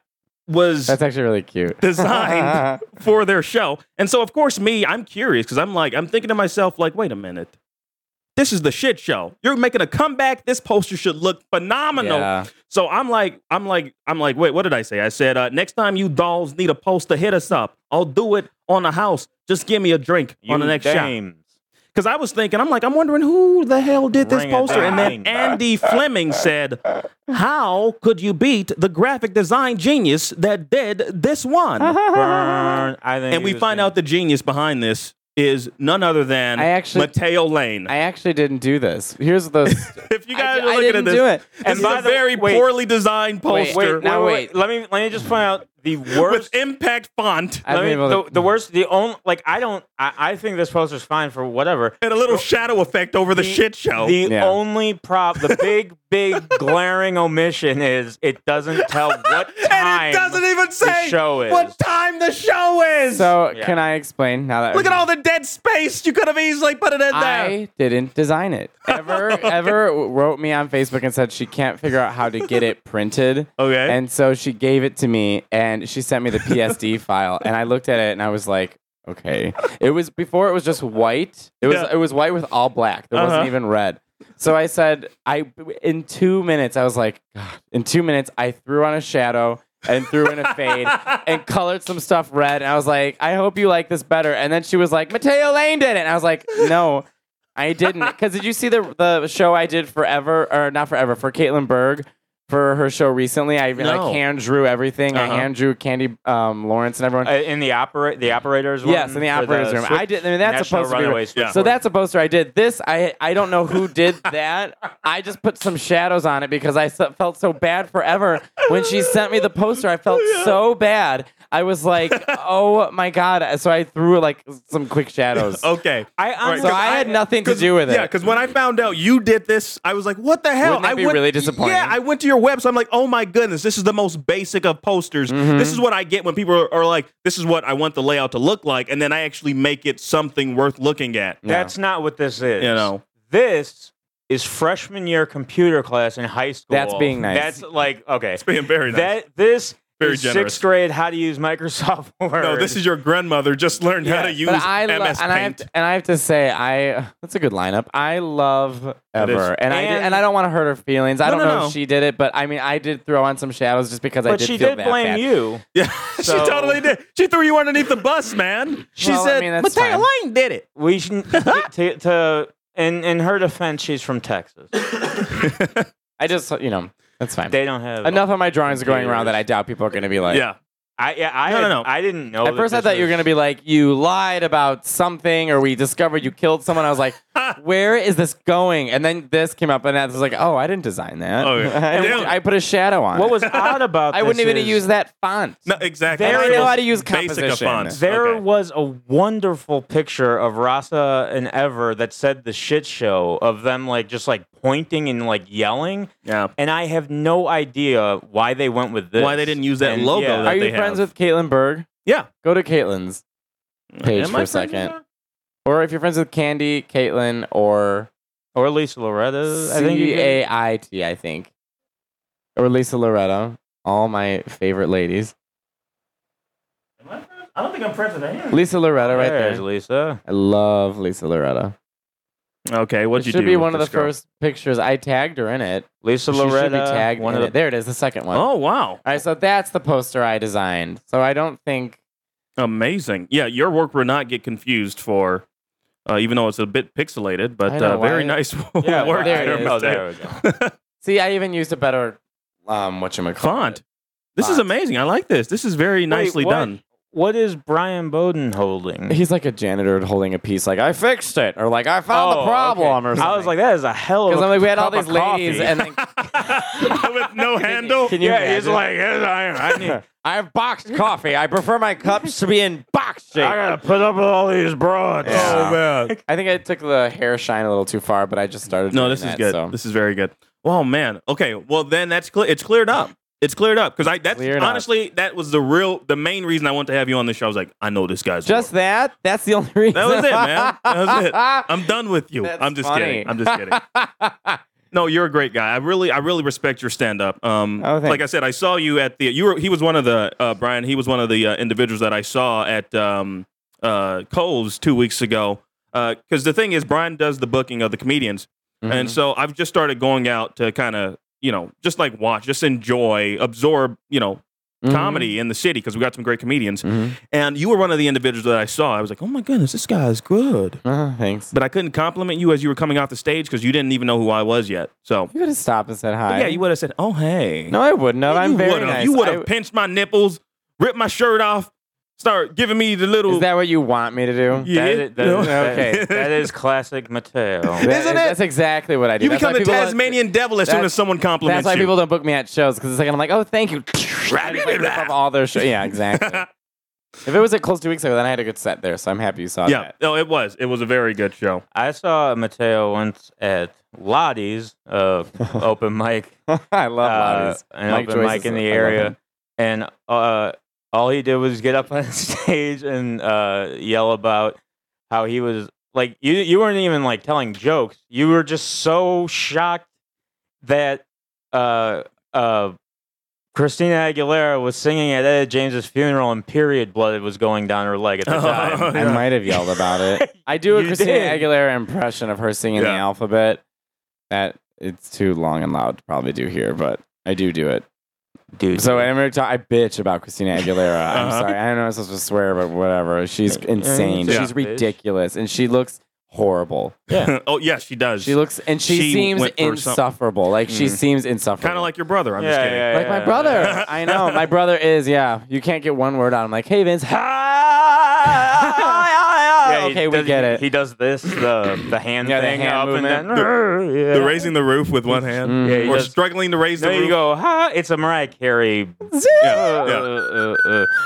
was That's actually really cute. [LAUGHS] designed [LAUGHS] for their show. And so, of course, me, I'm curious because I'm like, I'm thinking to myself, like, wait a minute. This is the shit show. You're making a comeback. This poster should look phenomenal. Yeah. So I'm like, I'm like, I'm like, wait, what did I say? I said, uh, next time you dolls need a poster, hit us up. I'll do it on the house. Just give me a drink on the You next shot. dames. Because I was thinking, I'm like, I'm wondering who the hell did this Ring poster. And then. Andy Fleming said, How could you beat the graphic design genius that did this one? Burn. I think and we find out the genius behind this is none other than I actually- Mateo Lane. I actually didn't do this. Here's the. [LAUGHS] if you guys I, are I looking didn't at this, do it. this And is by a the- very wait. poorly designed Wait, poster wait, now wait, Let me let me just point out the worst [LAUGHS] with worst. impact font I've let able the, to- the worst. The only like I don't. I, I think this poster's fine for whatever. and a little shadow effect over the, The- shit show. The Yeah. only prop, the big, [LAUGHS] big glaring omission is it doesn't tell [LAUGHS] what time and it doesn't even say show is. what time the show is. So Yeah. can I explain now that Look at all the dead space. You could have easily put it in there. I didn't design it. Ever [LAUGHS] ever wrote me on Facebook and said she can't figure out how to get it printed. Okay. And so she gave it to me and she sent me the PSD [LAUGHS] file and I looked at it and I was like, okay. It was before it was just white. It was Yeah. it was white with all black. There Uh-huh. wasn't even red. So I said I in 2 minutes I was like, God. in 2 minutes I threw on a shadow and threw in a fade [LAUGHS] and colored some stuff red. And I was like, I hope you like this better. And then she was like, Mateo Lane did it. And I was like, no, I didn't. Because did you see the the show I did forever or not forever for Caitlin Berg? For her show recently. I No. like hand drew everything. Uh-huh. I hand drew Candy um, Lawrence and everyone. Uh, in the opera, the operators. One, Yes, in the operators room. Switch- I did. I mean, that's National supposed to be. Runaway right. So that's a poster I did. This I I don't know who did [LAUGHS] that. I just put some shadows on it because I felt so bad forever when she sent me the poster. I felt [LAUGHS] so bad. I was like, [LAUGHS] oh my god. So I threw like some quick shadows. [LAUGHS] Okay. I Right, honestly, So I had nothing to 'cause- do with it. Yeah, because when I found out you did this, I was like, "What the hell?" Wouldn't that I be went, really disappointing? Yeah, I went to your website. I'm like, "Oh my goodness, this is the most basic of posters. Mm-hmm. This is what I get when people are, are like, this is what I want the layout to look like," and then I actually make it something worth looking at. That's not what this is. You know. this is freshman year computer class in high school. That's being nice. That's like okay. It's being very nice. That this Very is generous. sixth grade how to use Microsoft [LAUGHS] Word. no, this is your grandmother just learned how to use But I lo- MS and I have Paint. to, and I have to say I [LAUGHS] that's a good lineup. I love Ever, and, I did, And- and I don't want to hurt her feelings. I No, don't no, know no. if she did it, but I mean I did throw on some shadows just because I but did she feel did that blame bad. you. [LAUGHS] yeah, So- she totally did. She threw you underneath the bus, man. She Well, I said, mean, that's "Mateo. Lane did it." We should to, to in in her defense, she's from Texas. I just you know that's fine. They don't have Enough of my drawings are going around that I doubt people are going to be like. Yeah, I yeah I No, no, had- no. I didn't know. At first, I this thought you were going to be like, you lied about something, or we discovered you killed someone. I was like, [LAUGHS] where is this going? And then this came up, and I was like, oh, I didn't design that. Oh, yeah. [LAUGHS] I, Damn. I put a shadow on What it. was odd about [LAUGHS] I wouldn't even is use that font. no, exactly. There- That's I know how to use composition. There Okay. was a wonderful picture of Rasa and Ever that said the shit show of them like just like pointing and like yelling. Yeah. And I have no idea why they went with this. Why they didn't use that And, logo yeah. that Are you they friends with Caitlin Berg? Yeah. Go to Caitlin's page Am for I a friends with second. her? Or if you're friends with Candy, Caitlin, or or Lisa Loretta. I think you C could- A I T, I think. Or Lisa Loretta. All my favorite ladies. Am I I don't think I'm friends with her. Lisa Loretta right There's there. Lisa. I love Lisa Loretta. Okay, what'd you should do? be with one of the this girl? first pictures. I tagged her in it. Lisa She should be Loretta. tagged one in of it. the There it is, the second one. Oh wow, All right, so that's the poster I designed. So I don't think amazing! Yeah, your work will not get confused for, uh, even though it's a bit pixelated, but I know, uh, very why- nice [LAUGHS] Yeah, work. there it is. Oh, there [LAUGHS] we go. See, I even used a better um what you Font. This is Font. amazing. I like this. This is very nicely what- done. What is Brian Bowden holding? He's like a janitor holding a piece, like I fixed it, or like I found Oh, the problem, okay. or something. I was like, that is a hell of a because a I'm like, we had all cup of these ladies, coffee. and then [LAUGHS] With no handle. can you yeah, he's imagine? like, yes, I. I need. I have boxed [LAUGHS] coffee. I prefer my cups to be in box shape. I gotta put up with all these broads. Yeah. Oh man. I think I took the hair shine a little too far, but I just started. No, doing this is that, good. so- This is very good. Oh man. Okay. Well, then that's clear. It's cleared up. It's cleared up because I that's Cleared up. honestly that was the real the main reason I wanted to have you on the show. I was like, I know this guy's Just that? That's the only reason. That was it, man. That was it. [LAUGHS] I'm done with you. That's I'm just funny. kidding. I'm just kidding. [LAUGHS] No, you're a great guy. I really, I really respect your stand up. Um, Oh, thanks. like I said, I saw you at the. You were. He was one of the. Uh, Brian. He was one of the uh, individuals that I saw at um, uh, Cole's two weeks ago. Because the thing is, Brian does the booking of the comedians, Mm-hmm. and so I've just started going out to kind of, you know, just like watch, just enjoy, absorb, you know, Mhm. comedy in the city because we got some great comedians. Mhm. And you were one of the individuals that I saw. I was like, oh my goodness, this guy is good. Uh, thanks. But I couldn't compliment you as you were coming off the stage because you didn't even know who I was yet. So You would have stopped and said hi. yeah, you would have said, "Oh hey." No, I wouldn't have. Yeah, I'm you very nice. You would have I- pinched my nipples, ripped my shirt off, start giving me the little. Is that what you want me to do? Yeah. That is, that, No. that- Okay. [LAUGHS] that is classic Mateo. That Isn't it? That's exactly what I do. you That's become the people Tasmanian devil as soon as someone compliments That's why you. people don't book me at shows because it's like I'm like, oh, thank you. I rip all their show. Yeah, exactly. [LAUGHS] if it was at Cole's two weeks ago, then I had a good set there, so I'm happy you saw yeah, that. Yeah, no, it was. It was a very good show. I saw Mateo once at Lottie's uh, [LAUGHS] open mic. I love uh, Lottie's. an Mike open Joyce mic in the area, and uh, all he did was get up [LAUGHS] on stage and uh, yell about how he was like you. You weren't even like telling jokes. You were just so shocked that uh, uh, Christina Aguilera was singing at Etta James's funeral, and period blood was going down her leg at the [LAUGHS] Oh, time. I might have yelled about it. [LAUGHS] I do a You Christina did. Aguilera impression of her singing the Yeah. alphabet. That it's too long and loud to probably do here, but I do do it. Dude, So every time I bitch about Christina Aguilera, I'm Uh-huh. sorry. I don't know if I'm supposed to swear, but whatever. She's insane. yeah. She's ridiculous, and she looks horrible. Yeah. [LAUGHS] oh yes, she does. She looks and she, She seems went for some- insufferable. Like she Mhm. seems insufferable. Kind of like your brother. I'm just kidding. yeah, like my brother. [LAUGHS] I know my brother is. Yeah, you can't get one word out. I'm like, hey Vince. Yeah, [LAUGHS] he okay, we does- get it. He does this, the [CLEARS THROAT] the hand Yeah, the thing hand up movement. and down. The, Yeah. the raising the roof with one hand, Mm-hmm. Yeah, he or does- struggling to raise the There roof. you go. Ha! It's a Mariah Carey. Yeah, Uh,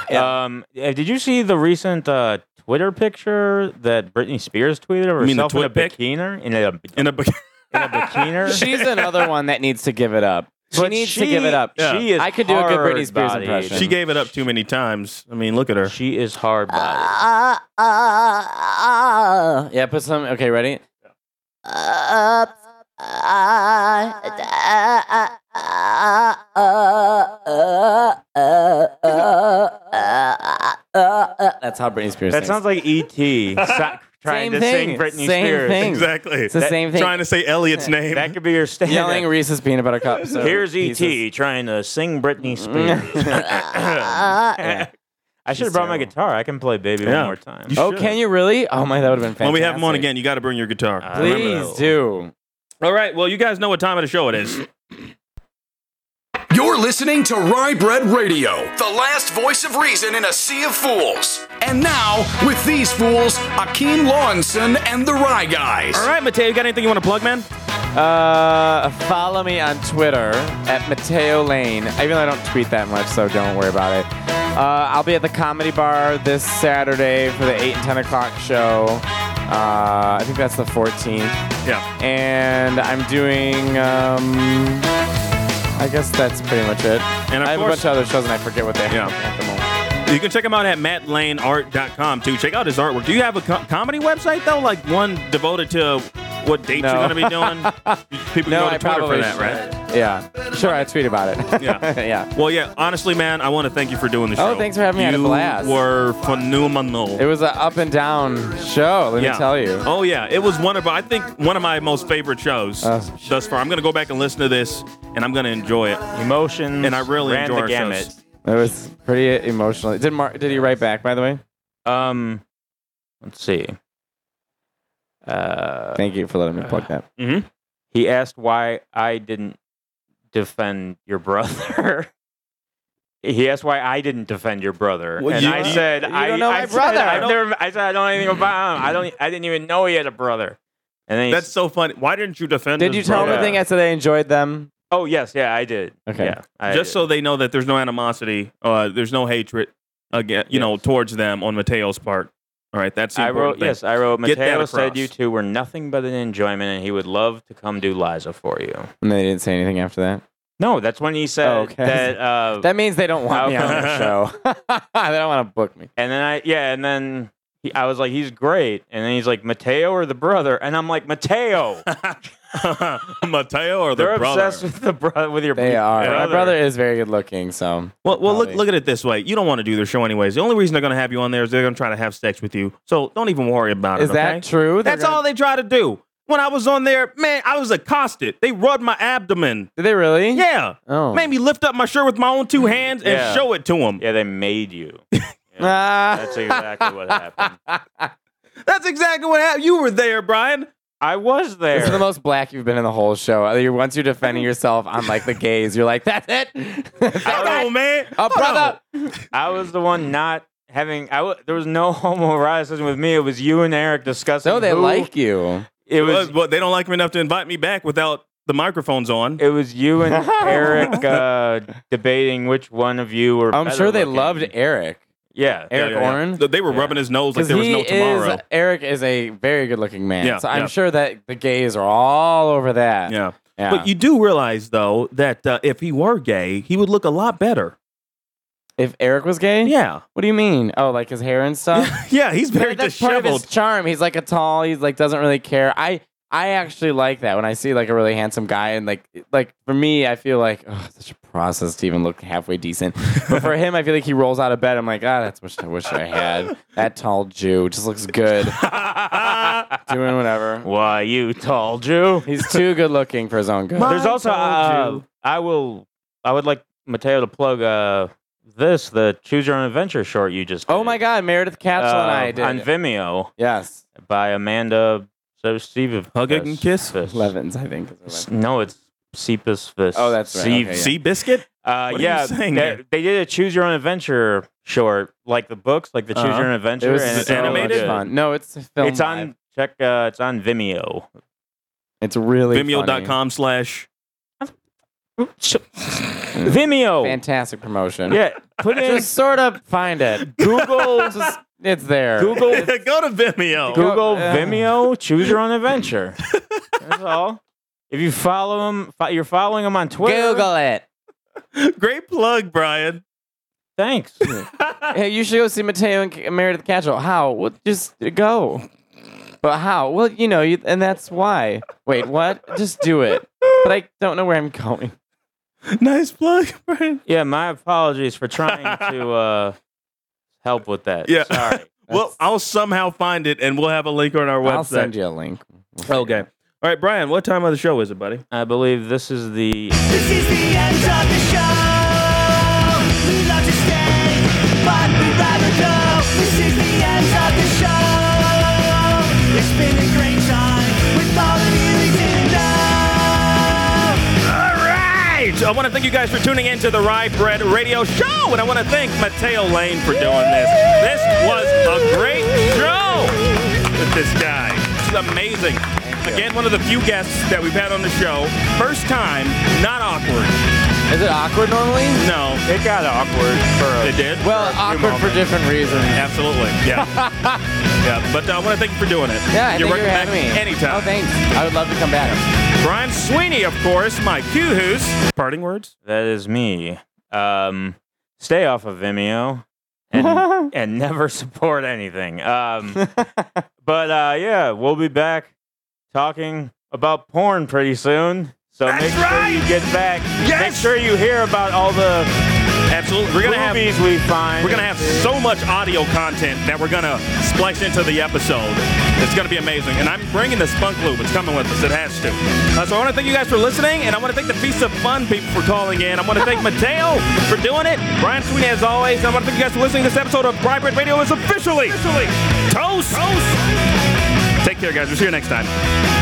yeah. uh, uh. Um, uh, did you see the recent uh, Twitter picture that Britney Spears tweeted of You mean the herself in a twit pic? bikini? In a, In a, in a bikini? [LAUGHS] She's another one that needs to give it up. She But needs to give it up. Yeah. She is I could do a good Britney Spears hard-bodied. impression. she gave it up too many times. I mean, look at her. She is hard body. yeah, put some. Okay, ready? That's how Britney Spears. That sings. sounds like E.T. sa- trying Same to thing, sing Britney same Spears. thing. Exactly. It's the same thing. Trying to say Elliot's name. That could be your [LAUGHS] stand. yelling Reese's peanut butter cup. So Here's pieces. E.T. trying to sing Britney Spears. [LAUGHS] I should have brought my guitar. I can play Baby Yeah. one more time. You Oh, should. can you really? Oh my, that would have been fantastic. when we have him on again, you got to bring your guitar. Uh, Please do. All right. Well, you guys know what time of the show it is. You're listening to Rye Bread Radio, the last voice of reason in a sea of fools. And now, with these fools, Akeem Lawanson and the Rye Guys. All right, Mateo, you got anything you want to plug, man? Uh, follow me on Twitter at Mateo Lane. Even though I don't tweet that much, so don't worry about it. Uh, I'll be at the Comedy Bar this Saturday for the 8 and 10 o'clock show. Uh, I think that's the 14th. Yeah. And I'm doing, um, I guess that's pretty much it. And of I have course- a bunch of other shows and I forget what they Yeah. are at the moment. You can check him out at mattlaneart.com too. Check out his artwork. Do you have a co- comedy website though, like one devoted to what dates No. you're going to be doing? [LAUGHS] People No, can go to I Twitter for probably that, right? Yeah. Sure, I tweet about it. [LAUGHS] Yeah. [LAUGHS] yeah. Well, yeah. Honestly, man, I want to thank you for doing the show. Oh, thanks for having me. I had a You blast. Were phenomenal. It was an up and down show, let yeah. me tell you. Oh yeah, it was one of I think one of my most favorite shows Uh, thus far. I'm gonna go back and listen to this, and I'm gonna enjoy it. Emotions. And I really ran enjoy the our gamut. shows. It was pretty emotional. Did Mar- did he write back, by the way? Um, let's see. Uh, Thank you for letting me plug that. Mm-hmm. he asked why I didn't defend your brother. [LAUGHS] he asked why I didn't defend your brother, Well, and you- I you- said, you I, don't know I my said, brother. I've never, I said I don't know anything about him. I don't. I didn't even know he had a brother. And then That's so funny. Why didn't you defend? Him? Did his you tell him brother? anything? I said I enjoyed them. Oh yes, yeah, I did. Okay. Yeah, I Just did. so they know that there's no animosity, uh, there's no hatred again, you know, towards them on Mateo's part. All right, that's the I wrote thing. yes, I wrote. Get Mateo said you two were nothing but an enjoyment, and he would love to come do Liza for you. And they didn't say anything after that. No, that's when he said Oh, okay. that. Uh, [LAUGHS] That means they don't want me on the show. [LAUGHS] they don't want to book me. and then I yeah, and then he, I was like, he's great, and then he's like Mateo or the brother, and I'm like Mateo. [LAUGHS] [LAUGHS] Mateo or the They're brother. obsessed with the brother with your They are. My brother. brother is very good looking, so Well, well, look Probably. look at it this way. You don't want to do their show anyways. The only reason they're going to have you on there is they're going to try to have sex with you. So don't even worry about is it. that okay? true? They're That's gonna- all they try to do. When I was on there, man, I was accosted. They rubbed my abdomen. Did they really? Yeah. Oh. Made me lift up my shirt with my own two [LAUGHS] hands and Yeah. show it to them. Yeah, they made you. [LAUGHS] Ah. That's exactly what happened. That's exactly what happened. You were there, Brian. I was there. This is the most black you've been in the whole show. You're- Once you're defending yourself on like the gays, you're like, that's it. [LAUGHS] Hold on, man. Hold brother. I was the one not having. I w- there was no [LAUGHS] homoeroticism with me. It was you and Eric discussing. No, they who- like you. It was. Well, they don't like me enough to invite me back without the microphones on. It was you and [LAUGHS] Eric uh, debating which one of you were. I'm better sure they looking. loved Eric. Yeah, Eric Yeah, yeah, yeah. Oren. Th- They were rubbing his nose like there was no tomorrow. is Eric is a very good looking man. Yeah, so I'm yeah. sure that the gays are all over that. yeah. Yeah. But you do realize, though, that uh, if he were gay, he would look a lot better. if Eric was gay, Yeah. What do you mean? Oh, like his hair and stuff. [LAUGHS] Yeah, he's very That's part of his charm. He's like a tall. He's like doesn't really care. I I actually like that when I see like a really handsome guy and like like for me, I feel like oh, such a process to even look halfway decent. But for him, I feel like he rolls out of bed. I'm like, ah, that's what I wish I had. That tall Jew just looks good, [LAUGHS] doing whatever. Why you tall Jew? He's too good looking for his own good. My- There's also. Uh, you. I will. I would like Mateo to plug uh, this, the Choose Your Own Adventure short you just Oh my God, Meredith Kachel and I did. on Vimeo yes. by Amanda so Steve Hug it and kiss? Levins, I think. is No, it's Cephas Vis. Oh, that's right. Steve- Okay, yeah. Sea biscuit? Uh, What are you yeah, saying they, here? they did a Choose Your Own Adventure short, like the books, like the Choose Uh-huh. Your Own Adventure. It was and it's so animated? much fun. No, it's film. It's on live. check. Uh, it's on Vimeo. It's really funny. Vimeo.com slash. [LAUGHS] Vimeo. Fantastic promotion. Yeah, put in Just sort of find it. Google. [LAUGHS] Just, it's there. Google. [LAUGHS] Go to Vimeo. Google Yeah. Vimeo. Choose Your Own Adventure. That's all. If you follow them, you're following them on Twitter. Google it. [LAUGHS] Great plug, Brian. Thanks. [LAUGHS] Hey, you should go see Mateo and K- Meredith Kachel. How? Well, just go. But how? Well, you know, you, and that's why. Wait, what? Just do it. But I don't know where I'm going. Nice plug, [LAUGHS] Brian. yeah, my apologies for trying to uh, help with that. Yeah. Sorry. Well, I'll somehow find it and we'll have a link on our website. I'll send you a link. Okay. All right, Brian, what time of the show is it, buddy? I believe this is the This is the end of the show. We'd love to stay, but we'd rather go. This is the end of the show. It's been a great time with all of you we didn't know. All right. I want to thank you guys for tuning in to the Rye Bread Radio Show, and I want to thank Mateo Lane for doing this. This was a great show with this guy. This is amazing. Again, one of the few guests that we've had on the show. First time, not awkward. Is it awkward normally? No, it got awkward for a, it did. Well, For a awkward for different reasons. Absolutely, yeah, [LAUGHS] yeah. But uh, I want to thank you for doing it. Yeah, I you're think you're welcome back me. anytime. Oh, thanks. I would love to come back. Brian Sweeney, of course, my Q-Who's. Parting words? That is me. Um, stay off of Vimeo and [LAUGHS] and never support anything. Um, [LAUGHS] but uh, yeah, we'll be back talking about porn pretty soon. So make sure you get back. Make sure you hear about all the Absolutely. We're gonna have movies we find. We're gonna have so much audio content that we're gonna splice into the episode. It's gonna be amazing, and I'm bringing the Spunk Lube. It's coming with us. It has to. Uh, so I want to thank you guys for listening, and I want to thank the Feast of Fun people for calling in. I want to thank Mateo for doing it. Brian Sweeney, as always. I want to thank you guys for listening. To this episode of Bread Radio is officially, officially toast. Toast. Take care, guys. We'll see you next time.